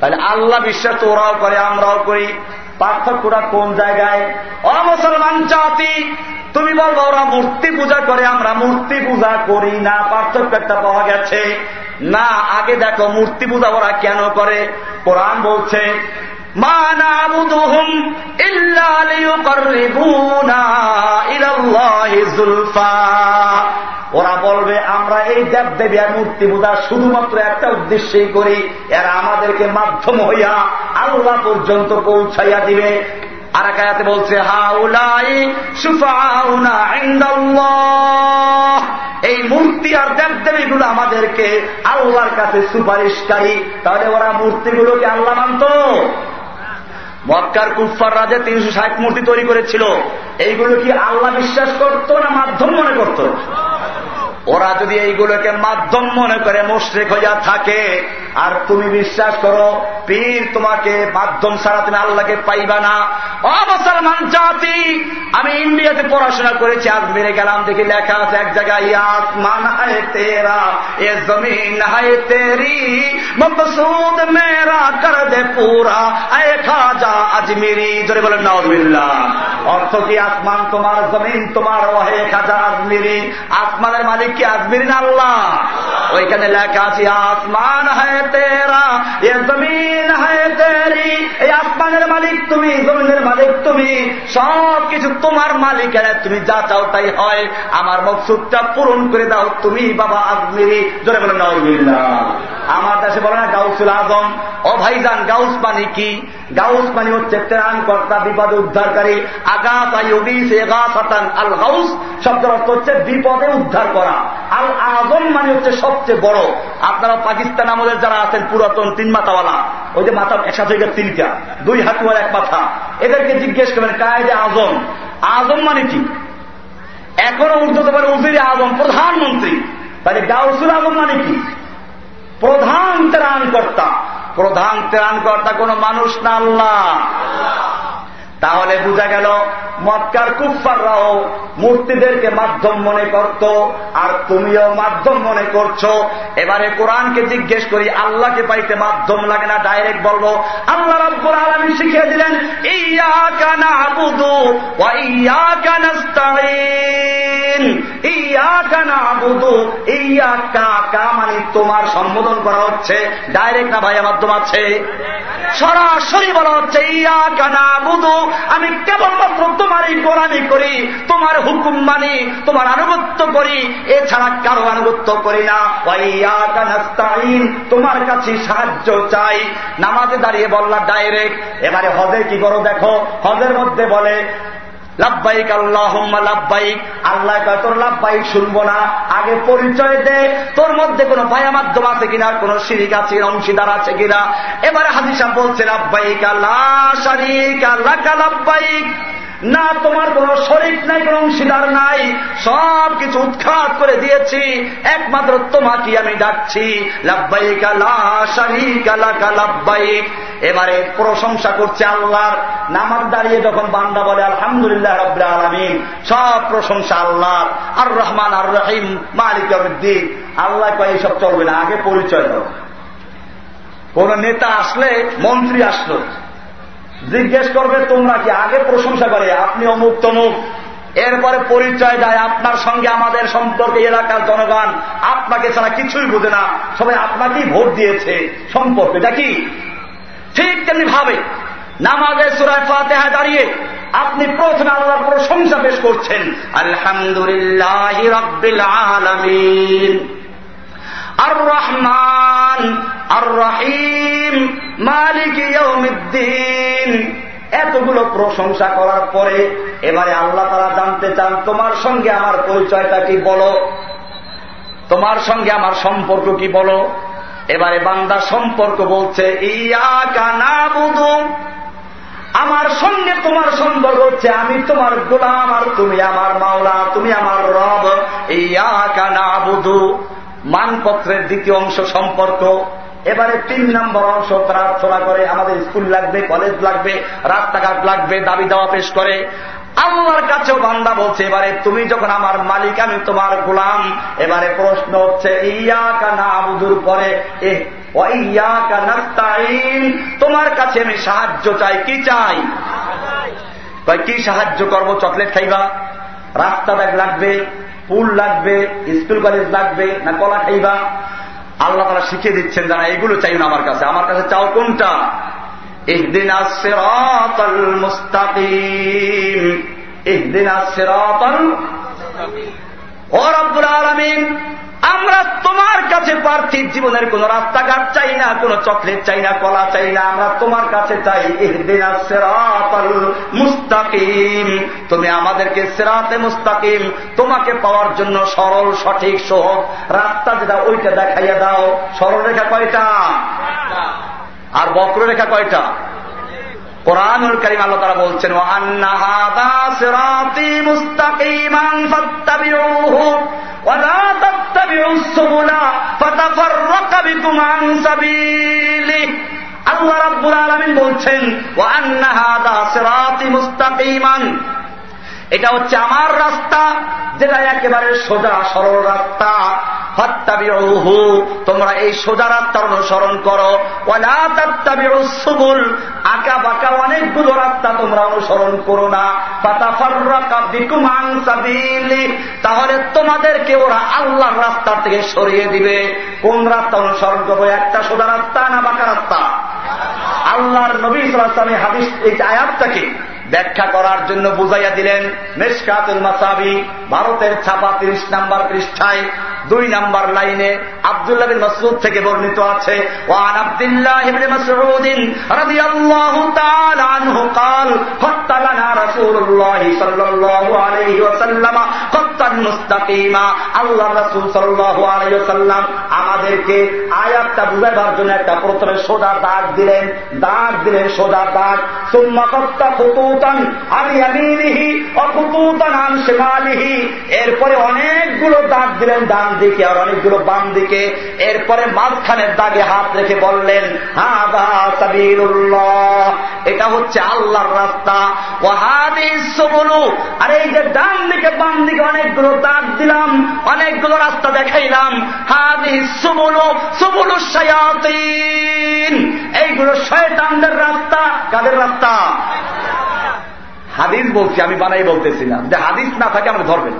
তাহলে আল্লাহ বিশ্বাস তো ওরাও করে, আমরাও করি। পার্থক্যটা কোন জায়গায়? অমুসলমান জাতি, তুমি বলব ওরা মূর্তি পূজা করে, আমরা মূর্তি পূজা করি না, পার্থক্য একটা পাওয়া গেছে। না, আগে দেখো মূর্তি পূজা ওরা কেন করে? কোরআন বলছে ওরা বলবে, আমরা এই দেব দেবী আর মূর্তি পূজা শুধুমাত্র একটা উদ্দেশ্যেই করি। এরা আমাদেরকে মাধ্যম হইয়া আল্লাহ পর্যন্ত পৌঁছাইয়া দিবে। আর একাতে বলছে, হাউলাই সুফাউনা এই মূর্তি আর দেব দেবীগুলো আমাদেরকে আল্লাহর কাছে সুপারিশকারী। তাহলে ওরা মূর্তিগুলোকে আল্লাহ মানত। মক্কার কুফার রাজা তিনশো ষাট মূর্তি তৈরি করেছিল, এইগুলো কি আল্লাহ বিশ্বাস করত না মাধ্যম মনে করত? ওরা যদি এইগুলোকে মাধ্যম মনে করে মোশরেক হইয়া থাকে, আর তুমি বিশ্বাস করো, পীর তোমাকে মাধ্যম ছাড়া তুমি আল্লাহকে পাইবা না। অবসলমান জাতি, আমি ইন্ডিয়াতে পড়াশোনা করেছি আজ মেরে গেলাম, দেখি লেখা আছে এক জায়গায় আসমান হায় তেরা, এ জমিন হায় তেরি, মকসুদ মেরা কর দে পুরা এ খাজা আজমিরি। জোরে বলেন নজমিল্লা অর্থ কি, আসমান তোমার, জমিন তোমার ওহে খাজা আজমিরি। আসমানের মালিক কি আজমিরিন আল্লাহ? ওইখানে লেখা আছে আসমান হায় তেরা, এ জমিন হায় তেরি, এই আসমানের মালিক তুমি, জমিনের মালিক তুমি সব কিছু তোমার মালিকের, তুমি যা চাও তাই হয়। আমার মকসুদটা পূরণ করে দাও তুমি, বাবা আজমিরি। জোরে বলে নজমিল্লা আমার দেশে বলে না, গাউসুল আজম। ও ভাইজান, গাউস মানে কি? গাউস মানে হচ্ছে ত্রাণ কর্তা, বিপদে উদ্ধারকারী। আগাত আল গাউস। শব্দের অর্থ হচ্ছে বিপদে উদ্ধার করা। আল আজম মানে হচ্ছে সবচেয়ে বড়। আপনারা পাকিস্তান আমাদের যারা আছেন, পুরাতন তিন মাথাওয়ালা, ওই যে মাথা একসাথে তিনটা, দুই হাতুয়ার এক মাথা। এদেরকে জিজ্ঞেস করবেন, কায়দে আজম আজম মানে কি? এখনও উর্দুতে পারে উজির আজম প্রধানমন্ত্রী। তাহলে গাউসুল আজম মানে কি? প্রধান ত্রাণকর্তা। প্রধান ত্রাণকর্তা কোন মানুষ না আল্লাহ। তাহলে বোঝা গেল, মক্কার কুফাররাও মূর্তিদেরকে মাধ্যম মনে করত, আর তুমিও মাধ্যম মনে করছ। এবারে কোরআনকে জিজ্ঞেস করি, আল্লাহকে পাইতে মাধ্যম লাগে না? ডাইরেক্ট বলব, আল্লাহ রব্বুল আলমী শিখিয়ে দিলেন ইয়া কানা আবুদু ইয়া কানাস্তাইন ইয়া কানা আবুদু ইয়া কা মানে তোমার সম্বোধন করা হচ্ছে। ডাইরেক্ট না ভাইয়া, মাধ্যম আছে? সরাসরি বলা হচ্ছে ইয়া কানা আবুদু আমি কেবলমাত্র তোমার কোরআনই করি, তোমার হুকুম মানি, তোমার আনুগত্য করি, এছাড়া কারও আনুগত্য করি না। তোমার কাছে সাহায্য চাই। নামাজে দাঁড়িয়ে বললা, ডাইরেক্ট, এবারে হজে কি করো দেখো। হজের মধ্যে বলে লাভবাইক আল্লাহ লাভবাহিক আল্লাহ তোর লাভবাহিক শুনব না। আগে পরিচয় দে। তোর মধ্যে কোনো ভায়া মাধ্যম আছে কিনা, কোন শিরিক আছে অংশীদার আছে কিনা? এবারে হাদিসা বলছে লাভবাহিক আল্লাহ শারিক আল্লাহ লাভবাইক না তোমার কোন শরিক নাই, কোন অংশীদার নাই সব কিছু উৎখাত করে দিয়েছি, একমাত্র তোমাকে আমি ডাকছি। লাভবাইক লাভবাইক এবারে প্রশংসা করছে আল্লাহর নামাজ দাঁড়িয়ে যখন বান্দা বলে, আলহামদুলিল্লাহ রব আলমিন। সব প্রশংসা আল্লাহর। আর রহমান আর রহিম মালিক উদ্দিন আল্লাহ কয় এইসব চলবে না, আগে পরিচয় কোন নেতা আসলে, মন্ত্রী আসলো। জিজ্ঞেস করবে, তোমরা কি আগে প্রশংসা করে? আপনি অমুক তমুক। এরপরে পরিচয় দেয়, আপনার সঙ্গে আমাদের সম্পর্কে এলাকার জনগণ আপনাকে ছাড়া কিছুই বোঝে না। সবাই আপনাকেই ভোট দিয়েছে সম্পর্কে দেখি ঠিক তেমনি ভাবে নামাজের সুরায় ফাতেহায় দাঁড়িয়ে আপনি প্রথমে আল্লাহর প্রশংসা পেশ করছেন, আলহামদুলিল্লাহ আর রহমান আর রহিম মালিক ইয়ৌমিদ্দিন এতগুলো প্রশংসা করার পরে এবারে আল্লাহ তারা জানতে চান, তোমার সঙ্গে আমার পরিচয়টা কি বলো? তোমার সঙ্গে আমার সম্পর্ক কি বলো? এবারে বান্দা সম্পর্ক বলছে ইয়া কানা বুধু আমার সঙ্গে তোমার সম্পর্ক হচ্ছে, আমি তোমার গোলাম আর তুমি আমার মাওলা, তুমি আমার রব। ইয়া কানা বুধু মানপত্রের দ্বিতীয় অংশ সম্পর্ক। এবারে তিন নম্বর অংশ প্রার্থনা করে, আমাদের স্কুল লাগবে, কলেজ লাগবে, রাস্তাঘাট লাগবে, দাবি দেওয়া পেশ করে। আল্লাহর কাছেও বান্দা বলছে, এবারে তুমি যখন আমার মালিক, আমি তোমার গোলাম। এবারে প্রশ্ন হচ্ছে ইয়া কানা আবুদুর পরে তোমার কাছে আমি সাহায্য চাই, কি চাই? তাই কি সাহায্য করব? চকলেট খাইবা? রাস্তা ব্যাগ লাগবে, পুল লাগবে, স্কুল কলেজ লাগবে, না কলা খাইবা? আল্লাহ তারা শিখিয়ে দিচ্ছেন, যারা এগুলো চাই না আমার কাছে। আমার কাছে চাও কোনটা? ইহদিন মুস্তাকিম। ইহদিন ও রব্বুল আলমিন। আমরা তোমার কাছে পার্থিব জীবনের কোন রাস্তাঘাট চাই না, কোন চকলেট চাই না, কলা চাই না, আমরা তোমার কাছে চাই। মুস্তাকিম। তুমি আমাদেরকে সেরাতে মুস্তাকিম। তোমাকে পাওয়ার জন্য সরল, সঠিক, সহজ রাস্তা যেটা, ওইটা দেখাইয়া দাও। সরল রেখা কয়টা? আর বক্ররেখা কয়টা? কোরআনুল করিম আল্লাহ তারা বলছেন ও আন্না হাদা সিরাতি মুস্তাকিমান ফাত্তাবিউহু ওয়া লা তাত্তাবিউস সুবুলা ফাতাফাররাকা বিকুম আন সাবিলিহি আল্লাহ রাব্বুল আলামিন বলছেন ওয়া আন্না হাদা সিরাতি মুস্তাকিমান। এটা হচ্ছে আমার রাস্তা, যেটা একেবারে সোজা সরল রাস্তা। তোমরা এই সোজা রাস্তার অনুসরণ করো। সুবুল আঁকা বাঁকা অনেকগুলো রাস্তা তোমরা অনুসরণ করো না। তাহলে তোমাদেরকে ওরা আল্লাহর রাস্তা থেকে সরিয়ে দিবে। কোন রাস্তা অনুসরণ করব? একটা সোজা রাস্তা না বাঁকা রাস্তা? আল্লাহর নবী সালামী হাদিস, এই আয়াতটাকে ব্যাখ্যা করার জন্য বুঝাইয়া দিলেন মেসকাতুল মাসাবি ভারতের ছাপা তিরিশ নাম্বার পৃষ্ঠায় দুই নাম্বার লাইনে আবদুল্লাহ বিন মাসুদ থেকে বর্ণিত আছে ওয়ান আব্দুল্লাহ ইবনে মাসউদিন রাদিয়াল্লাহু তাআলা আনহু قال خط لنا رسول الله صلى الله عليه وسلم خط মুস্তাকিমা আল্লাহ রাসূল সাল্লাল্লাহু আলাইহি ওয়াসাল্লাম আমাদেরকে আয়াতটা বুঝাইবার জন্য একটা প্রথমে সোজা দাগ দিলেন দাগ দিলেন সোজা দাগ সুম্মা কাত্তা খুতুতান আন ইয়ামিনিহি ওয়া খুতুতান আন শিমালিহি। এরপরে অনেকগুলো দাগ দিলেন ডান দিকে আর অনেকগুলো বাম দিকে। এরপরে মাঝখানের দাগে হাত রেখে বললেন, হাদা সাবিলুল্লাহ। এটা হচ্ছে আল্লাহর রাস্তা। ও হাদিসবলু আর এই যে ডান দিকে, বাম দিকে অনেকগুলো দাগ দিলাম, অনেকগুলো রাস্তা দেখাইলাম। হাদিস সুবলু সুবলু শায়াতিন। এইগুলো শয়তানদের রাস্তা। কাদের রাস্তা? হাদিস বলছি, আমি বানাই বলতেছি না। যে হাদিস না থাকে আমাকে ধরবেন।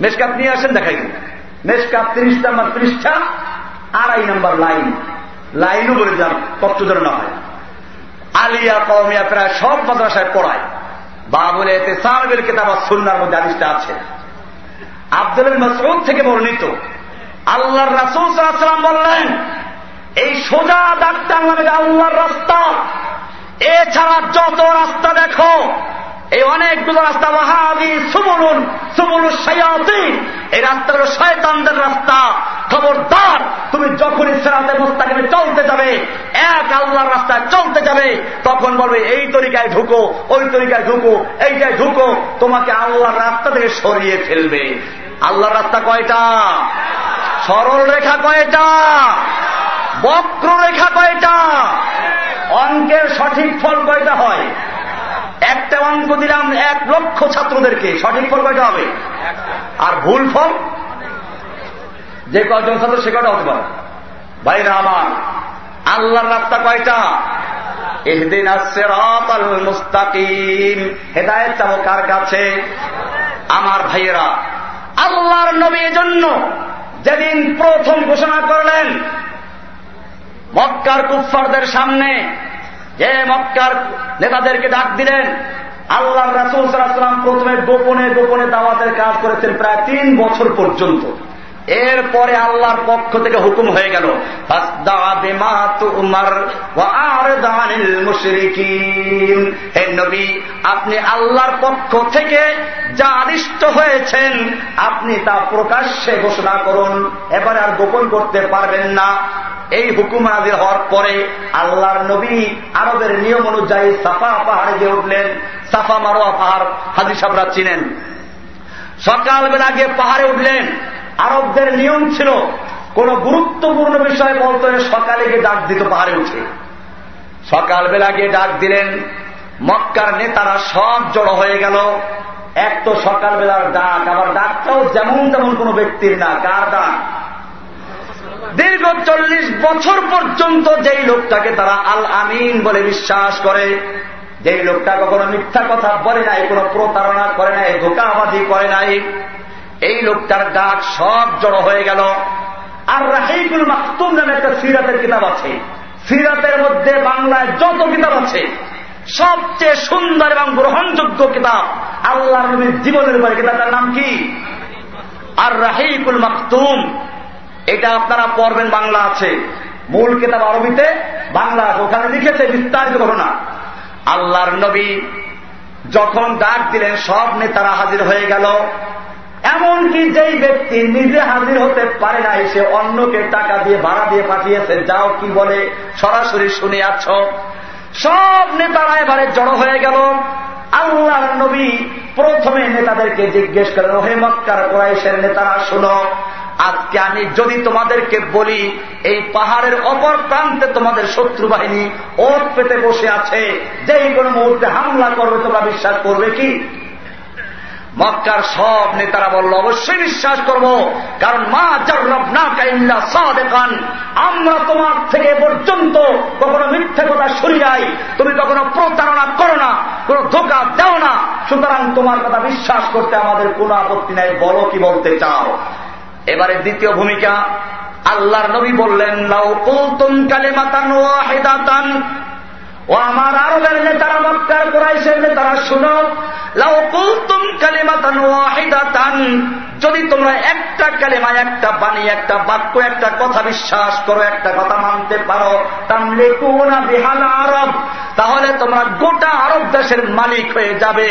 মেশকাপ নিয়ে আসেন, দেখাই মেশকাপ তিরিশ নাম্বার পৃষ্ঠা আড়াই নাম্বার লাইন। লাইনও বলে যান তত্ত্ব যেন না হয়। আলিয়া কমিয়া প্রায় সব মাদ্রাসায় পড়ায়। বাবুলে এতে সাহেবের কেতাব সুন্নার মধ্যে আদিসটা আছে। আব্দুল মসরুদ থেকে বর্ণিত। আল্লাহর রাসুল বললেন, এই সোজা দাগটা আমাদের আল্লাহর রাস্তা। এছাড়া যত রাস্তা দেখো এই অনেকগুলো রাস্তা ওয়াহাবি সুবলুন সুবলু সয়াতি এই রাস্তাগুলো শয়তানদের রাস্তা। খবরদার, তুমি যখন ইসরাতে মোস্তাকিমে চলতে যাবে, এক আল্লাহর রাস্তায় চলতে যাবে, তখন বলবে, এই তরিকায় ঢুকো, ওই তরিকায় ঢুকো, এইটায় ঢুকো, তোমাকে আল্লাহর রাস্তা থেকে সরিয়ে ফেলবে। আল্লাহর রাস্তা কয়টা? সরল রেখা কয়টা? বক্র রেখা কয়টা? অঙ্কের সঠিক ফল কয়টা হয়? একটা অঙ্ক দিলাম এক লক্ষ ছাত্রদেরকে। সঠিক ফল কয়টা হবে? আর ভুল ফল? যে কয়জন ছাত্র, সে কয়টা হতে পারে? ভাইরা আমার, আল্লাহর রাস্তা কয়টা? এহদিন মুস্তাকিম। হেদায়ত চাবো কার কাছে? আমার ভাইয়েরা, আল্লাহর নবী জন্য যেদিন প্রথম ঘোষণা করলেন, মক্কার কুফারদের সামনে যে মক্কার নেতাদেরকে ডাক দিলেন আল্লাহ রাসুল সাল্লাম প্রথমে গোপনে গোপনে দাওয়াতের কাজ করেছেন প্রায় তিন বছর পর্যন্ত। এরপরে আল্লাহর পক্ষ থেকে হুকুম হয়ে গেল নবী, আপনি আল্লাহর পক্ষ থেকে যা আদিষ্ট হয়েছেন, আপনি তা প্রকাশ্যে ঘোষণা করুন। এবারে আর গোপন করতে পারবেন না। এই হুকুম আদির হওয়ার পরে আল্লাহর নবী আরবের নিয়ম অনুযায়ী সাফা পাহাড়ে গিয়ে উঠলেন। সাফা মারোয়া পাহাড় হাজি সাবরা চিনেন। সকালবেলা গিয়ে পাহাড়ে উঠলেন। আরবদের নিয়ম ছিল, কোন গুরুত্বপূর্ণ বিষয় বলতে সকালে গিয়ে ডাক দিত পাহাড়ে উঠে। সকালবেলা গিয়ে ডাক দিলেন, মক্কার নেতারা সব জড়ো হয়ে গেল। এক তো সকালবেলার ডাক, আবার ডাকটাও যেমন তেমন কোন ব্যক্তির না, কার ডাক? দীর্ঘ চল্লিশ বছর পর্যন্ত যেই লোকটাকে তারা আল আমিন বলে বিশ্বাস করে, যেই লোকটা কখনো মিথ্যা কথা বলে নাই, কোনো প্রতারণা করে নাই, ধোকাবাজি করে নাই এই লোকটার ডাক সব জড়ো হয়ে গেল। আর রাহিকুল মাহতুম নামে একটা সিরাতের কিতাব আছে। সিরাতের মধ্যে বাংলায় যত কিতাব আছে, সবচেয়ে সুন্দর এবং গ্রহণযোগ্য কিতাব আল্লাহ নবীর জীবনের উপরে। কিতাবটার নাম কি? আর রাহিকুল মাহতুম এটা আপনারা পড়বেন, বাংলা আছে। মূল কিতাব আরবিতে, বাংলা আছে। ওখানে লিখেছে বিস্তারিত ঘটনা। আল্লাহর নবী যখন ডাক দিলেন, সব নেতারা হাজির হয়ে গেল। এমনকি যেই ব্যক্তি নিজে হাজির হতে পারে নাই, সে অন্যকে টাকা দিয়ে ভাড়া দিয়ে পাঠিয়েছে। যাও কি বলে, সরাসরি শুনে আছ। সব নেতারা এবারে জড়ো হয়ে গেল। আল্লাহর নবী প্রথমে নেতাদেরকে জিজ্ঞেস করেন, ওহে মক্কার কোরাইশের নেতারা, শুনো, আজকে আমি যদি তোমাদেরকে বলি, এই পাহাড়ের অপর প্রান্তে তোমাদের শত্রু বাহিনী ওট পেতে বসে আছে, যেই কোনো মুহূর্তে হামলা করবে, তোমরা বিশ্বাস করবে কি? মক্কার সব নেতারা বলল, অবশ্যই বিশ্বাস করব, কারণ মা জর্রব না কাইল্লা সাদেকান। আমরা তোমার থেকে পর্যন্ত কখনো মিথ্যে কথা শুনি নাই। তুমি কখনো প্রতারণা করো না, কোনো ধোকা দাও না। সুতরাং তোমার কথা বিশ্বাস করতে আমাদের কোনো আপত্তি নাই, বলো কি বলতে চাও? এবারে দ্বিতীয় ভূমিকা, আল্লাহর নবী বললেন, লাউ কুলতুম কালিমাতান ওয়াহিদাতান ও আমার আরবের নেতারা মক্কার কোরাইশের নেতারা শুনো, লাউ কুলতুম কালিমাতান ওয়াহিদাতান, যদি তোমরা একটা কালেমায় একটা বাণী, একটা বাক্য, একটা কথা বিশ্বাস করো, একটা কথা মানতে পারো তাহলে কোন বিহাল আরব, তাহলে তোমরা গোটা আরব দেশের মালিক হয়ে যাবে।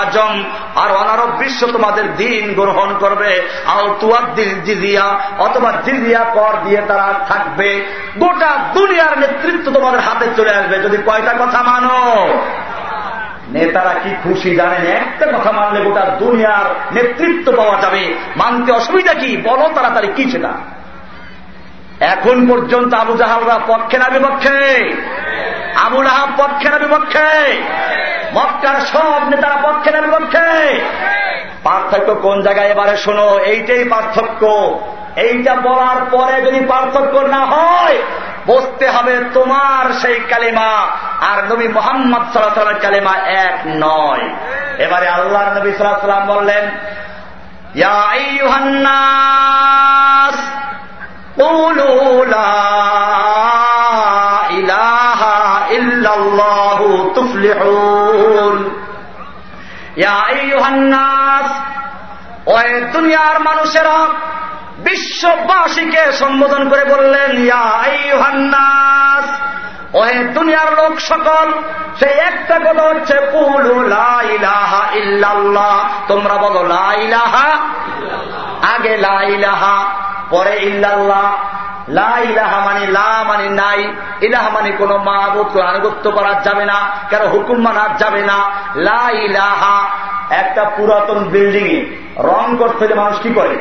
আজম, আর অনারব বিশ্ব তোমাদের দিন গ্রহণ করবে। আও তুয়াদ্দিন জিজিয়া, অথবা জিজিয়া কর দিয়ে তারা থাকবে। গোটা দুনিয়ার নেতৃত্ব তোমাদের হাতে চলে আসবে, যদি কয়টা কথা মানো? নেতারা কি খুশি জানেন? একটা কথা মানলে গোটা দুনিয়ার নেতৃত্ব পাওয়া যাবে। মানতে অসুবিধা কি? বলো তাড়াতাড়ি, কি সেটা? এখন পর্যন্ত আবু জাহাবরা পক্ষে না বিপক্ষে? আবুল আহাব পক্ষে না বিপক্ষে। মক্কার সব নেতারা পক্ষে না বিপক্ষে। পার্থক্য কোন জায়গায় এবারে শোনো, এইটাই পার্থক্য। এইটা বলার পরে যদি পার্থক্য না হয়, বসতে হবে তোমার সেই কালিমা। আর নবী মোহাম্মদ সাল্লাহ কালিমা এক নয়। এবারে আল্লাহ নবী সাল্লাহ সাল্লাম বললেন ইলাহা ইল্লাল্লাহু তুফলিহুন। ওই দুনিয়ার মানুষেরা বিশ্ববাসীকে সম্বোধন করে বললেন ওহে দুনিয়ার লোক সকল সেই একটা কথা হচ্ছে লাইলাহা ইল্লাল্লাহ, তোমরা বলো লাইলাহা আগে লাইলাহা পরে ইল্লাল্লাহ। লা ইলাহা মানে লা মানে নাই। ইলাহা মানে আনুগত্য করা যাবে না হুকুম যাবে না। একটা পুরাতন রং করতে হলে মানুষ কি করে?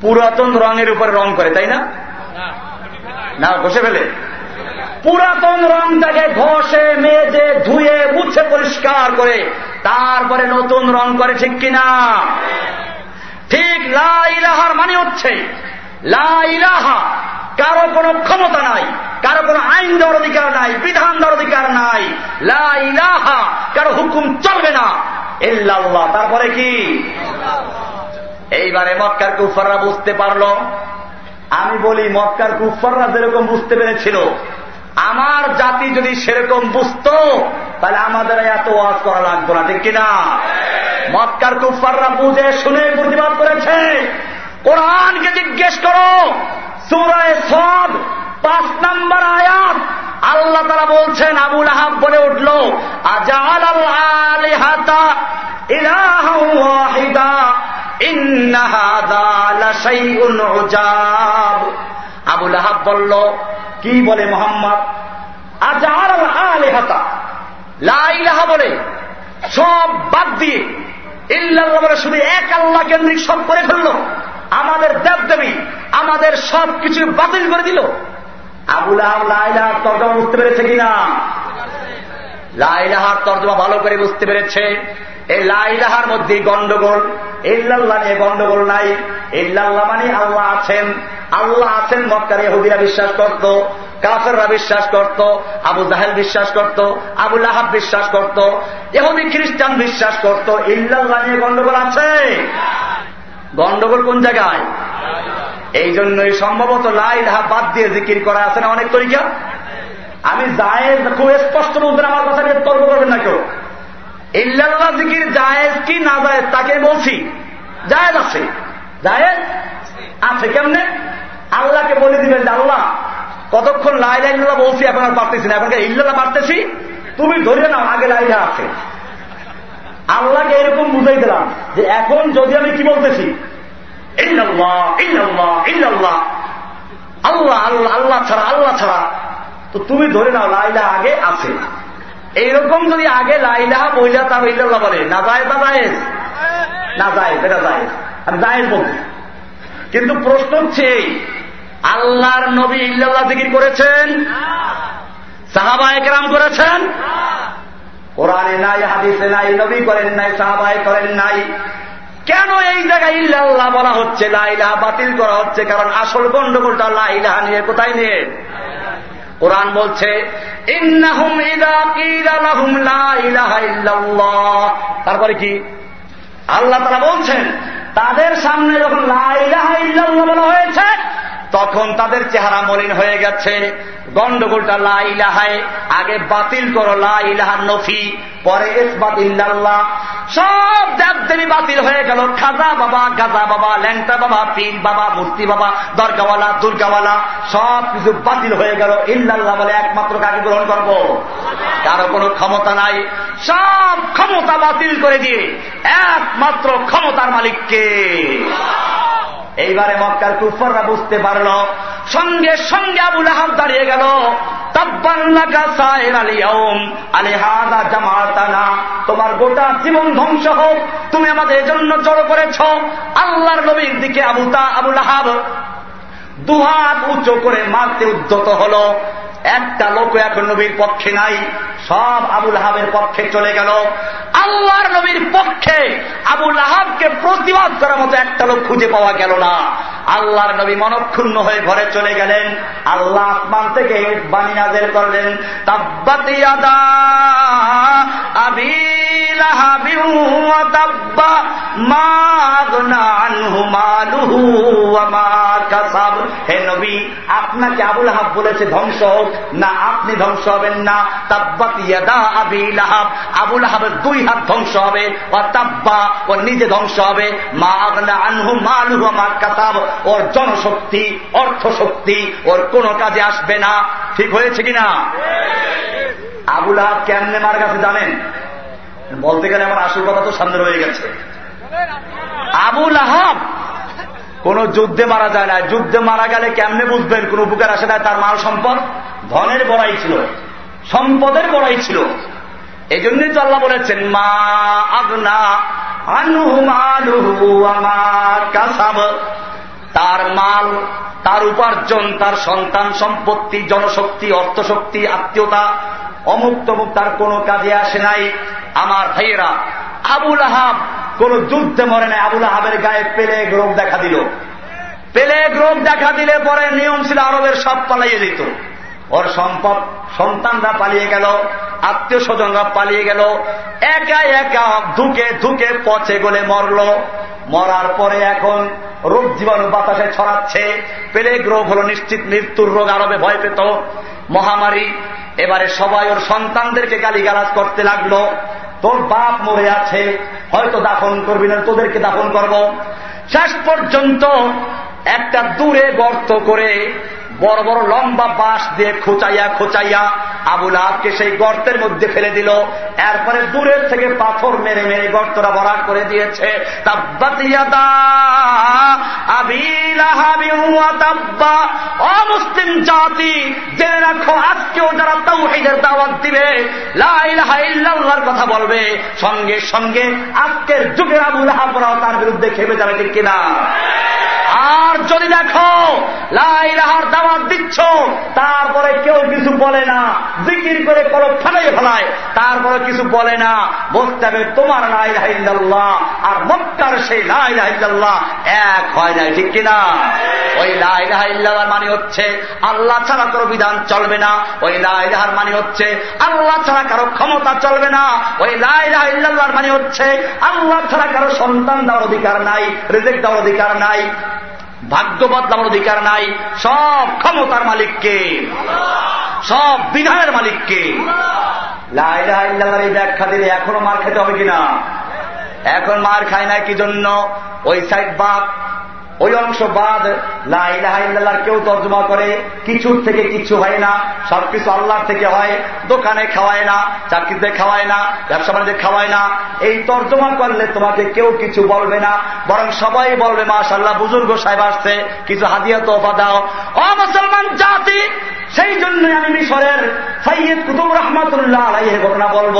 পুরাতন রঙের উপরে রং করে, তাই না? না, ঘষে ফেলে। পুরাতন রংটাকে ঘষে, মেজে, ধুয়ে, মুছে, পরিষ্কার করে, তারপরে নতুন রং করে, ঠিক কিনা? ঠিক লাইলাহার মানে হচ্ছে লাইলাহা কারও কোনো ক্ষমতা নাই, কারও কোনো আইন দেওয়ার অধিকার নাই, বিধান দেওয়ার অধিকার নাই। লাইলাহা কারও হুকুম চলবে না। ইল্লাল্লাহ, তারপরে কি? এইবারে মক্কার কুফাররা বুঝতে পারল। আমি বলি, মক্কার কুফাররা যেরকম বুঝতে পেরেছিল, আমার জাতি যদি সেরকম বুঝত, তাহলে আমাদের এত ওয়াজ করা লাগতো না, ঠিক কিনা? মক্কার কুফাররা বুঝে শুনে প্রতিবাদ করেছে। কোরআনকে জিজ্ঞেস করো। সুরায় সব পাঁচ নম্বর আয়াত। আল্লাহ তারা বলছেন আবুল আহাব বলে উঠল আজাল আলিহাতা আবুল আহাব বলল, কি বলে মোহাম্মদ? আজাল আলিহাতা লাইলাহা বলে, সব বাদ দিয়ে ইল্লাল্লাহ বলে শুধু এক আল্লাহ কেন্দ্রিক সব করে ফেলল। আমাদের দেব দেবী আমাদের সব কিছু বাতিল করে দিল। আবুল লাইলাহার তর্জমা বুঝতে পেরেছে কিনা? লাইলাহার তর্জমা ভালো করে বুঝতে পেরেছে। এই লাইলাহার মধ্যে গন্ডগোল। ইল্লাল্লাহ নিয়ে গন্ডগোল নাই। ইল্লাল্লাহ মানে আল্লাহ আছেন। আল্লাহ আছেন মক্কার হুদিরা বিশ্বাস করত, কাফেররা বিশ্বাস করত, আবু জাহেল বিশ্বাস করত, আবু লাহাব বিশ্বাস করত এহুদি খ্রিস্টান বিশ্বাস করত। ইল্লাল্লাহ নিয়ে গন্ডগোল আছে? গন্ডগোল কোন জায়গায়? এই জন্যই সম্ভবত লাইলাহা বাদ দিয়ে জিকির করা আছে না অনেক তরিকা? আমি জায়েজ খুব স্পষ্ট বলতেন, আমার কথা নিয়ে তর্ক করবেন না কেউ। ইল্লাল্লাহ জিকির জায়েজ কি না জায়েজ, তাকে বলছি। জায়েজ আছে। জায়েজ আছে কেমনে? আল্লাহকে বলে দিবেন যে, আল্লাহ, কতক্ষণ লাইলা ইল্লাহ বলছি, এখন আর পারতেছি না। এখনকার ইল্লাল্লাহ পারতেছি? তুমি ধরে নাও, আগে লাইলা আছে। আল্লাহকে এরকম বুঝাই দিলাম যে, এখন যদি আমি কি বলতেছি? ইল্লাল্লাহ ইল্লাল্লাহ ইল্লাল্লাহ। আল্লাহ আল্লাহ আল্লাহ ছাড়া আল্লাহ ছাড়া। তো তুমি ধরে নাও লাইলা আগে আছে। এইরকম যদি আগে লাইলাহা বইলা তার ইল্লাল্লাহ বলে না যায় যায় না যায় এটা যায় আমি জায়েজ বলছি কিন্তু প্রশ্ন হচ্ছে, আল্লাহর নবী ইল্লাল্লাহ জিকির করেছেন? সাহাবা একরাম করেছেন? কোরআনে নাই, হাদিসে নাই, নবী করেন নাই, সাহাবায় করেন নাই। কেন এই জায়গায় ইল্লাল্লাহ বলা হচ্ছে লাইলাহ বাতিল করা হচ্ছে? কারণ আসল গন্ডগোলটা লাইলাহ নিয়ে কোথায় নিয়ে? কোরআন বলছে তারপরে কি? আল্লাহ তারা বলছেন তাদের সামনে যখন লাইলা বলা হয়েছে তখন তাদের চেহারা মলিন হয়ে গেছে। গন্ডগোলটা লাইলাহায় আগে বাতিল করো লাইলাহার নফি, পরে ইসবাত ইল্লাল্লাহ। সব দেবদেবী বাতিল হয়ে গেল। খাজা বাবা, গাজা বাবা, ল্যাংটা বাবা, পীর বাবা, মূর্তি বাবা, দরগাওয়ালা, দুর্গাওয়ালা, সব কিছু বাতিল হয়ে গেল। ইল্লাল্লাহ বলে একমাত্র কাকে গ্রহণ করব? কারও কোনো ক্ষমতা নাই। সব ক্ষমতা বাতিল করে দিয়ে একমাত্র ক্ষমতার মালিককে। এইবারে মক্কার কুফাররা বুঝতে পারল, সঙ্গে সঙ্গে আবুল আহাব দাঁড়িয়ে গেল। তোমার গোটা জীবন ধ্বংস হোক, তুমি আমাদের জন্য জড়ো করেছ। আল্লাহর নবীর দিকে আবুতা আবুল আহাব দুহাত উচ্চ করে মারতে উদ্যত হল। একটা লোক এখন নবীর পক্ষে নাই, সব আবুল আহাবের পক্ষে চলে গেল। আল্লাহর নবীর পক্ষে আবুল আহাবকে প্রতিবাদ করার মতো একটা লোক খুঁজে পাওয়া গেল না। আল্লাহর নবী মনক্ষুণ্ণ হয়ে ঘরে চলে গেলেন। আল্লাহ আসমান থেকে বাণী নাজের করলেন তাব্বাতিয়াদা হে নবী, আপনাকে আবুল আহাব বলেছে ধ্বংস হোক। না, আপনি ধ্বংস হবেন না। তাব্বাত ইয়াদা আহাব আবুল আহাবের দুই হাত ধ্বংস হবে। ও তাব্বা ওর নিজে ধ্বংস হবে। মা আগনা আনহু মালুহু আমার কাতাব। ওর জনশক্তি অর্থ শক্তি ওর কোনো কাজে আসবে না। ঠিক হয়েছে কিনা? আবুল আহাব কেমনে মার কাছে জানেন? বলতে গেলে আমার আসল কথা তো সামনে রয়ে গেছে। আবুল আহাব কোন যুদ্ধে মারা যায় না। যুদ্ধে মারা গেলে কেমনে বুঝবেন? কোন উপকার আসে না। তার মাল সম্পদ ধনের বড়াই ছিল। সম্পদের বড়াই ছিল। এই জন্যই তো আল্লাহ বলেছেন, মা আগনা কাসাব। তার মাল, তার উপার্জন, তার সন্তান, সম্পত্তি, জনশক্তি, অর্থশক্তি, আত্মীয়তা অমুক তমুক তার কোনো কাজে আসে নাই। আমার ভাইয়েরা আবুল আহাব কোন যুদ্ধে মরে নাই। আবুল আহাবের গায়ে পেলে রোগ দেখা দিল। পেলে রোগ দেখা দিলে পরে নিয়ম ছিল আরবের সব পালাইয়ে দিত ওর সম্পদ সন্তানরা পালিয়ে গেল, আত্মীয় স্বজনরা পালিয়ে গেল। একা একা ধুকে ধুকে পচে গলে মরল। মরার পরে এখন রোগ জীবাণু বাতাসে ছড়াচ্ছে। পেলেগ রোগ হল নিশ্চিত মৃত্যুর রোগ আরবে ভয় পেত। মহামারী, এবারে সবাই ওর সন্তানদেরকে গালিগালাজ করতে লাগল। তোর বাপ মরে আছে, হয়তো দাফন করবি না, তোদেরকে দাফন করব। শেষ পর্যন্ত একটা দূরে গর্ত করে বড় বড় লম্বা বাঁশ দিয়ে খোঁচাইয়া খোঁচাইয়া আবুল আবকে সেই গর্তের মধ্যে ফেলে দিল। এরপরে দূরের থেকে পাথর মেরে মেরে গর্তটা ভরাট করে দিয়েছে। অমুসলিম জাতি, জেনে রাখো, আজকেও যারা তাওহিদের দাওয়াত দিবে লাইলাহার কথা বলবে। সঙ্গে সঙ্গে আজকের যুগের আবুল আহাবরাও তার বিরুদ্ধে খেপে যাবে কিনা? আর যদি দেখো লাইলাহার দাওয়াত দিচ্ছ, তারপরে কেউ কিছু বলে না। বিক্রি করে কলক ফেলাই ফেলায়, তারপরে কিছু বলে না। বলতে হবে, তোমার লাইলাহিল্লাহ আর মক্কার সেই লাইলাহিল্লাহ এক হয় নাই, ঠিক কিনা? ওই লাইলাহিল্লাহর মানে হচ্ছে, আল্লাহ ছাড়া কারও বিধান চলবে না। ওই লাইলাহার মানে হচ্ছে, আল্লাহ ছাড়া কারও ক্ষমতা চলবে না। ওই লাইলাহিল্লাহর মানে হচ্ছে, আল্লাহ ছাড়া কারও সন্তান দেওয়ার অধিকার নাই রেজেক্ট দেওয়ার অধিকার নাই। ভাগ্য বদলাবার অধিকার নাই। সব ক্ষমতার মালিককে। সব বিধানের মালিককে। এই ব্যাখ্যা দিলে এখনও মার খেতে হবে কিনা? এখন মার খায় না কি জন্য ওই সাইড বাপ ওই অংশ বাদ লাইলাহার কেউ তর্জমা করে, কিছুর থেকে কিছু হয় না, সবকিছু আল্লাহর থেকে হয়, দোকানে খাওয়ায় না, চাকরিতে খাওয়ায় না, ব্যবসা বাণিজ্যে খাওয়ায় না। এই তর্জমা করলে তোমাকে কেউ কিছু বলবে না, বরং সবাই বলবে মাশাল্লাহ বুজুর্গ সাহেব আসছে, কিছু হাদিয়া তো দাও। অ মুসলমান জাতি, সেই জন্য আমি মিশরের সৈয়দ কুতুব রহমতুল্লাহ আলাইয়ের ঘটনা বলব।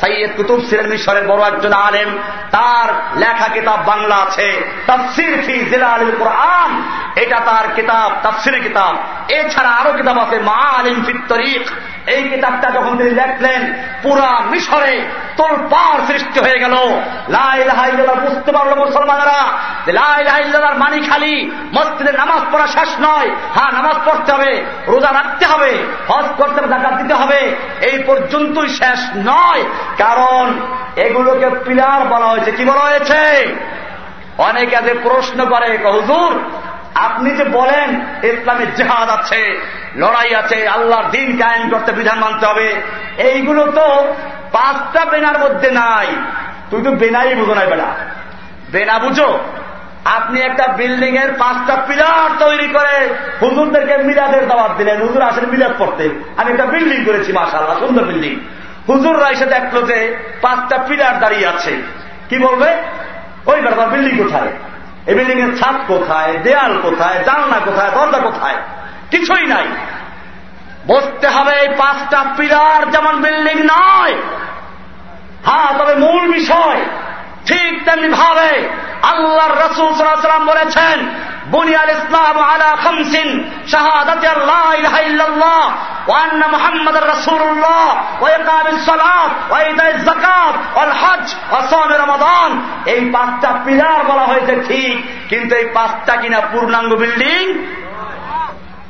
সৈয়দ কুতুব ছিলেন মিশরের বড় একজন আলেম, তার লেখা কিতাব বাংলা আছে, তফসির ফি জেলা আলিম কোরআন, এটা তার কিতাব, তফসিরের কিতাব। এছাড়া আরও কিতাব আছে মা আলিম ফিত্তরিক এই কিতাবটা যখন তিনি লেখলেন, পুরা মিশরে তোর পার সৃষ্টি হয়ে গেল। লাইল্লাহ বুঝতে পারল মুসলমানেরা লাইল্লার মানি খালি মসজিদের নামাজ পড়া শেষ নয়। হ্যাঁ নামাজ পড়তে হবে, রোজা রাখতে হবে, হজ করতে হবে জাকাত দিতে হবে। এই পর্যন্তই শেষ নয়। কারণ এগুলোকে পিলার বলা হয়েছে। কি বলা হয়েছে? অনেকে আজ প্রশ্ন করে হুজুর, আপনি যে বলেন ইসলামের জেহাদ আছে, লড়াই আছে, আল্লাহর দিন কায়েম করতে বিধান মানতে হবে, এইগুলো তো পাঁচটা বেনার মধ্যে নাই। তুই তো বেনাই বুঝো নাই বেড়া বেনা বুঝো? আপনি একটা বিল্ডিং এর পাঁচটা পিলার তৈরি করে হুজুরদেরকে মিলাদের দাওয়াত দিলেন। হুজুর আসেন মিলাদ পড়তে। আমি একটা বিল্ডিং করেছি মাসাল্লাহ সুন্দর বিল্ডিং। হুজুররা এসে দেখল যে পাঁচটা পিলার দাঁড়িয়ে আছে। কি বলবে? ওই বেড়া বিল্ডিং কোথায়? এই বিল্ডিং এর ছাদ কোথায়? দেয়াল কোথায়? জানলা কোথায়? দরজা কোথায়? কিছুই নাই। বসতে হবে এই পাঁচটা পিলার, যেমন বিল্ডিং নয়। হ্যাঁ তবে মূল বিষয় ঠিক তেমনি ভাবে আল্লাহর রসুল সাল্লাম বলেছেন, বুনিয়াল ইসলাম আলা খামসিন শাহাদাত আল্লাহ ইলাহা ইল্লাল্লাহ ওয়া আন্না মুহাম্মাদার রাসূলুল্লাহ ওয়া ইকামিস সালাত ওয়া ইতাইজ যাকাত ওয়াল হজ ওয়া সাওম রমাদান। এই পাঁচটা পিলার বলা হয়েছে ঠিক, কিন্তু এই পাঁচটা কিনা পূর্ণাঙ্গ বিল্ডিং?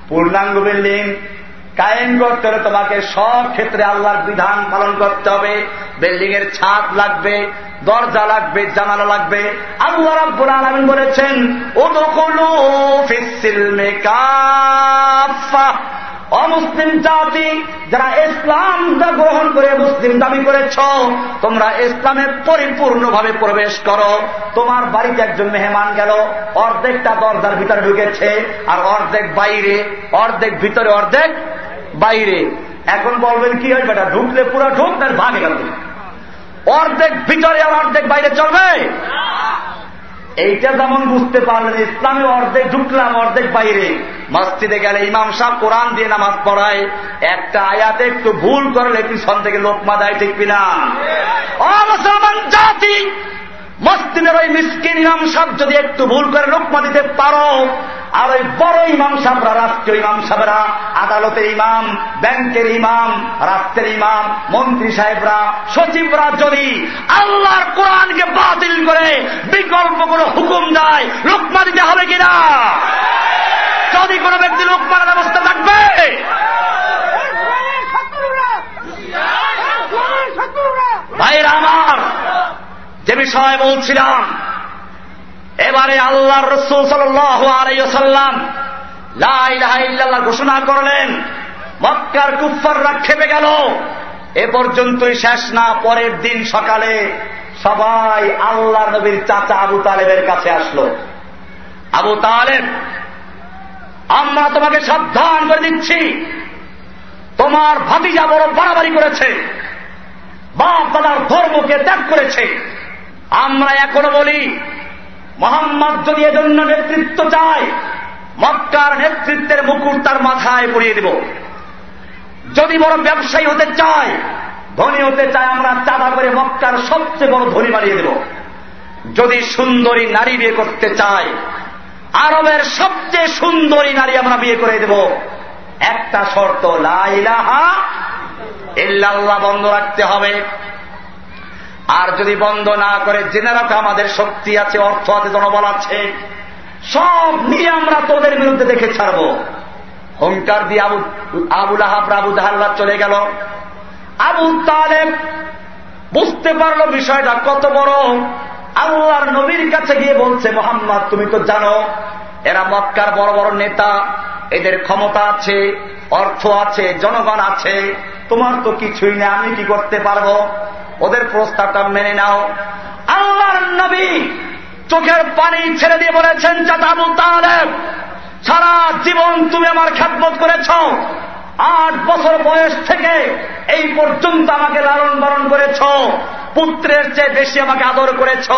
পূর্ণাঙ্গ বিল্ডিং। কায়েম করতে হলে তোমাকে সব ক্ষেত্রে আল্লাহর বিধান পালন করতে হবে। বিল্ডিং এর ছাদ লাগবে, দরজা লাগবে, জানালা লাগবে। আল্লাহ রাব্বুল আলামিন বলেছেন, উদখুলু ফিসসিলমি কাফা অমুসলিম জাতি, যারা ইসলামটা গ্রহণ করে মুসলিম দাবি করেছ, তোমরা ইসলামে পরিপূর্ণভাবে প্রবেশ করো। তোমার বাড়িতে একজন মেহমান গেল, অর্ধেকটা দরজার ভিতরে ঢুকেছে, আর অর্ধেক বাইরে, অর্ধেক ভিতরে অর্ধেক বাইরে। এখন বলবেন কি হয় বেটা? ঢুকলে পুরো ঢুক তার ভাগে গেল। অর্ধেক ভিতরে আর অর্ধেক বাইরে চলবে? এইটা যেমন বুঝতে পারলেন ইসলামে অর্ধেক ঢুকলাম অর্ধেক বাইরে। মসজিদে গেলে ইমাম সাহ কোরআন দিয়ে নামাজ পড়ায়। একটা আয়াতে একটু ভুল করলে পিছন থেকে লোকমা দেয় ঠিক কিনা? মুসলমান জাতি মসজিদের ওই মিসকিন ইমাম সাহ যদি একটু ভুল করে লোকমা দিতে পারো, আর ওই বড় ইমাম সাহরা রাষ্ট্রীয় ইমাম সাহেবরা আদালতের ইমাম, ব্যাংকের ইমাম, রাষ্ট্রের ইমাম, মন্ত্রী সাহেবরা, সচিবরা যদি আল্লাহর কোরআনকে বাতিল করে বিকল্প কোন হুকুম দেয়, লোকমা দিতে হবে কিনা? যদি কোন ব্যক্তি লোকমার ব্যবস্থা থাকবে? ভাইরা আমার বিষয় বলছিলাম, এবারে আল্লাহর রসুল সাল্লাম লাইল্লাহ ঘোষণা করলেন, মক্কার কুফাররা খেপে গেল। এ পর্যন্তই শেষ না, পরের দিন সকালে সবাই আল্লাহ নবীর চাচা আবু তালেবের কাছে আসলো। আবু তালেব, আমরা তোমাকে সাবধান করে দিচ্ছি। তোমার ভাতিজা বড় বাড়াবাড়ি করেছে। বাপ দাদার ধর্মকে ত্যাগ করেছে। আমরা এখনও বলি, মোহাম্মদ যদি এজন্য নেতৃত্ব চায়, মক্কার নেতৃত্বের মুকুট তার মাথায় পড়িয়ে দেব। যদি বড় ব্যবসায়ী হতে চায়, ধনী হতে চায়, আমরা চাঁদা করে মক্কার সবচেয়ে বড় ধনী বানিয়ে দেব। যদি সুন্দরী নারী বিয়ে করতে চায়, আরবের সবচেয়ে সুন্দরী নারী আমরা বিয়ে করে দেব। একটা শর্ত লাইলাহা ইল্লাল্লাহ বন্ধ রাখতে হবে। আর যদি বন্ধ না করে জেনে রাখো, আমাদের শক্তি আছে, অর্থ আছে, জনবল আছে। সব নিয়ে আমরা তোদের বিরুদ্ধে দেখে ছাড়বো। হুঙ্কার দিয়ে আবু আবুল আহাব আবু দাহাল্লা চলে গেল। আবু তালেব বুঝতে পারল বিষয়টা কত বড়। আল্লাহর নবীর কাছে গিয়ে বলছে, মোহাম্মদ, তুমি তো জানো, এরা মক্কার বড় বড় নেতা। এদের ক্ষমতা আছে, অর্থ আছে, জনগণ আছে। তোমার তো কিছুই নেই, আমি কি করতে পারব? ওদের প্রস্তাবটা মেনে নাও। আল্লাহর নবী চোখের পানি ছেড়ে দিয়ে বলেছেন চাতাবু তালেব, সারা জীবন তুমি আমার খ্যাতমত করেছ। আট বছর বয়স থেকে এই পর্যন্ত আমাকে লালন পালন করেছ। পুত্রের চেয়ে বেশি আমাকে আদর করেছ।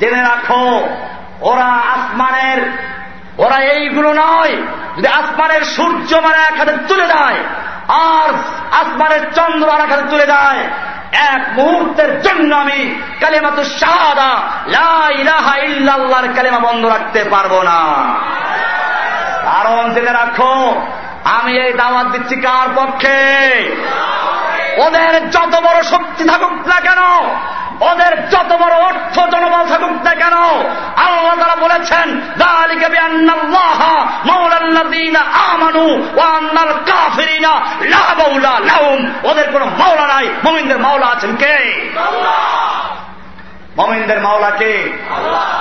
জেনে রাখো, ওরা আসমানের, ওরা এইগুলো নয়। যদি আসমানের সূর্য মানে এক হাতে তুলে দেয় আর আসমানের চন্দ্র আর এক হাতে তুলে দেয় এক মুহূর্তের জন্য আমি কালেমা তো সাদা লাহা ইল্লাল্লাহর কালেমা বন্ধ রাখতে পারব না। কারণ জেনে রাখো, আমি এই দাওয়াত দিচ্ছি কার পক্ষে? ওদের যত বড় শক্তি থাকুক না কেন ওদের যত বড় অর্থ জনবল থাকুক না কেন, আল্লাহ তারা বলেছেন আমানু ওয়ান্নাল কাফিরিনা ওদের কোন মাওলা নাই, মুমিনদের মাওলা আছেন কে? মমিনদের মাওলা কে?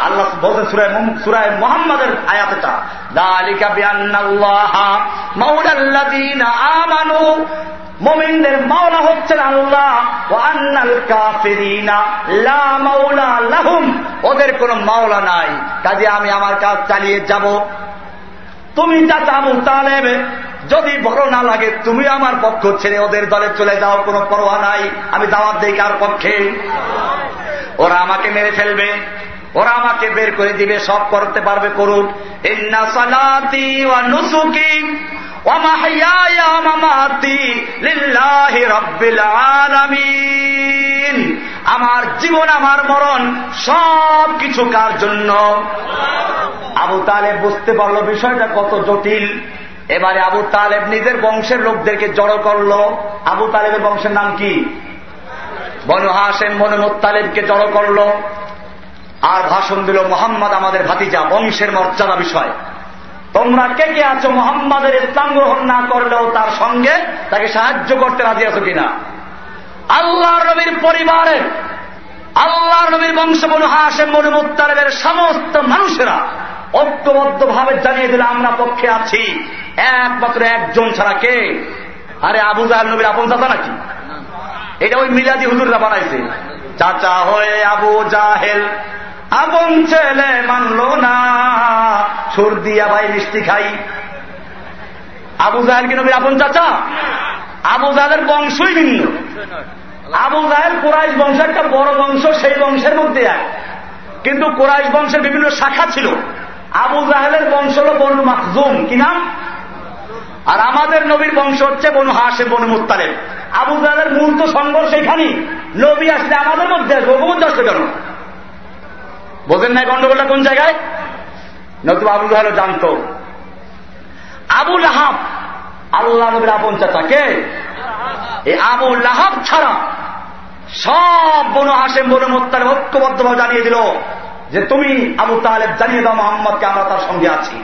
আল্লাহ। বলছেন সুরায় সুরায় মোহাম্মদের আয়াতটা। দালিকা বিআন্নাল্লাহ মাওলাল্লাযীনা আমানু। মোমিনদের মাওলা হচ্ছেন আল্লাহ। ও আন্নাল কাফেরিনা লা মাওলা লাহুম। ওদের কোনো মাওলা নাই। কাজে আমি আমার কাজ চালিয়ে যাব। তুমি যা চাবো তালেব যদি বড় না লাগে, তুমি আমার পক্ষ ছেড়ে ওদের দলে চলে যাও কোনো পরোয়া নাই। আমি দাওয়াত দিই কার পক্ষে? ওরা আমাকে মেরে ফেলবে। ওরা আমাকে বের করে দিবে, সব করতে পারবে করুন ইন্না সালাতি ওয়া নুসুকি আমার জীবন, আমার মরণ, সব কিছু কার জন্য? আবু তালে বুঝতে পারল বিষয়টা কত জটিল। এবারে আবু তালেব নিজের বংশের লোকদেরকে জড়ো করল। আবু তালেবের বংশের নাম কি? বনু হাসেম বনু মোত্তালেবকে জড়ো করল। আর ভাষণ দিল মোহাম্মদ আমাদের ভাতিজা, বংশের মর্যাদা বিষয়। তোমরা কে কে আছো? মোহাম্মদের ইসলাম গ্রহণ না করলেও তার সঙ্গে তাকে সাহায্য করতে রাজি আছো কিনা? আল্লাহ নবীর পরিবারের আল্লাহ নবীর বংশ বনু হাসেম বনু মুত্তালেবের সমস্ত মানুষেরা ঐক্যবদ্ধ ভাবে জানিয়ে দিলে, আমরা পক্ষে আছি। একমাত্র একজন ছাড়া কে? আরে আবু জাহাল নবীর আপন চাচা নাকি? এটা ওই মিলাদি হুজুররা বানাইছে। চাচা হয়ে আবু জাহেল, আপন ছেলে মানল না। সুর দিয়া ভাই মিষ্টি খাই। আবু জাহেল কি নবীর আপন চাচা? আবু জাহেলের বংশই ভিন্ন। আবু জাহেল কোরাইশ বংশ একটা বড় বংশ, সেই বংশের মধ্যে এক। কিন্তু কোরাইশ বংশের বিভিন্ন শাখা ছিল। আবু জাহেলের বংশ হল বনু মাকজুম কি নাম? আর আমাদের নবীর বংশ হচ্ছে বনু হাসে বনু মুতালেব আবু জাহেলের মূল তো সংঘর্ষ এখানেই নবী আসলে আমাদের মধ্যে আসবে ওকে মধ্যে আসবে কেন? বোঝেন নাই গন্ডগোলটা কোন জায়গায়? নতুবা আবু জাহেল জানত। আবু লাহাব, আল্লাহ নবীর আপন চাচা কে? এই আবু লাহাব ছাড়া সব বনু হাসেম বনু মোত্তার ঐক্যবদ্ধভাবে জানিয়ে দিল যে তুমি আবু তালেব জানিয়ে দাও, মোহাম্মদকে আমরা তার সঙ্গে আছি।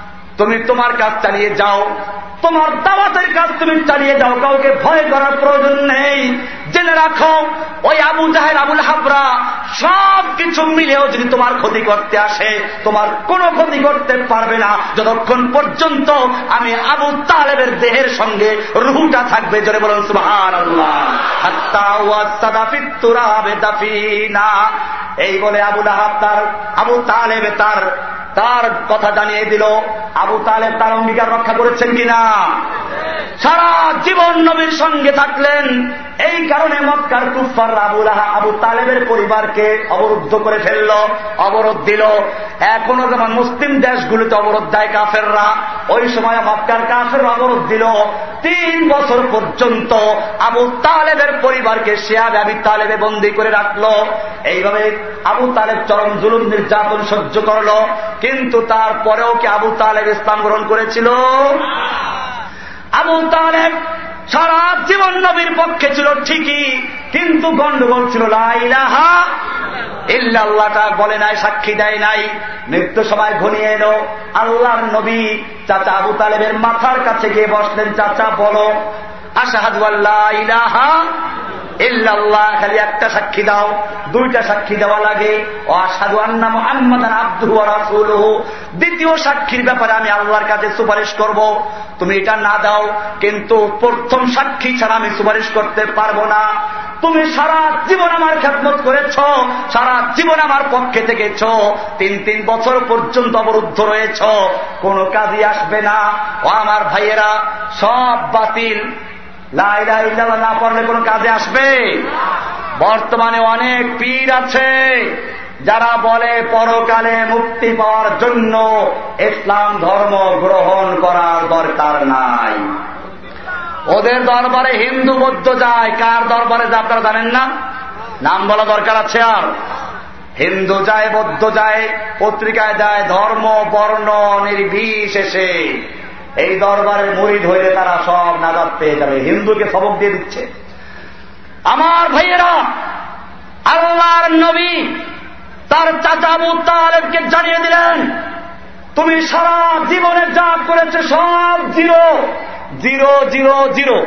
তুমি তোমার কাজ চালিয়ে যাও। তোমার দাওয়াতের কাজ তুমি চালিয়ে যাও। কাউকে ভয় করার প্রয়োজন নেই। জেনে রাখো, ওই আবু জাহের আবুল হাবরা সব কিছু মিলেও যদি তোমার ক্ষতি করতে আসে, তোমার কোনো ক্ষতি করতে পারবে না। যতক্ষণ পর্যন্ত আমি আবু তালেবের দেহের সঙ্গে রুহুটা থাকবে, জোরে বলুন সুবাহান এই বলে আবুল আহাব তার, আবু তালেবে তার তার কথা জানিয়ে দিল। আবু তালেব তার অঙ্গীকার রক্ষা করেছেন কিনা? সারা জীবন নবীর সঙ্গে থাকলেন। এই কারণে মক্কার কুফার আবুল আবু তালেবের পরিবারকে অবরুদ্ধ করে ফেলল, অবরোধ দিল। এখনও যেমন মুসলিম দেশগুলিতে অবরোধ দেয় কাফেররা। ওই সময় মক্কার কাফের অবরোধ দিল। তিন বছর পর্যন্ত আবু তালেবের পরিবারকে শেয়াব আবি তালেবে বন্দি করে রাখল। এইভাবে আবু তালেব চরম জুলুম, নির্যাতন সহ্য করল। কিন্তু তারপরেও কি আবু তালেব ইসলাম গ্রহণ করেছিল। আবু তালেব সারা জীবন নবীর পক্ষে ছিল ঠিকই, কিন্তু গন্ডগোল ছিল লাইলাহা ইল্লাহটা বলে নাই, সাক্ষী দেয় নাই। মৃত্যু সময় ঘনিয়ে এলো, আল্লাহর নবী চাচা আবু তালেবের মাথার কাছে গিয়ে বসলেন, চাচা, বলো, আশাহাদু আল্লাহ ইলাহা ইল্লাল্লাহ, খালি একটা সাক্ষী দাও, দুইটা সাক্ষী দেওয়া লাগে। ও আসাদু আন্না মোহাম্মদ আব্দুহ রাসুলহ। দ্বিতীয় সাক্ষীর ব্যাপারে আমি আল্লাহর কাছে সুপারিশ করব। তুমি এটা না দাও, কিন্তু প্রথম সাক্ষী ছাড়া আমি সুপারিশ করতে পারব না। তুমি সারা জীবন আমার খেদমত করেছ, সারা জীবন আমার পক্ষে থেকেছ, তিন তিন বছর পর্যন্ত অবরুদ্ধ রয়েছ, কোন কাজই আসবে না। ও আমার ভাইয়েরা, সব বাতিল। না পড়লে কোন কাজে আসবে। বর্তমানে অনেক পীর আছে, যারা বলে পরকালে মুক্তি পাওয়ার জন্য ইসলাম ধর্ম গ্রহণ করার দরকার নাই। ওদের দরবারে হিন্দু বৌদ্ধ যায়, কার দরবারে যায় আপনারা জানেন না? নাম বলা দরকার আছে আর। হিন্দু যায়, বৌদ্ধ যায়, পত্রিকায় যায়, ধর্ম, বর্ণ, নির্বিশেষে। এই দরবারের মুড়ি ধরে তারা সব নাজাদ পেয়ে যাবে। হিন্দুকে সবক দিয়ে দিচ্ছে। আমার ভাইয়েরা, আল্লাহর নবী তার চাচা তালেবকে জানিয়ে দিলেন, তুমি সারা জীবনে যা করেছে সব জিরো। Zero zero zero.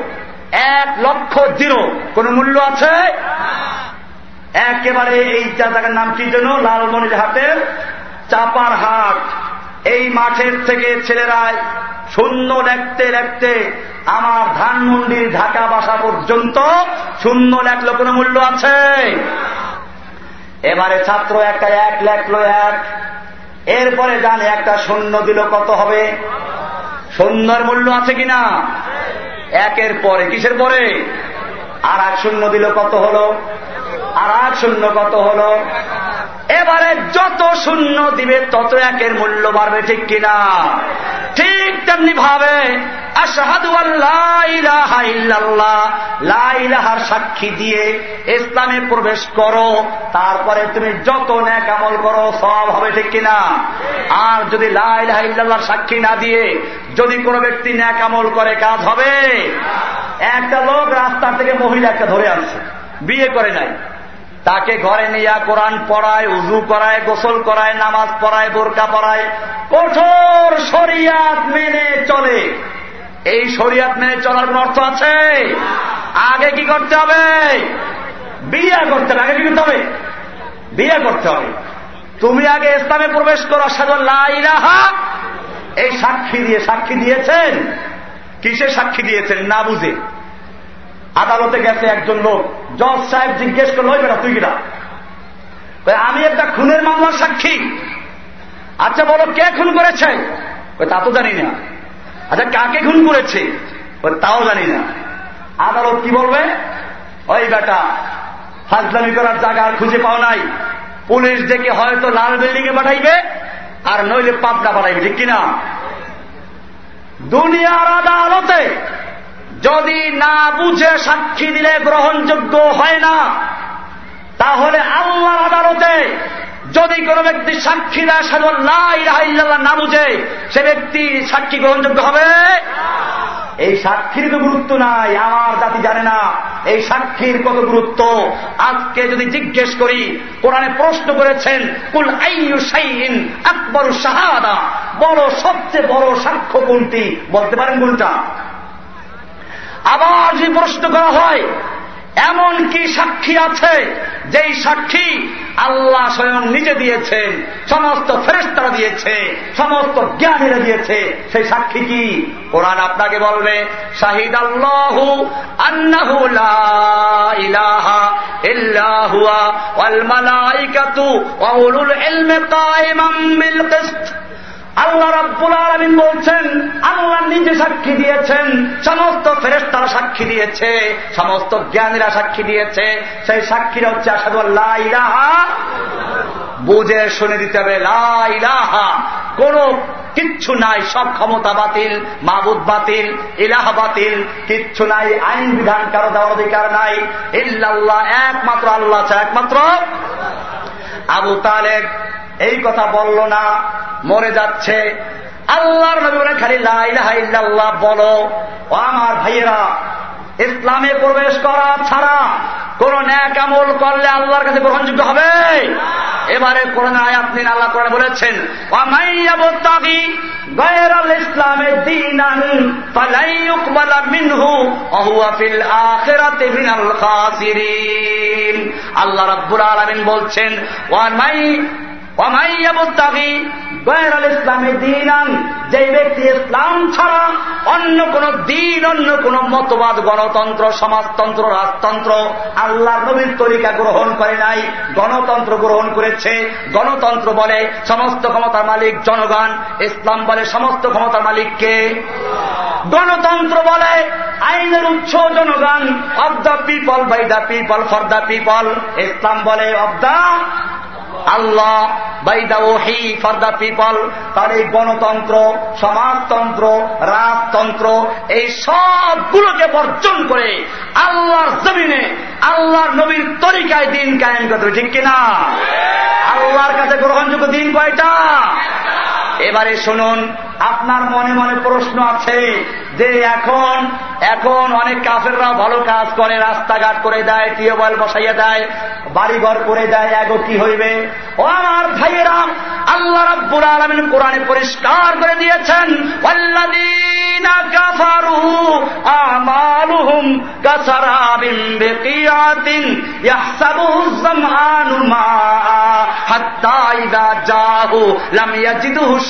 এক লক্ষ জিরো। কোন মূল্য আছে? একেবারে এই জায়গার নাম কি যেন? লালমনিরহাটের চাপার হাট এই মাঠের থেকে ছেলেরা শূন্য লেখতে লেখতে আমার ধানমন্ডির ঢাকা বাসা পর্যন্ত শূন্য লেখলো, কোনো মূল্য আছে? এবারে ছাত্র একটা এক লেখলো এক। এরপরে জানে একটা শূন্য দিল কত হবে? শূন্যর মূল্য আছে কিনা? একের পরে, কিসের পরে? আর এক শূন্য দিল কত হলো? আর এক শূন্য কত হলো? এবারে যত শূন্য দিবে, তত একের মূল্য বাড়বে, ঠিক কিনা? ঠিক তেমনি ভাবে আল্লাহ সাক্ষী দিয়ে ইসলামে প্রবেশ করো, তারপরে তুমি যত ন্যাক আমল করো সব হবে, ঠিক কিনা? আর যদি লাইলাহার সাক্ষী না দিয়ে যদি কোনো ব্যক্তি ন্যাক আমল করে, কাজ হবে? একটা লোক রাস্তা থেকে মহিলাকে ধরে আনছে, বিয়ে করে নাই। তাকে ঘরে নিয়ে কোরআন পড়ায়, উজু করায়, গোসল করায়, নামাজ পড়ায়, বোরকা পড়ায় কঠোর শরিয়াত মেনে চলে। এই শরিয়াত মেনে চলার কোন অর্থ আছে? আগে কি করতে হবে? বিয়ে করতে হবে। আগে কি করতে হবে? বিয়ে করতে হবে। তুমি আগে ইসলামে প্রবেশ করো সাজল্লাহা এই সাক্ষী দিয়ে সাক্ষী দিয়েছেন? কিসে সাক্ষী দিয়েছেন? না বুঝে। আদালতে গেছে একজন লোক। জজ সাহেব জিজ্ঞেস করল বেটা, তুই কিনা আমি একটা খুনের মামলার সাক্ষী। আচ্ছা বলো, কে খুন করেছে? তা তো জানি না। আচ্ছা কাকে খুন করেছে? তাও জানি না। আদালত কি বলবে? ওই বেটা হাজলামি করার জায়গা আর খুঁজে পাও নাই। পুলিশ ডেকে হয়তো লাল বিল্ডিং এ পাঠাইবে আর নইলে পাবনা পাঠাইবে ঠিক কিনা? দুনিয়ার আদালতে যদি না বুঝে সাক্ষী দিলে গ্রহণযোগ্য হয় না, তাহলে আল্লাহর আদালতে যদি কোনো ব্যক্তি সাক্ষী দেয় সাজল্লাহ না বুঝে, সে ব্যক্তি সাক্ষী গ্রহণযোগ্য হবে? এই সাক্ষীর তো গুরুত্ব নাই আমার জাতি জানে না। এই সাক্ষীর কত গুরুত্ব? আজকে যদি জিজ্ঞেস করি, কোরআনে প্রশ্ন করেছেন, কুল আকবর শাহাদা? বড় সবচেয়ে বড় সাক্ষ্য কোনটি? বলতে পারেন কোনটা আবার যে প্রশ্ন করা হয়, এমন কি সাক্ষী আছে যেই সাক্ষী আল্লাহ স্বয়ং নিজে দিয়েছেন সমস্ত ফেরেস্তারা দিয়েছে, সমস্ত জ্ঞানীরা দিয়েছে, সেই সাক্ষী কি? কোরআন আপনাকে বলবে শাহিদ আল্লাহ আন্নাহু আল্লাহ রাব্বুল আলমিন বলছেন, আল্লাহ নিজে সাক্ষী দিয়েছেন, সমস্ত ফেরেস্তারা সাক্ষী দিয়েছে, সমস্ত জ্ঞানীরা সাক্ষী দিয়েছে, সেই সাক্ষীরা হচ্ছে আসাদু আল্লাহ বুঝে শুনে দিতে হবে লাহা কোন কিচ্ছু নাই, সব ক্ষমতা বাতিল, মাবুদ বাতিল, ইলাহা বাতিল, কিচ্ছু নাই, আইন বিধান কারও দেওয়ার অধিকার নাই, ইল্লাল্লাহ, একমাত্র আল্লাহ একমাত্র আবু তালেব। এই কথা বলল না, মরে যাচ্ছে। আল্লাহর নবী বলে খালি লাইল্লাহ বলো। ও আমার ভাইয়েরা, ইসলামে প্রবেশ করা ছাড়া কোন ন্যাক আমল করলে আল্লাহর কাছে গ্রহণযোগ্য হবে? এবারে কোরআন আয়াত নিন আল্লাহ কোরআন বলেছেন ইসলামের আল্লাহ রাব্বুল আলমিন বলছেন ওয়ামাই যে ব্যক্তি ইসলাম ছাড়া অন্য কোন দিন, অন্য কোন মতবাদ, গণতন্ত্র, সমাজতন্ত্র, রাজতন্ত্র আল্লাহ নবীর তরিকা গ্রহণ করে নাই, গণতন্ত্র গ্রহণ করেছে। গণতন্ত্র বলে সমস্ত ক্ষমতার মালিক জনগণ, ইসলাম বলে সমস্ত ক্ষমতার মালিককে গণতন্ত্র বলে আইনের উৎস জনগণ of the people by the people, for the people. ইসলাম বলে অব দ্য আল্লাহ বাই দা ওহি ফর দ্য পিপল তার এই গণতন্ত্র সমাজতন্ত্র রাজতন্ত্র এই সবগুলোকে বর্জন করে আল্লাহর জমিনে আল্লাহর নবীর তরিকায় দিন কায়েম করতে ঠিক কিনা? আল্লাহর কাছে গ্রহণযোগ্য দিন কয়টা? এবারে শুনুন, আপনার মনে মনে প্রশ্ন আছে যে এখন এখন অনেক কাফেররা ভালো কাজ করে, রাস্তাঘাট করে দেয়, টিউবওয়েল বসাইয়া দেয়, বাড়িঘর করে দেয়, এগো কি হইবে? ও আমার ভাইয়েরাম আল্লাহ রাব্বুল আলমিন কোরআনে পরিষ্কার করে দিয়েছেন হাত্তা ইদা জাহু লাম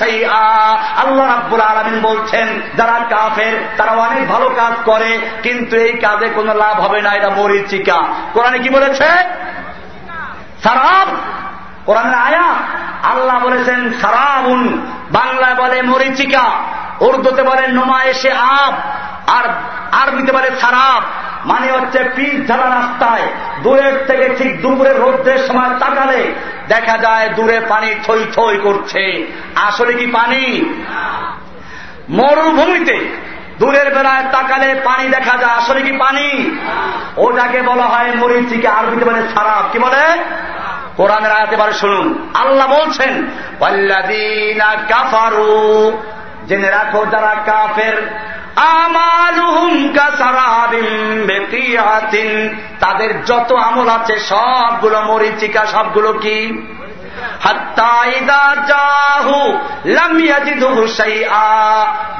আল্লাহ রাব্বুল আলমিন বলছেন, যারা কাফের, তারা অনেক ভালো কাজ করে, কিন্তু এই কাজে কোনো লাভ হবে না, এটা মরিচিকা কোরআনে কি বলেছে? সারাব। কোরআনের আয়া আল্লাহ বলেছেন, সারাবুন। বাংলায় বলে মরিচিকা উর্দুতে বলে নোমা এসে আব। আর আরবিতে বলে সারাব। মানে হচ্ছে পিস ঝালা রাস্তায়, দূরের থেকে ঠিক দুপুরের রোদ্রের সময় তাকালে দেখা যায় দূরে পানি থই থই করছে। আসলে কি পানি? মরুভূমিতে দূরের বেলায় তাকালে পানি দেখা যায়। আসলে কি পানি? ওটাকে বলা হয় মরিচিকে, আরবিতে বলে সারাপ কি বলে? কোরআনের আয়াতে বারে শুনুন। আল্লাহ বলছেন কাফারু জেনে রাখো, যারা কাফের তাদের যত আমল আছে সবগুলো মরিচিকা সবগুলো কি?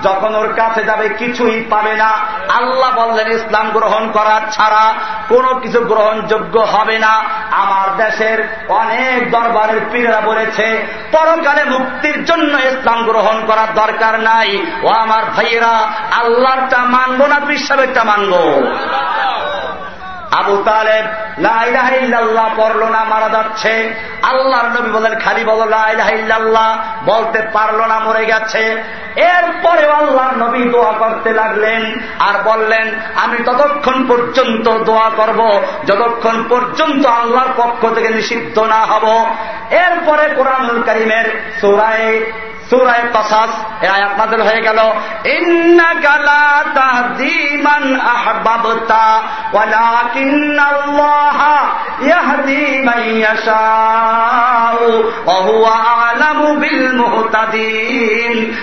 যখন ওর কাছে যাবে, কিছুই পাবে না। আল্লাহ বললেন, ইসলাম গ্রহণ করার ছাড়া কোনো কিছু গ্রহণযোগ্য হবে না। আমার দেশের অনেক দরবারের পীরেরা বলেছে, পরকালে মুক্তির জন্য ইসলাম গ্রহণ করার দরকার নাই। ও আমার ভাইয়েরা আল্লাহটা মানবো না সাহেবটা মানবো? আবু তালেব লাইলাহিল্লাহ পড়ল না, মারা যাচ্ছে। আল্লাহর নবী বলেন, খালি বলো লাইলাহিল্লাহ বলতে পারল না, মরে গেছে। এরপরে আল্লাহর নবী দোয়া করতে লাগলেন আর বললেন, আমি ততক্ষণ পর্যন্ত দোয়া করব, যতক্ষণ পর্যন্ত আল্লাহর পক্ষ থেকে নিষিদ্ধ না হব। এরপরে কোরআনুল করিমের সোরায় সুরায় হয়ে গেল।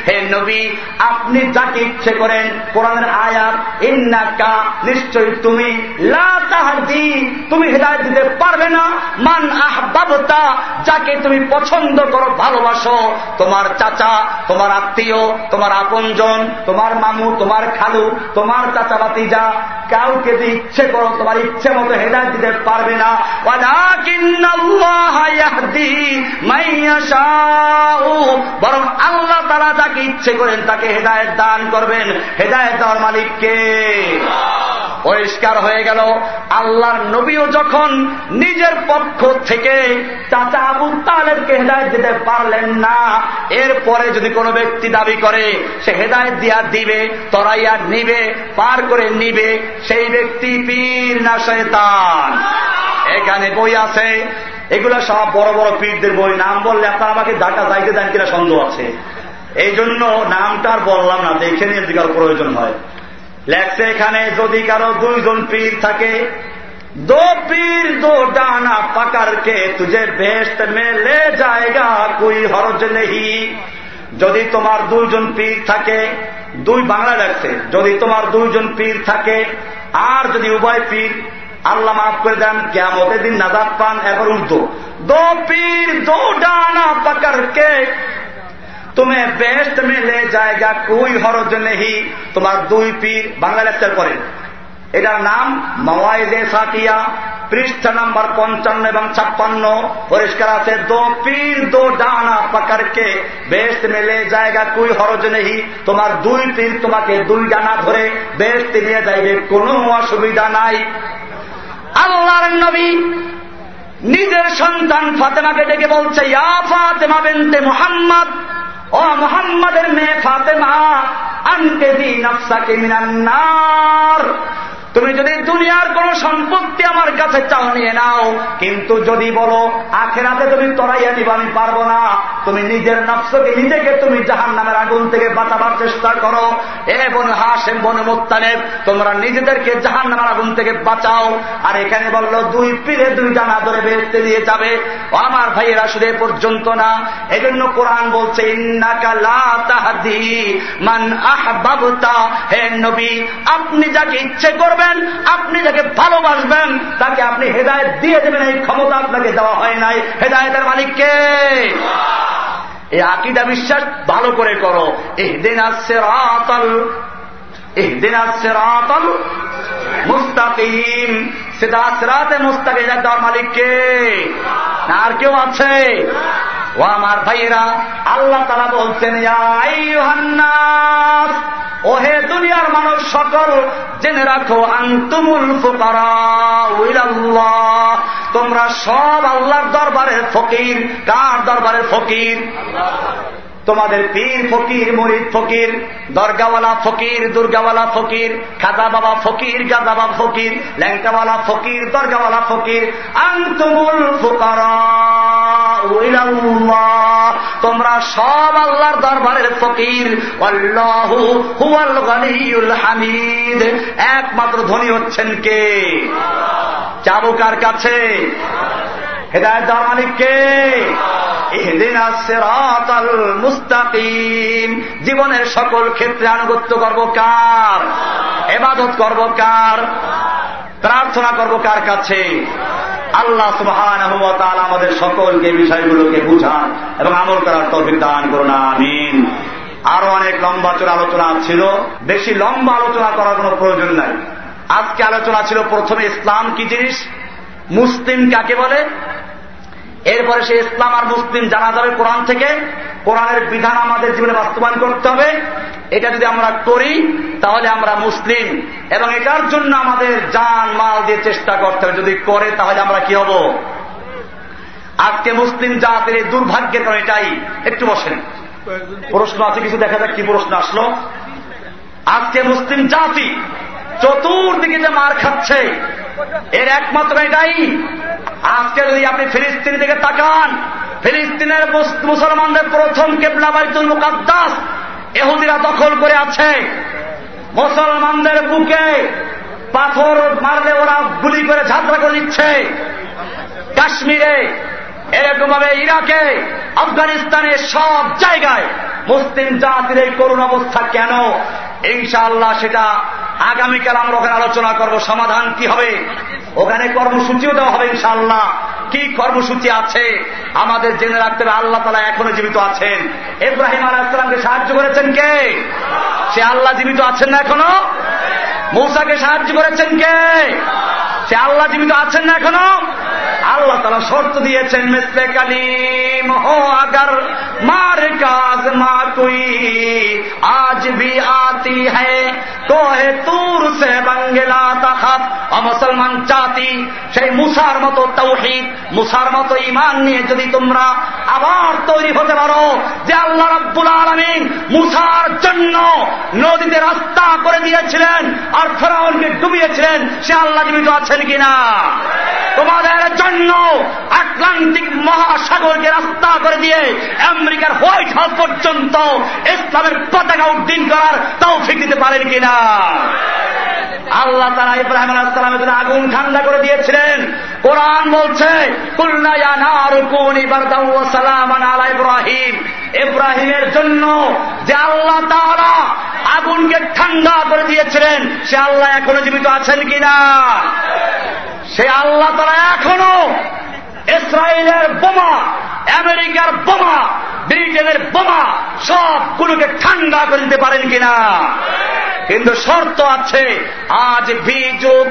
হে নবী, আপনি যাকে ইচ্ছে করেন কোরআনের আয়াত, ইন্নাকা নিশ্চয়ই তুমি লা তুমি হেদায়েত দিতে পারবে না। মান আহবাবতা, যাকে তুমি পছন্দ করো, ভালোবাসো, তোমার চাচা, তোমার আত্মীয়, তোমার আপনজন, তোমার মামু, তোমার খালু, তোমার চাচা বাতিজা কাউকে যদি ইচ্ছে করো, তোমার ইচ্ছে মতো হেদায়ত দিতে পারবে না। বরং আল্লাহ তারা যাকে ইচ্ছে করেন তাকে হেদায়ত দান করবেন। হেদায়ত মালিককে। পরিষ্কার হয়ে গেল। আল্লাহর নবীও যখন নিজের পক্ষ থেকে চাচা আবু তালেবকে হেদায়ত দিতে পারলেন না, এরপরে যদি কোনো ব্যক্তি দাবি করে, সে হেদায়ত দিয়া দিবে, তরাইয়া নিবে, পার করে নিবে, সেই ব্যক্তি পীর না শয়তান। এখানে বই আছে। এগুলো সব বড় বড় পীরদের বই। নাম বললে আপনার আমাকে ঢাকা যাইতে দেন কিনা সন্দেহ আছে। এই জন্য নামটা আর বললাম না, দেখে নিয়ে প্রয়োজন হয়। লেখছে এখানে, যদি কারও দুইজন পীর থাকে, দো পীর, দো ডানা পাকার কে তুঝে বেস্ট মে লে জায়গা কুই হরজ নেহি। যদি তোমার দুইজন পীর থাকে, দুই বাংলা লেখছে, যদি তোমার দুইজন পীর থাকে, আর যদি উভয় পীর, আল্লাহ মাফ করে দেন কেমতের দিন নাজাদ পান, এবার উর্দু। দো পীর, দো ডানা পাকার কে তুমি বেস্ট মেলে জায়গা কুই হরজ নেহি তোমার দুই পীর বাংলা লেকচার করেন এটার নাম মওয়াইদে সাকিয়া পৃষ্ঠা নাম্বার পঞ্চান্ন এবং ছাপ্পান্ন পরিষ্কার আছে দো পীর দো ডানা পাকারকে বেস্ট মেলে জায়গা কুই হরজ নেহি তোমার দুই পীর তোমাকে দুই ডানা ধরে বেস্ট নিয়ে যাইবে কোনো অসুবিধা নাই আল্লাহর নবী নিজের সন্তান ফাতেমাকে ডেকে বলছে ইয়া ফাতেমা বিনতে মোহাম্মদ ও মোহাম্মদের মেয়ে ফাতেমা আনকে দিন আফসাকে মিনান্নার তুমি যদি দুনিয়ার কোন সম্পত্তি আমার কাছে চাও নিয়ে নাও, কিন্তু যদি বলো, আখেরাতে তুমি তরাইয়া নিবা আমি পারব না। তুমি নিজের নফসকে, নিজেকে তুমি জাহান নামের আগুন থেকে বাঁচাবার চেষ্টা করো। এ বন হাসেম বন মোত্তানেব তোমরা নিজেদেরকে জাহান নামের আগুন থেকে বাঁচাও। আর এখানে বলল, দুই পীরে দুই জানা ধরে বেরতে দিয়ে যাবে। আমার ভাইয়েরা শুধু পর্যন্ত না, এজন্য কোরআন বলছে মান হে নবী, আপনি যাকে ইচ্ছে করবেন, আপনি যাকে ভালোবাসবেন, তাকে আপনি হেদায়ত দিয়ে দেবেন। এই ক্ষমতা আপনাকে দেওয়া হয় নাই। হেদায়তের মালিককে এই আকিদা বিশ্বাস ভালো করে করো। এই দিন এহদিন মুস্তাকিম। সেটা সিরাতে মুস্তাকিম দেওয়ার মালিক কে? আর কেউ আছে? ও আমার ভাইয়েরা, আল্লাহ তারা বলছেন ওহে দুনিয়ার মানুষ সকল, জেনে রাখো, আন্তুমুল তোমরা সব আল্লাহর দরবারের ফকির। কার দরবারের ফকির? তোমাদের পীর ফকির, মরিদ ফকির, দরগাওয়ালা ফকির, দুর্গাওয়ালা ফকির, খাজা বাবা ফকির, গাজা বাবা ফকির, ল্যাংটাওয়ালা ফকির, দরগাওয়ালা ফকির, আন্তমুল ফুকারা তোমরা সব আল্লাহর দরবারের ফকির। হামিদ। একমাত্র ধনী হচ্ছেন কে? চাবুকার কাছে। হেদায়ত মালিক কে? জীবনের সকল ক্ষেত্রে আনুগত্য করব কার? এবাদত করব কার? প্রার্থনা করব কার কাছে? আল্লাহ সুবহান আমাদের সকলকে বিষয়গুলোকে বুঝান এবং আমল করার তফিক দান করুন, আমিন। আরও অনেক লম্বা চোর আলোচনা ছিল। বেশি লম্বা আলোচনা করার কোন প্রয়োজন নাই। আজকে আলোচনা ছিল প্রথমে ইসলাম কি জিনিস? মুসলিম কাকে বলে? এরপরে সে ইসলাম আর মুসলিম জানা যাবে কোরআন থেকে। কোরআনের বিধান আমাদের জীবনে বাস্তবায়ন করতে হবে। এটা যদি আমরা করি, তাহলে আমরা মুসলিম। এবং এটার জন্য আমাদের যান মাল দিয়ে চেষ্টা করতে হবে। যদি করে, তাহলে আমরা কি হব? আজকে মুসলিম জাতির এই দুর্ভাগ্যের কারণ এটাই। একটু বসেন। প্রশ্ন আছে, কিছু দেখা যাক কি প্রশ্ন আসলো। আজকে মুসলিম জাতি চতুর্দিকে যে মার খাচ্ছে, এর একমাত্র এটাই। আজকে যদি আপনি ফিলিস্তিন থেকে তাকান, ফিলিস্তিনের মুসলমানদের প্রথম কেবলা বাইতুল মুকাদ্দাস, এহুদিরা দখল করে আছে। মুসলমানদের বুকে পাথর মারলে ওরা গুলি করে ঝাঁকড়া করে দিচ্ছে। কাশ্মীরে এরকম ভাবে ইরাকে, আফগানিস্তানের সব জায়গায় মুসলিম জাতির এই করুণ অবস্থা কেন? ইনশাআল্লাহ সেটা আগামীকাল আমরা ওখানে আলোচনা করব, সমাধান কি হবে? ওখানে কর্মসূচিও দেওয়া হবে ইনশাআল্লাহ। কি কর্মসূচি আছে? আমাদের জেনে রাখতে হবে, আল্লাহ তালা এখনও জীবিত আছেন। ইব্রাহিম আলাহামকে সাহায্য করেছেন কে? সে আল্লাহ জীবিত আছেন না এখনও? মৌসাকে সাহায্য করেছেন কে? সে আল্লাহ জীবিত আছেন না এখনও? আল্লাহ তারা শর্ত দিয়েছেন, মিসলে কালিম হো আগার, মার কাজ মা কুই আজ ভি আতি হ্যাঁ কোহে তুর সে বাঙ্গেলা তাহাত মুসলমান জাতি, সেই মুসার মতো তৌহিদ, মুসার মতো ইমান নিয়ে যদি তোমরা আবার তৈরি হতে পারো যে আল্লাহ রাব্বুল আলমিন মুসার জন্য নদীতে রাস্তা করে দিয়েছিলেন আর ফেরাউনকে ডুবিয়েছিলেন, সে আল্লাহ জীবিত আছেন কিনা? তোমাদের জন্য আটলান্টিক মহাসাগরকে রাস্তা করে দিয়ে আমেরিকার হোয়াইট হাউস পর্যন্ত ইসলামের পতাকা উদ্দিন করার তাও ফিক দিতে পারেন কিনা? আল্লাহ তারা ইব্রাহিম আলাহামের জন্য আগুন ঠান্ডা করে দিয়েছিলেন। কোরআন বলছে ইব্রাহিম। ইব্রাহিমের জন্য যে আল্লাহ তারা আগুনকে ঠান্ডা করে দিয়েছিলেন, সে আল্লাহ এখনও জীবিত আছেন কিনা? সে আল্লাহ তারা এখনও ইসরায়েলের বোমা আমেরিকার বোমা, ব্রিটেনের বোমা সবগুলোকে ঠান্ডা করে দিতে পারেন কিনা? কিন্তু শর্ত আছে, আজ ভি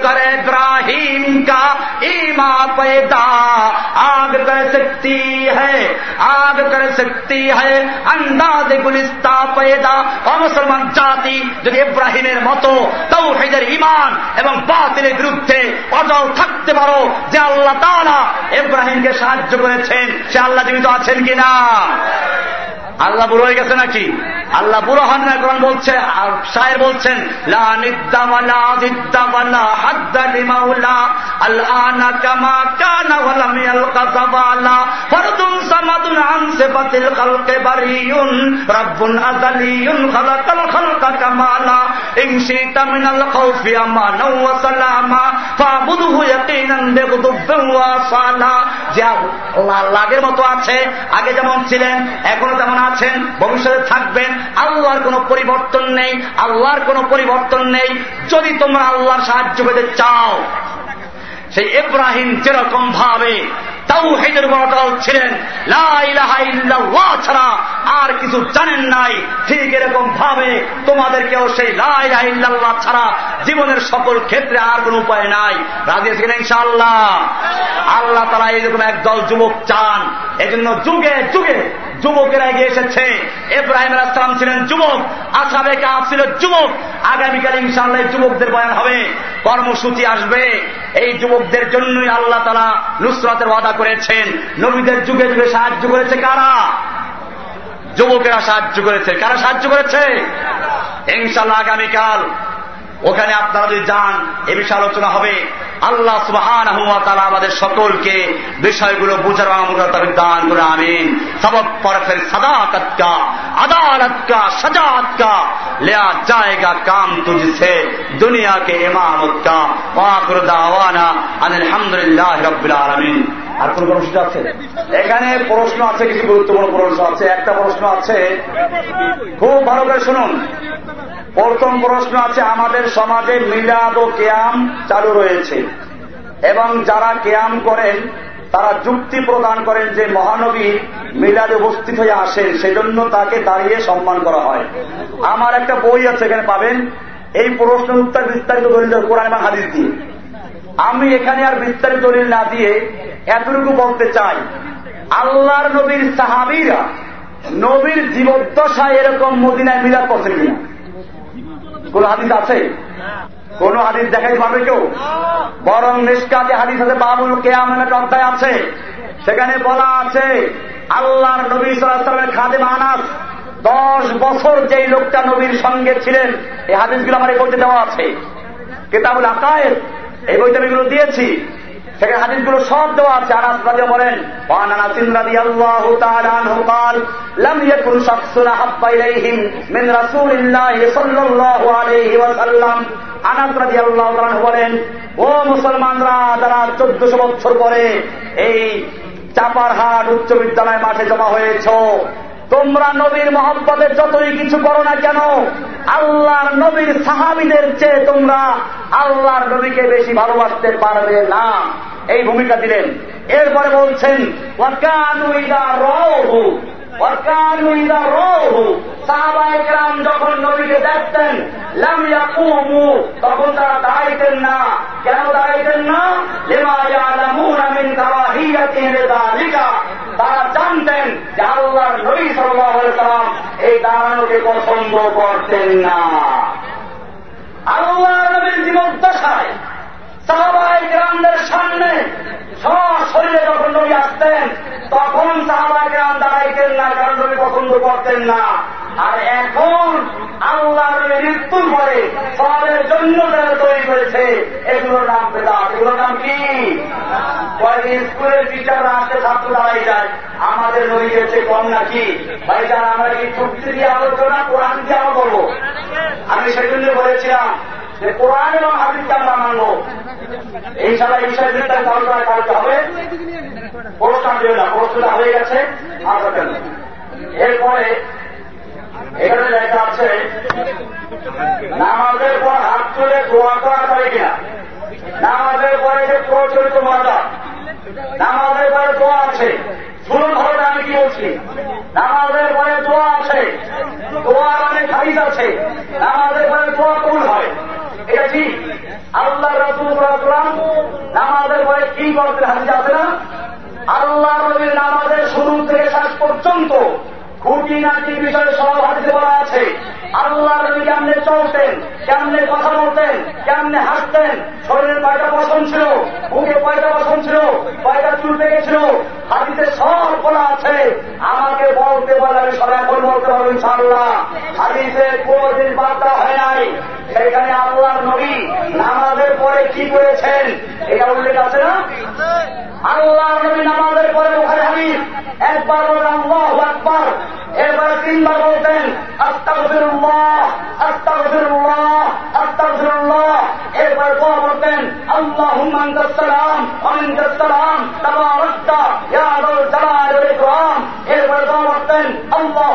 করে ইব্রাহিম কা ইমা পেদা আগ কর সকতি হগ কর সকতি হন্দাজ গুলিস্তা পেদা অমুসলমান জাতি, যদি ইব্রাহিমের মতো তৌহিদের ইমান এবং বাতিলের বিরুদ্ধে অজল থাকতে পারো, যে আল্লাহ তালা ইব্রাহিমকে সাহায্য করেছেন, সে আল্লাহ জীবিত আছেন কিনা? আল্লাহ বুড়ো হয়ে গেছে নাকি? আল্লাহ বুড়ো হন না, কোরআন বলছে, আর শায়ের বলছেন লাগের মতো আছে, আগে যেমন ছিলেন, এখনও তেমন আছেন, ভবিষ্যতে থাকবেন, আল্লাহর কোনো পরিবর্তন নেই, আল্লাহর কোনো পরিবর্তন নেই। যদি তোমরা আল্লাহর সাহায্য পেতে চাও, সেই ইব্রাহিম যেরকম ভাবে তাও হেদের বড় ছিলেন ছাড়া আর কিছু জানেন নাই। ঠিক এরকম ভাবে তোমাদেরকেও সেই লাইল্লাহ ছাড়া জীবনের সকল ক্ষেত্রে আর কোন উপায় নাই। রাজেশ ইনশাআল্লাহ? আল্লাহ তারা এরকম একদল যুবক চান। এজন্য যুগে যুগে যুবকেরা এগিয়ে এসেছে। এব্রাহিম আসলাম ছিলেন যুবক, আসাবে কাপ ছিল যুবক। আগামীকাল ইনশাল্লাহ যুবকদের বয়ান হবে। কর্মসূচি আসবে। এই যুবকদের জন্যই আল্লাহ তালা নুসরাতের ওয়াদা করেছেন। নবীদের যুগে যুগে সাহায্য করেছে কারা? যুবকেরা সাহায্য করেছে। কারা সাহায্য করেছে? ইনশাল্লাহ আগামীকাল ওখানে আপনারা যদি যান এ বিষয়ে আলোচনা হবে। আল্লাহ সুবাহান আমাদের সকলকে বিষয়গুলো বুঝার তাদের দান করে, আমিন। সবক পরফের সাদাকত কা আদালত কা সজাত কা কাম তুঝসে দুনিয়া কে ইমামত দাওয়ানা আলহামদুলিল্লাহ রাব্বিল আলামিন। আর কোন প্রশ্ন আছে? এখানে প্রশ্ন আছে, কিছু গুরুত্বপূর্ণ প্রশ্ন আছে। একটা প্রশ্ন আছে। খুব ভালো করে শুনুন। প্রথম প্রশ্ন আছে, আমাদের সমাজে মিলাদ ও কেয়াম চালু রয়েছে। এবং যারা কেয়াম করেন, তারা যুক্তি প্রদান করেন যে মহানবী মিলাদে উপস্থিত হয়ে আসেন, সেজন্য তাকে দাঁড়িয়ে সম্মান করা হয়। আমার একটা বই আছে, এখানে পাবেন। এই প্রশ্নের উত্তর বিস্তারিত দলিল কোরআন এবং হাদিস দিয়ে। আমি এখানে আর বিস্তারিত দলিল না দিয়ে এতটুকু বলতে চাই। আল্লাহর নবীর সাহাবিরা নবীর জীবদ্দশায় এরকম মদিনায় মিলাদ করছে কিনা? কোন হাদিস আছে? কোন হাদিস দেখাই পাবে কেউ? বরং নিষ্কাতে হাদিস আছে, বাবুল কেয়ামের গ্রন্থায় আছে। সেখানে বলা আছে, আল্লাহর নবী সালামের খাদেম আনাস, দশ বছর যেই লোকটা নবীর সঙ্গে ছিলেন, এই হাদিসগুলো আমার এই বইতে দেওয়া আছে। কেতাবুল আকায়ের এই বইতে আমি এগুলো দিয়েছি। সেখানে হাদিসগুলো সব দেওয়া আছে আনাস রাজা বলেন وعن انس رضي الله تعالى عنه قال لم يكن شخص احب اليهم من رسول الله صلى الله عليه وسلم আনাস রাজি আল্লাহ বলেন ও মুসলমানরা যারা চোদ্দশো বছর পরে এই চাপারহাট উচ্চ বিদ্যালয় মাঠে জমা হয়েছ তোমরা নবীর মহব্বতে যতই কিছু করো না কেন, আল্লাহর নবীর সাহাবিদের চেয়ে তোমরা আল্লাহর নবীকে বেশি ভালোবাসতে পারবে না। এই ভূমিকা দিলেন। এরপরে বলছেন যখন নবীকে দেখতেন লামিয়া কুমু তখন তারা দাঁড়াইতেন না। কেন দাঁড়াইতেন না? তারা জানতেন যে নবী এই দাঁড়ানোকে পছন্দ করতেন না। আল্লাহ নবীর জীবদ্দশায় সাহাবাই গ্রামদের সামনে শরীরে যখন নবী আসতেন, তখন সাহাবাই গ্রাম দাঁড়াইতেন না, কারণ নবী পছন্দ করতেন না। আর এখন আল্লাহ মৃত্যুর পরে সবের জন্য যারা তৈরি করেছে। এগুলোর নাম বেদাত। এগুলোর নাম কি? কয়েকদিন স্কুলের টিচাররা আসতে ছাত্র দাঁড়াই যায়। আমাদের নদী গেছে কম নাকি? ভাই যারা আমরা কি চুক্তি দিয়ে আলোচনা, কোরআন দিয়ে আমরা বলব আমি সেজন্য বলেছিলাম কোরআন এবং হাদিসকে আমরা মানবো। ইনশাল্লাহ এই বিষয়ে আলোচনা কালকে হবে। প্রশ্ন দেবে না প্রশ্নটা হয়ে গেছে এরপরে এখানে লেখা আছে, নামাজের পর হাত তুলে দোয়া করা যাবে কিনা? নামাজের পরে যে প্রচলিত মজা, নামাজের পরে দোয়া আছে। শুনুন ধরে আমি কি বলছি? নামাজের পরে দোয়া আছে দোয়ার অনেক হারিজ আছে। নামাজের পরে দোয়া কবুল হয়। এটা ঠিক আল্লাহ রাসুলাম নামাজের পরে কি করতে হারিজ আছে না? আল্লাহ নবীর নামাজের শুরু থেকে শেষ পর্যন্ত খুঁটি নাকি বিষয়ে সব হাদিসে বলা আছে। আল্লাহ নবী কেমনে চলতেন, কেমনে কথা বলতেন, কেমনে হাসতেন, শরীরের কয়টা পছন্দ ছিল, বুকে কয়টা পছন্দ ছিল, কয়টা চুল পেকেছিল, হাদিসে সব বলা আছে। আমাকে বলতে বলে আমি সব এখন বলতে পারব ইনশাআল্লাহ। হাদিসে কোনদিন বার্তা হয় নাই। সেখানে আল্লাহর নবী নামাজের পরে কি করেছেন, এটা উল্লেখ আছে না? আল্লাহ নবী নামাজের পরে ওখানে হাদিস, একবার বললাম এবার তিনবার বলতেন এবার কোয়া বলতেন আল্লাহ হুমান্দালাম অমিন্দালাম এরপরে কোয়া বলতেন আল্লাহ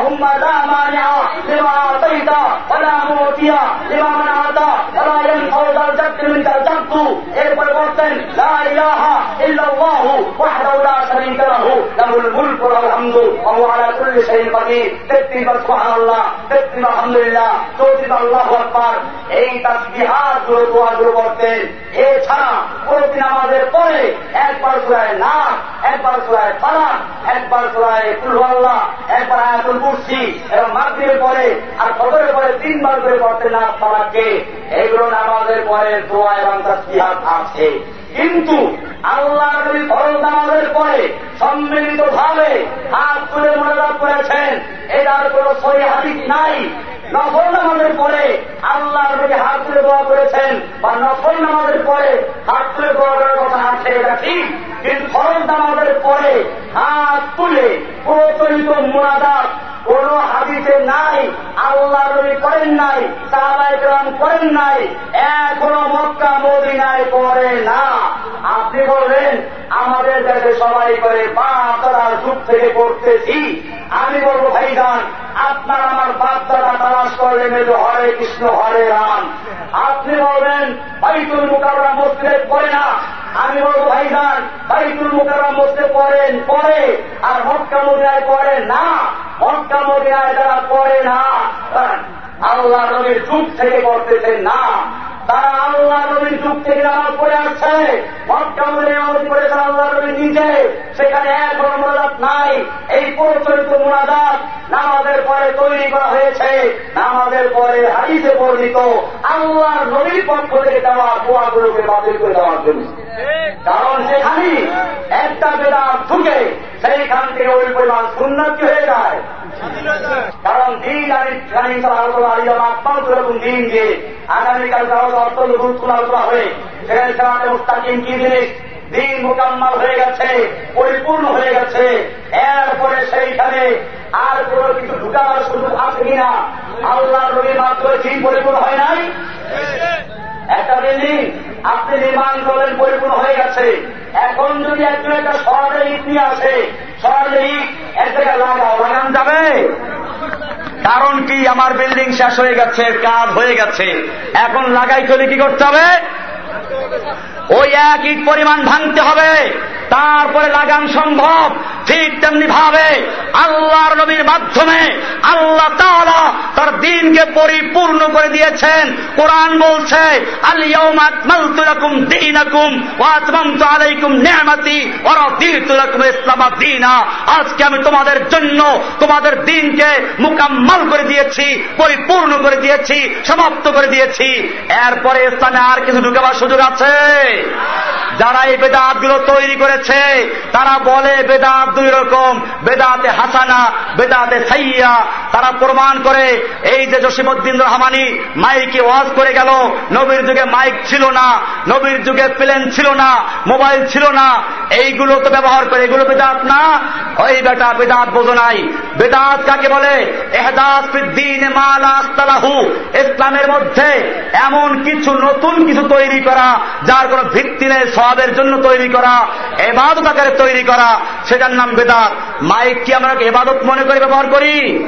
এরপরে বলতেন লাহ ইহু ওয়াহ له له الملك وله الحمد وهو على كل شيء قدير তেত্রিশ বার সুহান আল্লাহ তেত্রিশ বার আলহামদুলিল্লাহ চৌত্রিশ বার আল্লাহ আকবার এই তার বিহার গুলো দোয়াগুলো করতেন এছাড়া প্রতি নামাজের পরে একবার সুরায় নাক একবার সুরায় ফালাক একবার সুরায় কুলহাল্লাহ একবার আয়াতুল কুরসি এবং মাগরিবের পরে আর খবরের পরে তিনবার করে করতেন না ফালাককে এগুলো নামাজের পরে দোয়া এবং তার বিহার আছে কিন্তু আল্লাহ নবী ফরজ নামাজের পরে সম্মিলিত ভাবে হাত তুলে মনোজাত করেছেন। এটার কোন সই হাদিস নাই। নফল নামাজের পরে আল্লাহ নবী হাত তুলে দোয়া করেছেন বা নফল নামাজের পরে হাত তুলে দোয়া করার কথা আছে এটা ঠিক, কিন্তু ফরজ নামাজের পরে হাত তুলে প্রচলিত মোনাদাত কোন হাদিসে নাই আল্লাহ নবী করেন নাই সাহাবাহাম করেন নাই, এখনও মক্কা মদিনায় করে না। আপনি বলবেন, আমাদের দেশে সবাই করে বাপ দাদার যুগ থেকে করতেছি আমি বলব, ভাইজান, আপনার আমার বাপ দাদা তালাশ করলে মেজো হরে কৃষ্ণ, হরে রাম। আপনি বলবেন, বাইতুল মুকাবরা মসজিদে করে না। আমি বলব, ভাইজান, বাইতুল মুকাবরা মসজিদে পড়েন পরে আর মক্কা মদিনায় করে না। মক্কা মদিনায় যারা করে না আল্লাহ নবীর যুগ থেকে করতেছেন না। তারা আল্লাহ নবীর যুগ থেকে নামাজ পড়ে আসছে। মক্কা মদিনায় নামাজ পড়েছেন আল্লাহ নবী নিজে সেখানে এক মোনাজাত নাই। এই প্রচলিত মোনাজাত নামাজের পরে তৈরি করা হয়েছে। নামাজের পরে হারিতে বর্ণিত আল্লাহর নবীর পক্ষ থেকে দেওয়া দোয়াগুলোকে বাতিল করে দেওয়ার জন্য। কারণ সেখানে একটা বেদাত ঢুকে, সেইখান থেকে ওই পরিমাণ সুন্নতি হয়ে যায়। কারণ দিন এরকম দিন পরিপূর্ণ হয়ে গেছে। এরপরে সেইখানে আর কোন কিছু ঢুকাবার সুযোগ আছে কিনা? আল্লাহ রবির মাধ্যমে দিন পরিপূর্ণ হয় নাই একটা বিল্ডিং আপনি নির্মাণ করলেন পরিপূর্ণ হয়ে গেছে। এখন যদি একজন একটা সরাদের ইট নিয়ে এক জায়গায় লাগাও, লাগান যাবে। কারণ কি? আমার বিল্ডিং শেষ হয়ে গেছে, কাজ হয়ে গেছে। এখন লাগাই চলে কি করতে হবে? ওই এক ইট পরিমাণ ভাঙতে হবে, তারপরে লাগান সম্ভব, ঠিক তেমনি ভাবে আল্লাহর নবীর মাধ্যমে আল্লাহ তার দিনকে পরিপূর্ণ করে দিয়েছেন। কোরআন বলছে আজকে আমি তোমাদের জন্য তোমাদের দিনকে মুকাম্মাল করে দিয়েছি, পরিপূর্ণ করে দিয়েছি, সমাপ্ত করে দিয়েছি। এরপরে ইসলামে আর কিছু ঢুকাবার সুযোগ আছে। যারা এই বেদাতগুলো তৈরি করেছে, তারা বলে বেদাত দুই রকম। বেদাতে হাসানা, বেদাতে সাইয়া। তারা প্রমাণ করে, এই যে জসিমুদ্দিন রহমানি মাইকে ওয়াজ করে গেল, নবীর যুগে মাইক ছিল না, নবীর যুগে প্লেন ছিল না, মোবাইল ছিল না এইগুলো তো ব্যবহার করে, এগুলো বেদাত না। ওই বেটা বেদাত বোঝো নাই। বেদাত কাকে বলে? এহদাস মালাহু ইসলামের মধ্যে এমন কিছু নতুন কিছু তৈরি করা, যার কোন ভিত্তি নেই সবের জন্য তৈরি করা, এবাদত আকারে তৈরি করা, সেটার নাম বেদাত। মাইক কি আমরা এবাদত মনে করে ব্যবহার করি?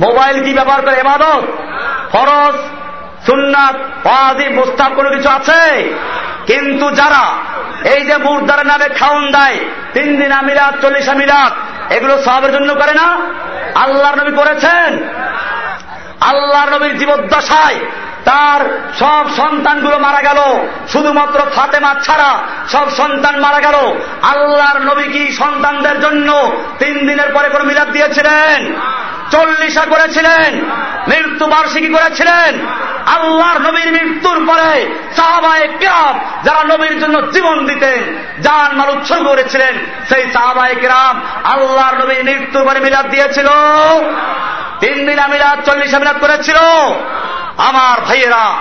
মোবাইল কি ব্যবহার করে এবাদত? ফরজ, সুন্নাত মুস্তাব কোনো কিছু আছে? কিন্তু যারা এই যে মুর্দার নামে খাউন দেয়, তিন দিন আমিরাত, চল্লিশ আমিরাত, এগুলো সবের জন্য করে না? আল্লাহর নবী করেছেন? আল্লাহর নবীর জীবদ্দশায় তার সব সন্তানগুলো মারা গেল। শুধুমাত্র ফাতেমা ছাড়া সব সন্তান মারা গেল। আল্লাহর নবী কি সন্তানদের জন্য তিন দিনের পরে কোন মিলাদ দিয়েছিলেন? চল্লিশা করেছিলেন। মৃত্যু বার্ষিকী করেছিলেন। আল্লাহর নবীর মৃত্যুর পরে সাহাবায় কিরাম যারা নবীর জন্য জীবন দিতেন যান মাল উৎসর্গ করেছিলেন, সেই সাহাবায় কিরাম আল্লাহর নবীর মৃত্যুর পরে মিলাদ দিয়েছিল। তিন দিন মিলাদ, চল্লিশ মিলাদ করেছিল। আমার ভাইয়েরা,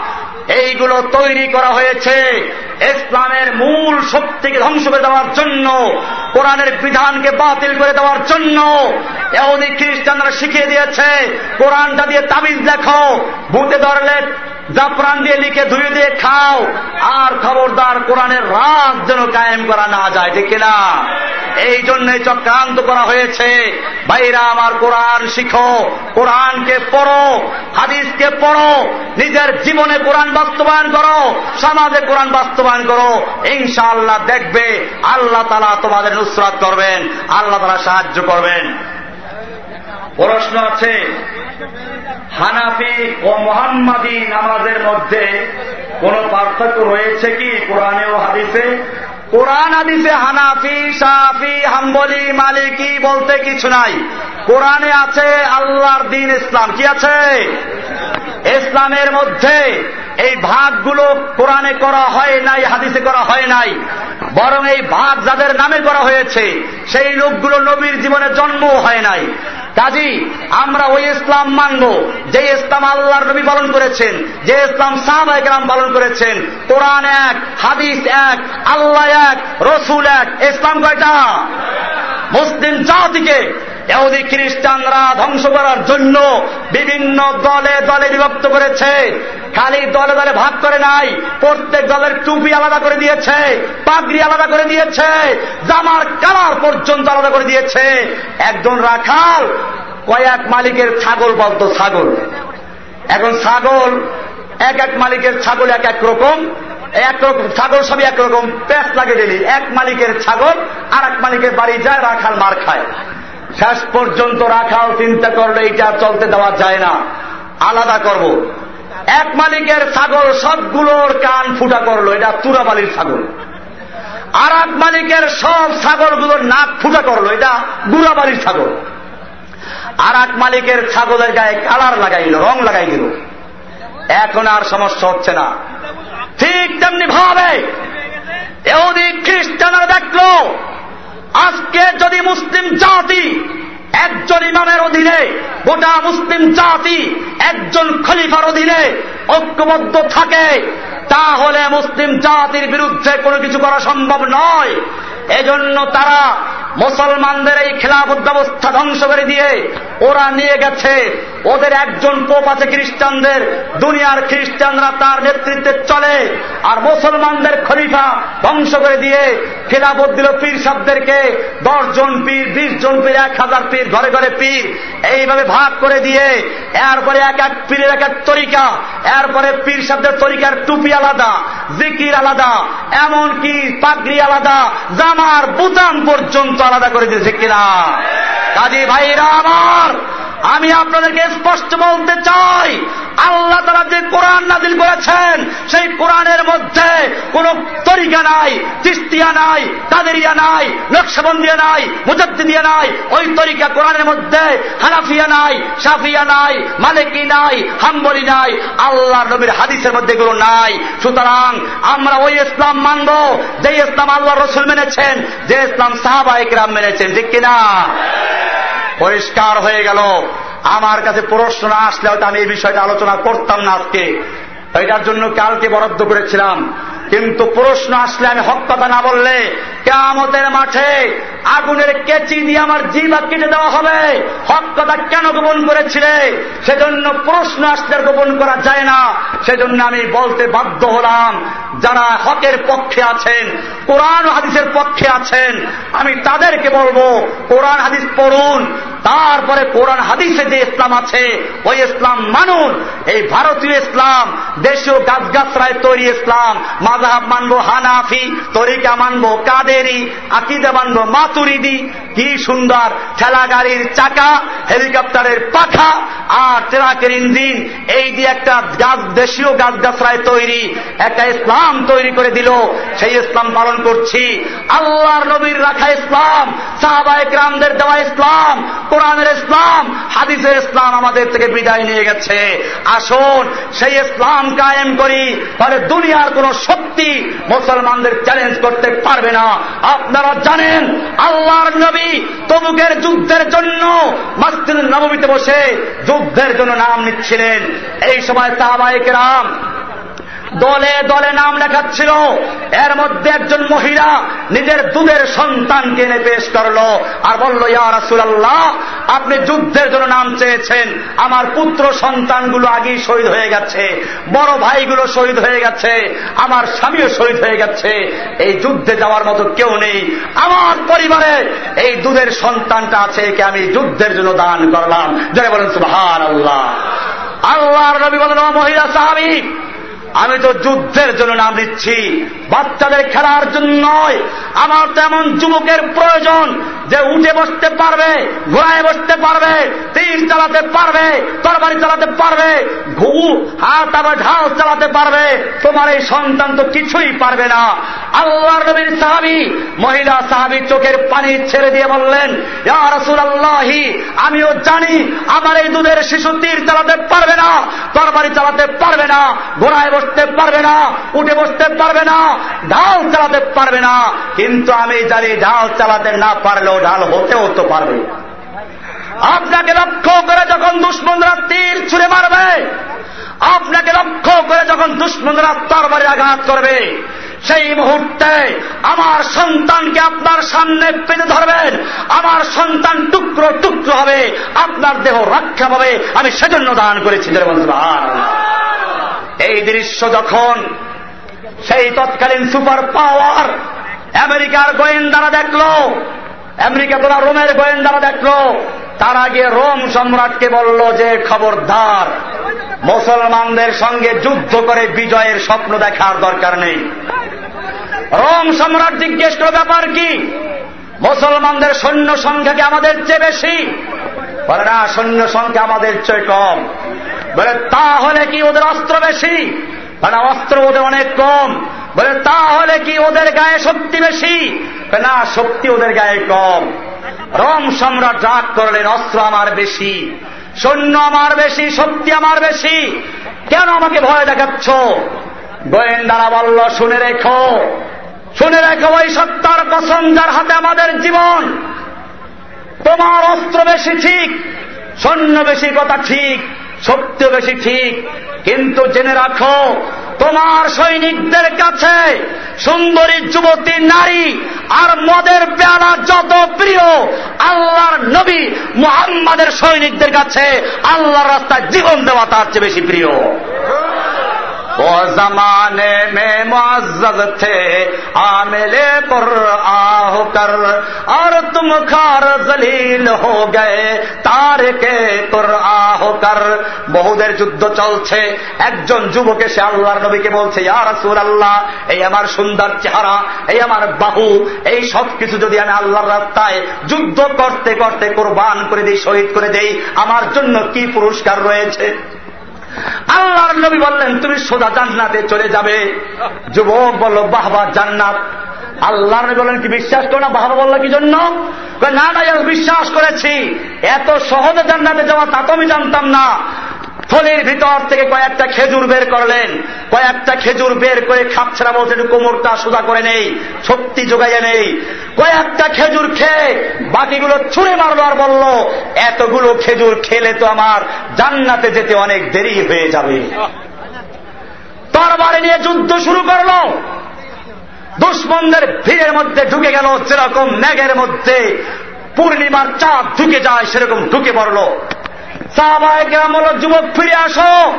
এইগুলো তৈরি করা হয়েছে ইসলামের মূল শক্তিকে ধ্বংস করে দেওয়ার জন্য, কোরআনের বিধানকে বাতিল করে দেওয়ার জন্য। এমনি খ্রিস্টানরা শিখিয়ে দিয়েছে, কোরআনটা দিয়ে তাবিজ দেখো ভূতে ধরলে জাফরান দিয়ে লিখে ধুয়ে দিয়ে খাও, আর খবরদার কোরআনের রাজ যেন কায়েম করা না যায়, ঠিক কিনা? এই জন্য চক্রান্ত করা হয়েছে। ভাইরা, আমার কোরআন শিখো, কোরআনকে পড়ো, হাদিসকে পড়ো নিজের জীবনে কোরআন বাস্তবায়ন করো, সমাজে কোরআন বাস্তবায়ন করো, ইনশাআল্লাহ দেখবে আল্লাহ তালা তোমাদের নুসরাত করবেন, আল্লাহ তালা সাহায্য করবেন। প্রশ্ন আছে, হানাফি ও মোহাম্মদী নামাজের মধ্যে কোন পার্থক্য রয়েছে কি কোরআনে ও হাদিসে? কোরআন, হাদিসে হানাফি সাফি হাম্বলি, মালিকি বলতে কিছু নাই। কোরআনে আছে আল্লাহর দিন ইসলাম। কি আছে? ইসলামের মধ্যে এই ভাগগুলো কোরআনে করা হয় নাই, হাদিসে করা হয় নাই। বরং এই ভাগ যাদের নামে করা হয়েছে, সেই লোকগুলো নবীর জীবনে জন্মও হয় নাই। কাজী, আমরা ওই ইসলাম মানব, যে ইসলাম আল্লাহর নবী পালন করেছেন, যে ইসলাম সাহাবাহাম পালন করেছেন, কোরআন এক, হাদিস এক, আল্লাহ এক, রসুল এক, ইসলাম কয়টা? মুসলিম জাতিকে এহুদি খ্রিস্টানরা ধ্বংস করার জন্য বিভিন্ন দলে দলে বিভক্ত করেছে। খালি দলে দলে ভাগ করে নাই, প্রত্যেক দলের টুপি আলাদা করে দিয়েছে, পাগড়ি আলাদা করে দিয়েছে, জামার কালার পর্যন্ত আলাদা করে দিয়েছে। একজন রাখাল, কয়েক মালিকের ছাগল বলতো ছাগল। এখন ছাগল, এক এক মালিকের ছাগল এক এক রকম একরকম ছাগল সবই একরকম প্যাঁচ লাগে দিলি এক মালিকের ছাগল আর এক মালিকের বাড়ি যায়, রাখাল মার খায়। শেষ পর্যন্ত রাখাল চিন্তা করলে এটা চলতে দেওয়া যায় না। আলাদা করব। এক মালিকের ছাগল সবগুলোর কান ফুটা করল, এটা তুরাবালির ছাগল। আর এক মালিকের সব ছাগলগুলোর নাক ফুটা করল, এটা গুড়াবালির ছাগল। আর এক মালিকের ছাগলের গায়ে কালার লাগাইল, রং লাগাই দিল। এখন আর সমস্যা হচ্ছে না। ঠিক তেমনি ভাবে এদিক খ্রিস্টানরা দেখল আজকে যদি মুসলিম জাতি একজন ইমামের অধীনে, গোটা মুসলিম জাতি একজন খলিফার অধীনে ঐক্যবদ্ধ থাকে, তাহলে মুসলিম জাতির বিরুদ্ধে কোনো কিছু করা সম্ভব নয়। এজন্য তারা মুসলমানদের এই খেলাফত ব্যবস্থা ধ্বংস করে দিয়ে ওরা নিয়ে গেছে। ওদের একজন পোপ আছে খ্রিস্টানদের। দুনিয়ার খ্রিস্টানরা তার নেতৃত্বে চলে আর মুসলমানদের খলিফা ধ্বংস করে দিয়ে খেলাফত দিল পীর সাবদেরকে দশ জন পীর, বিশ জন পীর, এক হাজার পীর, ঘরে ঘরে পীর। এইভাবে ভাগ করে দিয়ে এরপরে এক এক পীরের এক এক তরিকা, এরপরে পীর শব্দের তরিকার টুপি আলাদা, জিকির আলাদা, এমনকি পাগড়ি আলাদা জামার বুতাম পর্যন্ত আলাদা করে দিয়েছে কিনা? কাজী ভাইরা আমার! আমি আপনাদেরকে স্পষ্ট বলতে চাই, আল্লাহ তারা যে কোরআন নাজিল করেছেন, সেই কোরআনের মধ্যে কোন তরিকা নাই, চিস্তিয়া নাই, কাদেরিয়া নাই, নকশবন্দিয়া নাই, মুজদ্দিদিয়া নাই। ওই তরিকা কোরআনের মধ্যে হানাফিয়া নাই সাফিয়া নাই, মালিকি নাই, হাম্বলি নাই আল্লাহ নবীর হাদিসের মধ্যে এগুলো নাই। সুতরাং আমরা ওই ইসলাম মানব যে ইসলাম আল্লাহ রসুল মেনেছেন, যে ইসলাম সাহাবাহিকরাম মেনেছেন, ঠিক কিনা? পরিষ্কার হয়ে গেল। আমার কাছে প্রশ্ন আসলে হয়তো আমি এই বিষয়টা আলোচনা করতাম না আজকে। এটার জন্য কালকে বরাদ্দ করেছিলাম। কিন্তু প্রশ্ন আসলে আমি হক কথা না বললে কেমতের মাঠে আগুনের কেচি দিয়ে আমার জিবা কেটে দেওয়া হবে। হক কথা কেন গোপন করেছিলে? সেজন্য প্রশ্ন আসলে গোপন করা যায় না। সেজন্য আমি বলতে বাধ্য হলাম, যারা হকের পক্ষে আছেন, কোরআন হাদিসের পক্ষে আছেন, আমি তাদেরকে বলব, কোরআন হাদিস পড়ুন, তারপরে কোরআন হাদিসে যে ইসলাম আছে, ওই ইসলাম মানুন। এই ভারতীয় ইসলাম, দেশীয় গাছগাছরায় তৈরি ইসলাম মাজাহাব মানবো হানাফি, তরিকা মানবো কাদেরি, আকিদা মানবো মাতুরিদি, কি সুন্দর ঠেলা গাড়ির চাকা, হেলিকপ্টারের পাখা আর ট্রাকের ইঞ্জিন, এই দিয়ে একটা গাছ, দেশীয় গাছগাছরায় তৈরি, একটা ইসলাম তৈরি করে দিল, সেই ইসলাম পালন করছি। আল্লাহর নবীর রাখা ইসলাম সাহাবায়ক রামদের দেওয়া ইসলাম, কোরআনের ইসলাম, হাদিসের ইসলাম আমাদের থেকে বিদায় নিয়ে গেছে। আসুন, সেই ইসলাম কায়েম করি তাহলে দুনিয়ার কোন শক্তি মুসলমানদের চ্যালেঞ্জ করতে পারবে না। আপনারা জানেন, আল্লাহর নবী তবুকের যুদ্ধের জন্য মাস্তিদ নবমীতে বসে যুদ্ধের জন্য নাম নিচ্ছিলেন। এই সময় সাহাবাহিক রাম দলে দলে নাম লেখাচ্ছিল। এর মধ্যে একজন মহিলা নিজের দুধের সন্তানকে এনে পেশ করল আর বলল, ইয়া রাসুলাল্লাহ, আপনি যুদ্ধের জন্য নাম চেয়েছেন। আমার পুত্র সন্তানগুলো আগেই শহীদ হয়ে গেছে। বড় ভাইগুলো শহীদ হয়ে গেছে। আমার স্বামীও শহীদ হয়ে গেছে। এই যুদ্ধে যাওয়ার মতো কেউ নেই। আমার পরিবারে এই দুধের সন্তানটা আছে, একে আমি যুদ্ধের জন্য দান করলাম। যারা বলেন সুহার আল্লাহ আল্লাহর নবী বলেন মহিলা সাহাবি আমি তো যুদ্ধের জন্য নাম দিচ্ছি। বাচ্চাদের খেলার জন্য নয়। আমার তো এমন যুবকের প্রয়োজন যে উঠে বসতে পারবে, ঘোড়ায় বসতে পারবে, তীর চালাতে পারবে, তরবারি চালাতে পারবে ঘু হাত আবার ঢাল চালাতে পারবে। তোমার এই সন্তান তো কিছুই পারবে না। আল্লাহর নবীর সাহাবি, মহিলা সাহাবি চোখের পানি ছেড়ে দিয়ে বললেন রসুল আল্লাহি আমিও জানি আমার এই দুধের শিশু তীর চালাতে পারবে না, তরবারি চালাতে পারবে না, ঘোড়ায় পারবে না, উঠে বসতে পারবে না, ঢাল চালাতে পারবে না, কিন্তু আমি জানি ঢাল চালাতে না পারলেও ঢাল হতেও তো পারবে। আপনাকে লক্ষ্য করে যখন দুশ্মনরা তীর ছুড়ে মারবে, আপনাকে লক্ষ্য করে যখন দুশ্মনরা তরবারে আঘাত করবে, সেই মুহূর্তে আমার সন্তানকে আপনার সামনে পেতে ধরবেন, আমার সন্তান টুকরো টুকরো হবে, আপনার দেহ রক্ষা পাবে, আমি সেজন্য দান করেছি এই দৃশ্য যখন সেই তৎকালীন সুপার পাওয়ার আমেরিকার গোয়েন্দারা দেখল, আমেরিকা তোরা রোমের গোয়েন্দারা দেখল, তার আগে রোম সম্রাটকে বলল যে, খবরদার, মুসলমানদের সঙ্গে যুদ্ধ করে বিজয়ের স্বপ্ন দেখার দরকার নেই। রোম সম্রাট জিজ্ঞেস করো ব্যাপার কি? মুসলমানদের সৈন্য সংখ্যা কি আমাদের চেয়ে বেশি। বলে, না, সৈন্য সংখ্যা আমাদের চেয়ে কম। বলে, তাহলে কি ওদের অস্ত্র বেশি? না, অস্ত্র ওদের অনেক কম। বলে, তাহলে কি ওদের গায়ে শক্তি বেশি? না, শক্তি ওদের গায়ে কম। রম সম্রাট রাগ করলেন, অস্ত্র আমার বেশি, সৈন্য আমার বেশি, শক্তি আমার বেশি। কেন আমাকে ভয় দেখাচ্ছ? গোয়েন্দারা বলল, শুনে রেখো। শুনে রেখো ওই সত্তার কসম যার হাতে আমাদের জীবন। তোমার অস্ত্র বেশি ঠিক সৈন্য বেশি কথা ঠিক শক্তিও বেশি ঠিক। কিন্তু জেনে রাখো, তোমার সৈনিকদের কাছে সুন্দরী যুবতী নারী আর মদের পেয়ালা যত প্রিয়, আল্লাহর নবী মুহাম্মাদের সৈনিকদের কাছে আল্লাহর রাস্তায় জীবন দেওয়া তার চেয়ে বেশি প্রিয়। वो जमाने में मुआजज थे आमिले पर आह कर और तुम खार जलील हो गए তারকে তোর আহ কর বহুদের যুদ্ধ চলছে একজন যুবক এসে আল্লাহর নবীকে বলছে ইয়ার সুর আল্লাহ এই আমার সুন্দর চেহারা এই আমার বাহু এই সব কিছু যদি আমি আল্লাহর রাস্তায় যুদ্ধ করতে করতে কোরবান করে দিই শহীদ করে দেই আমার জন্য কি পুরস্কার রয়েছে আল্লাহর নবী বললেন, তুমি সোজা জান্নাতে চলে যাবে। যুবক বলল বাহবা জান্নাত। আল্লাহ নবী বললেন, কি বিশ্বাস করো না? বাহবা বলল, কি জন্য? না বিশ্বাস করেছি। এত সহজে জান্নাতে যাওয়া তা তো আমি জানতাম না। থলির ভিতর থেকে কয়েকটা খেজুর বের করলেন। কয়েকটা খেজুর বের করে খাপছাড়া বলছে কোমরটা সোজা করে নেই, শক্তি যোগাইয়ে নেই। কয়েকটা খেজুর খেয়ে বাকিগুলো ছুঁড়ে মারলো আর বলল, এতগুলো খেজুর খেলে তো আমার জান্নাতে যেতে অনেক দেরি হয়ে যাবে। তরবারে নিয়ে যুদ্ধ শুরু করল। দুশ্মনদের ভিড়ের মধ্যে ঢুকে গেল, যেরকম ম্যাগের মধ্যে পূর্ণিমার চাঁদ ঢুকে যায়, সেরকম ঢুকে পড়ল। সাহবায় হল যুবক ফিরে আসো।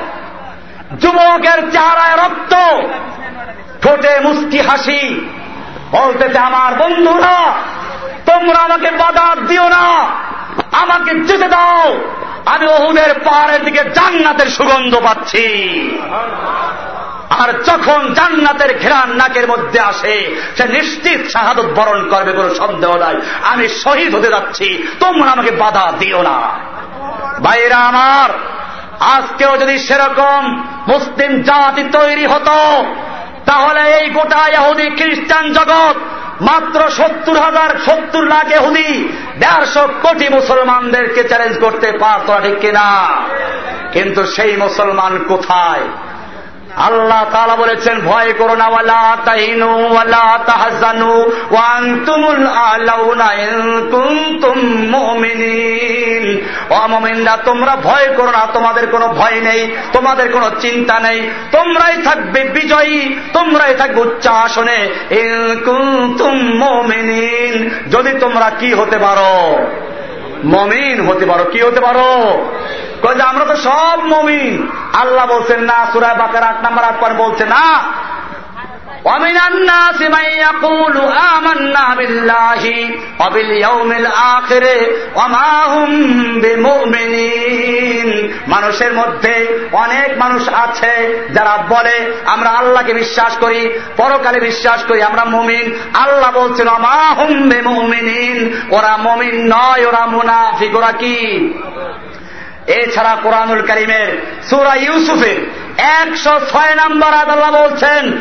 যুবকের চেহারায় রক্ত। ঠোঁটে মুস্কি হাসি। বলতেছে, আমার বন্ধুরা, তোমরা আমাকে বাধা দিও না। আমাকে যেতে দাও। আমি ওহুদের পাহাড়ের দিকে জান্নাতের সুগন্ধ পাচ্ছি। আর যখন জান্নাতের ঘেরান নাকের মধ্যে আসে, সে নিশ্চিত শাহাদত বরণ করবে, কোনো সন্দেহ নাই। আমি শহীদ হতে যাচ্ছি, তোমরা আমাকে বাধা দিও না। ভাইরা আমার, আজকেও যদি সেরকম মুসলিম জাতি তৈরি হতো, তাহলে এই গোটা ইহুদি খ্রিস্টান জগৎ মাত্র সত্তর হাজার সত্তর লাখ এহুদি দেড়শো কোটি মুসলমানদেরকে চ্যালেঞ্জ করতে পারত ঠিক কিনা? কিন্তু সেই মুসলমান কোথায়? আল্লাহ তালা বলেছেন, ভয় করো না, ওয়ালা তোমরা ভয় করো না, তোমাদের কোনো ভয় নেই, তোমাদের কোনো চিন্তা নেই, তোমরাই থাকবে বিজয়ী, তোমরাই থাকবে উচ্চ আসনে। কুনতুম মুমিনিন। যদি তোমরা কি হতে পারো? মমিন হতে পারো, কি হতে পারো? আমরা তো সব মমিন। আল্লাহ বলছেন, না সুরায় বাকার আট নাম্বার আট পর বলছে, না ومن الناس من يقول آمنا بالله وباليوم الآخر وما هم بمؤمنين মানুষের মধ্যে অনেক মানুষ আছে যারা বলে আমরা আল্লাহকে বিশ্বাস করি পরকালে বিশ্বাস করি আমরা মমিন আল্লাহ বলছেন আমা হুম বে মুমিনিন ওরা মমিন নয় ওরা মুনাফিক ওরা কি এছাড়া কোরআনুল করিমের সুরা ইউসুফের একশো ছয় নম্বর আদাল্লাহ বলছেন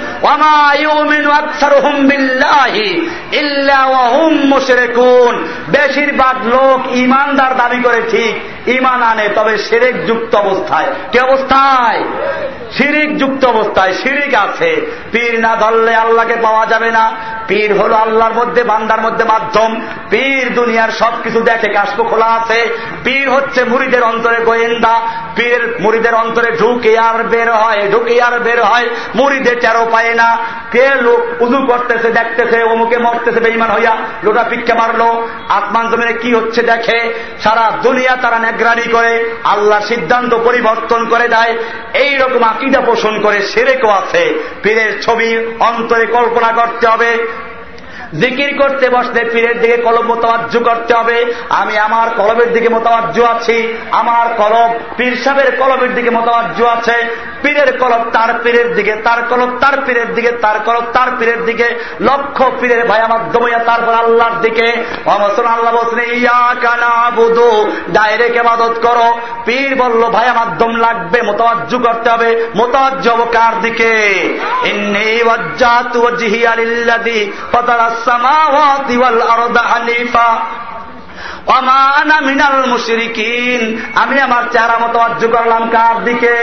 বেশিরভাগ লোক ইমানদার দাবি করে, ঠিক ইমান আনে, তবে সেরেক যুক্ত অবস্থায়। কি অবস্থায়? শিরিক যুক্ত অবস্থায়, শিরিক আছে। পীর না ধরলে আল্লাহকে পাওয়া যাবে না। পীর হল আল্লাহর মধ্যে, বান্দার মধ্যে মাধ্যম। পীর দুনিয়ার সবকিছু দেখে কাশপ খোলা আছে। পীর হচ্ছে মুড়িদের অন্তরে গোয়েন্দা। পীর মুড়িদের অন্তরে ঢুকে আর বের হয় ঢুকে আর বের হয় মুড়িদের টেরো পায় না। কে লোক উজু করতেছে, দেখতেছে, অমুকে মরতেছে বেইমান হইয়া লোটা পিক্ষে মারলো। আসমান জমিনে কি হচ্ছে দেখে? সারা দুনিয়া তারা নেগ্রানি করে, আল্লাহ সিদ্ধান্ত পরিবর্তন করে দেয়। এই রকম আকিদা পোষণ করে সেরেকও আছে। পীরের ছবি অন্তরে কল্পনা করতে হবে। জিকির করতে বসলে পীরের দিকে কলম মোতাবাজ্য করতে হবে। আমি আমার কলমের দিকে মোতাবাজ্য আছি। আমার কলম পীর সাহেবের কলমের দিকে মোতাবাজ্য আছে। পীরের কলম তার পীরের দিকে তার কলম তার পীরের দিকে তার কলম তার পীরের দিকে। লক্ষ পীরের ভাইয়া মাধ্যমে তারপর আল্লাহর দিকে। অমসন আল্লাহ বলছেন ইয়া কানা বুধু ডাইরেক্ট এবাদত করো। পীর বলল ভাইয়া মাধ্যম লাগবে মোতাবাজ্য করতে হবে। মোতাবাজ্য কার দিকে? ইন্নি ওয়াজ্জাতু ওয়াজহি আলিল্লাযী ফাতারাস সামাওয়াতি ওয়াল আরদা হানিফা আমি আমার চেহারা মতো অর্জ করলাম কার দিকে?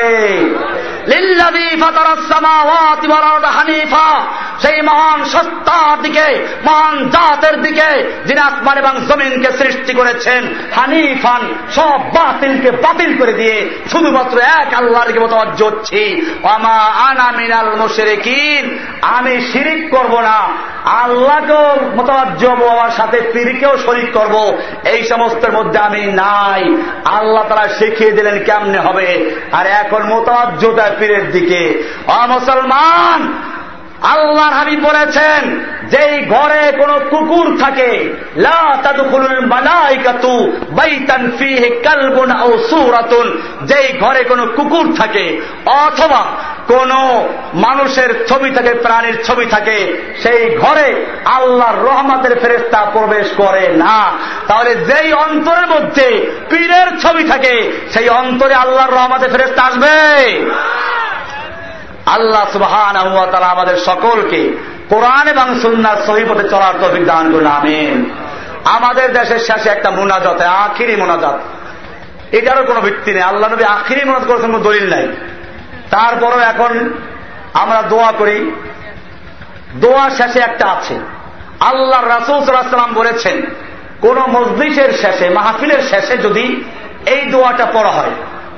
সেই মহান সত্তার দিকে, মহান জাতের দিকে, যিনি আসমান এবং জমিনকে সৃষ্টি করেছেন, হানিফান, সব বাতিলকে বাতিল করে দিয়ে শুধুমাত্র এক আল্লাহর দিকে মতো অর্জ হচ্ছি। আমা আনা মিনাল মুশরিকিন। আমি শিরিক করব না। আল্লাহকেও মতো মোতাবাজ্য আমার সাথে পীরকেও শরিক করব। এই সমস্তের মধ্যে আমি নাই। আল্লাহ তারা শিখিয়ে দিলেন কেমনে হবে। আর এখন মোতাবজোটা পীরের দিকে। অ মুসলমান আল্লাহর হাবি বলেছেন, যেই ঘরে কোন কুকুর থাকে যেই ঘরে কোন কুকুর থাকে, অথবা কোন মানুষের ছবি থাকে, প্রাণীর ছবি থাকে, সেই ঘরে আল্লাহর রহমতের ফেরেস্তা প্রবেশ করে না। তাহলে যেই অন্তরের মধ্যে পীরের ছবি থাকে, সেই অন্তরে আল্লাহর রহমতের ফেরেস্তা আসবে। আল্লাহ সুবহান আমাদের সকলকে কোরআন এবং সুন্নার সহিপথে চলার তফিক দান করুন, আমিন। আমাদের দেশের শেষে একটা মোনাজত, আখিরি মোনাজাত। এটারও কোনো ভিত্তি নেই। আল্লাহ নবী আখিরি মোনাজ করেছেন কোনো দলিল নাই। তারপরও এখন আমরা দোয়া করি। দোয়া শেষে একটা আছে। আল্লাহ রাসুল সাল্লাম বলেছেন, কোন মজলিসের শেষে, মাহফিলের শেষে যদি এই দোয়াটা পড়া হয়,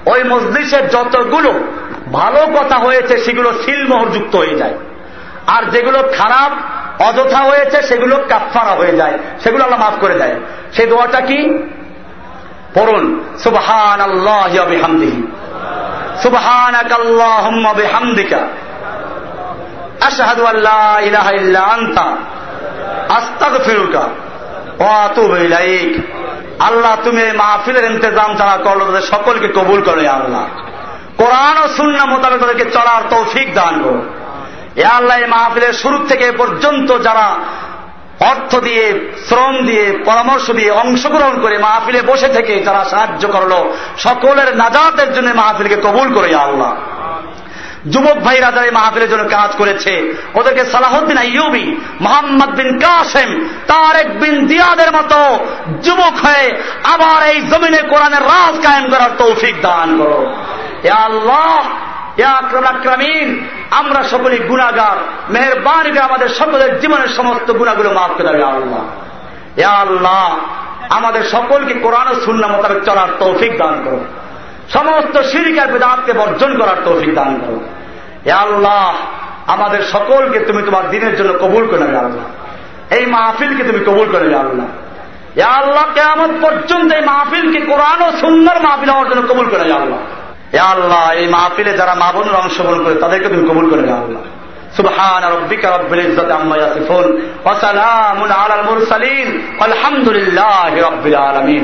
ওই মজলিসের যতগুলো ভালো কথা হয়েছে, সেগুলো সিলমোহরযুক্ত হয়ে যায়। আর যেগুলো খারাপ, অযথা হয়েছে, সেগুলো কাফারা হয়ে যায়। সেগুলো আল্লাহ মাফ করে দেয়। সেই দোয়াটা কি? পড়ুন সুবহান আল্লাহ হামদিহি সুবহান হামদিকা আশহাদু আল্লাহ ইলাহা আনতা। আস্তাগফিরুকা ওয়া আতুবু আল্লাহ, তুমি মাহফিলের ইন্তজাম যারা করল, তাদের সকলকে কবুল করে আল্লাহ। কোরআন ও শূন্য মোতাবেক তাদেরকে চলার তৌফিক দান করো এ আল্লাহ মাহফিলের শুরু থেকে পর্যন্ত যারা অর্থ দিয়ে, শ্রম দিয়ে, পরামর্শ দিয়ে অংশগ্রহণ করে মাহফিলে বসে থেকে তারা সাহায্য করল, সকলের নাজাতের জন্য মাহফিলকে কবুল করে আল্লাহ। যুবক ভাইরা যারা এই মাহফিলের জন্য কাজ করেছে, ওদেরকে সালাহদ্দিন আইয়ুবি, মোহাম্মদ বিন কাসেম, তারেক বিন দিয়াদের মতো যুবক হয়ে আবার এই জমিনে কোরআনের রাজ কায়েম করার তৌফিক দান করো। আল্লাহ আমরা সকলেই গুণাগার মেহরবানি করে আমাদের সকলের জীবনের সমস্ত গুণাগুলো মাফ করে আল্লাহ। আল্লাহ, আমাদের সকলকে কোরআন ও শূন্য মোতাবেক চলার তৌফিক দান করো। সমস্ত সিরিকার বেদাতকে বর্জন করার তৌফিক দান করো এ আল্লাহ আমাদের সকলকে তুমি তোমার দিনের জন্য কবুল করে নেবে আল্লাহ এই মাহফিলকে তুমি কবুল করে নেবে আল্লাহ এ আল্লাহ কেমন পর্যন্ত এই মাহফিলকে কোরআন ও সুন্দর মাহফিল হওয়ার জন্য কবুল করে নেবে আল্লাহ এ আল্লাহ এই মাহফিলে যারা মা বোনের অংশগ্রহণ করে তাদেরকে তুমি কবুল করে নেবে আল্লাহ سبحان ربك رب العزة عما يصفون وسلام على المرسلين والحمد لله رب العالمين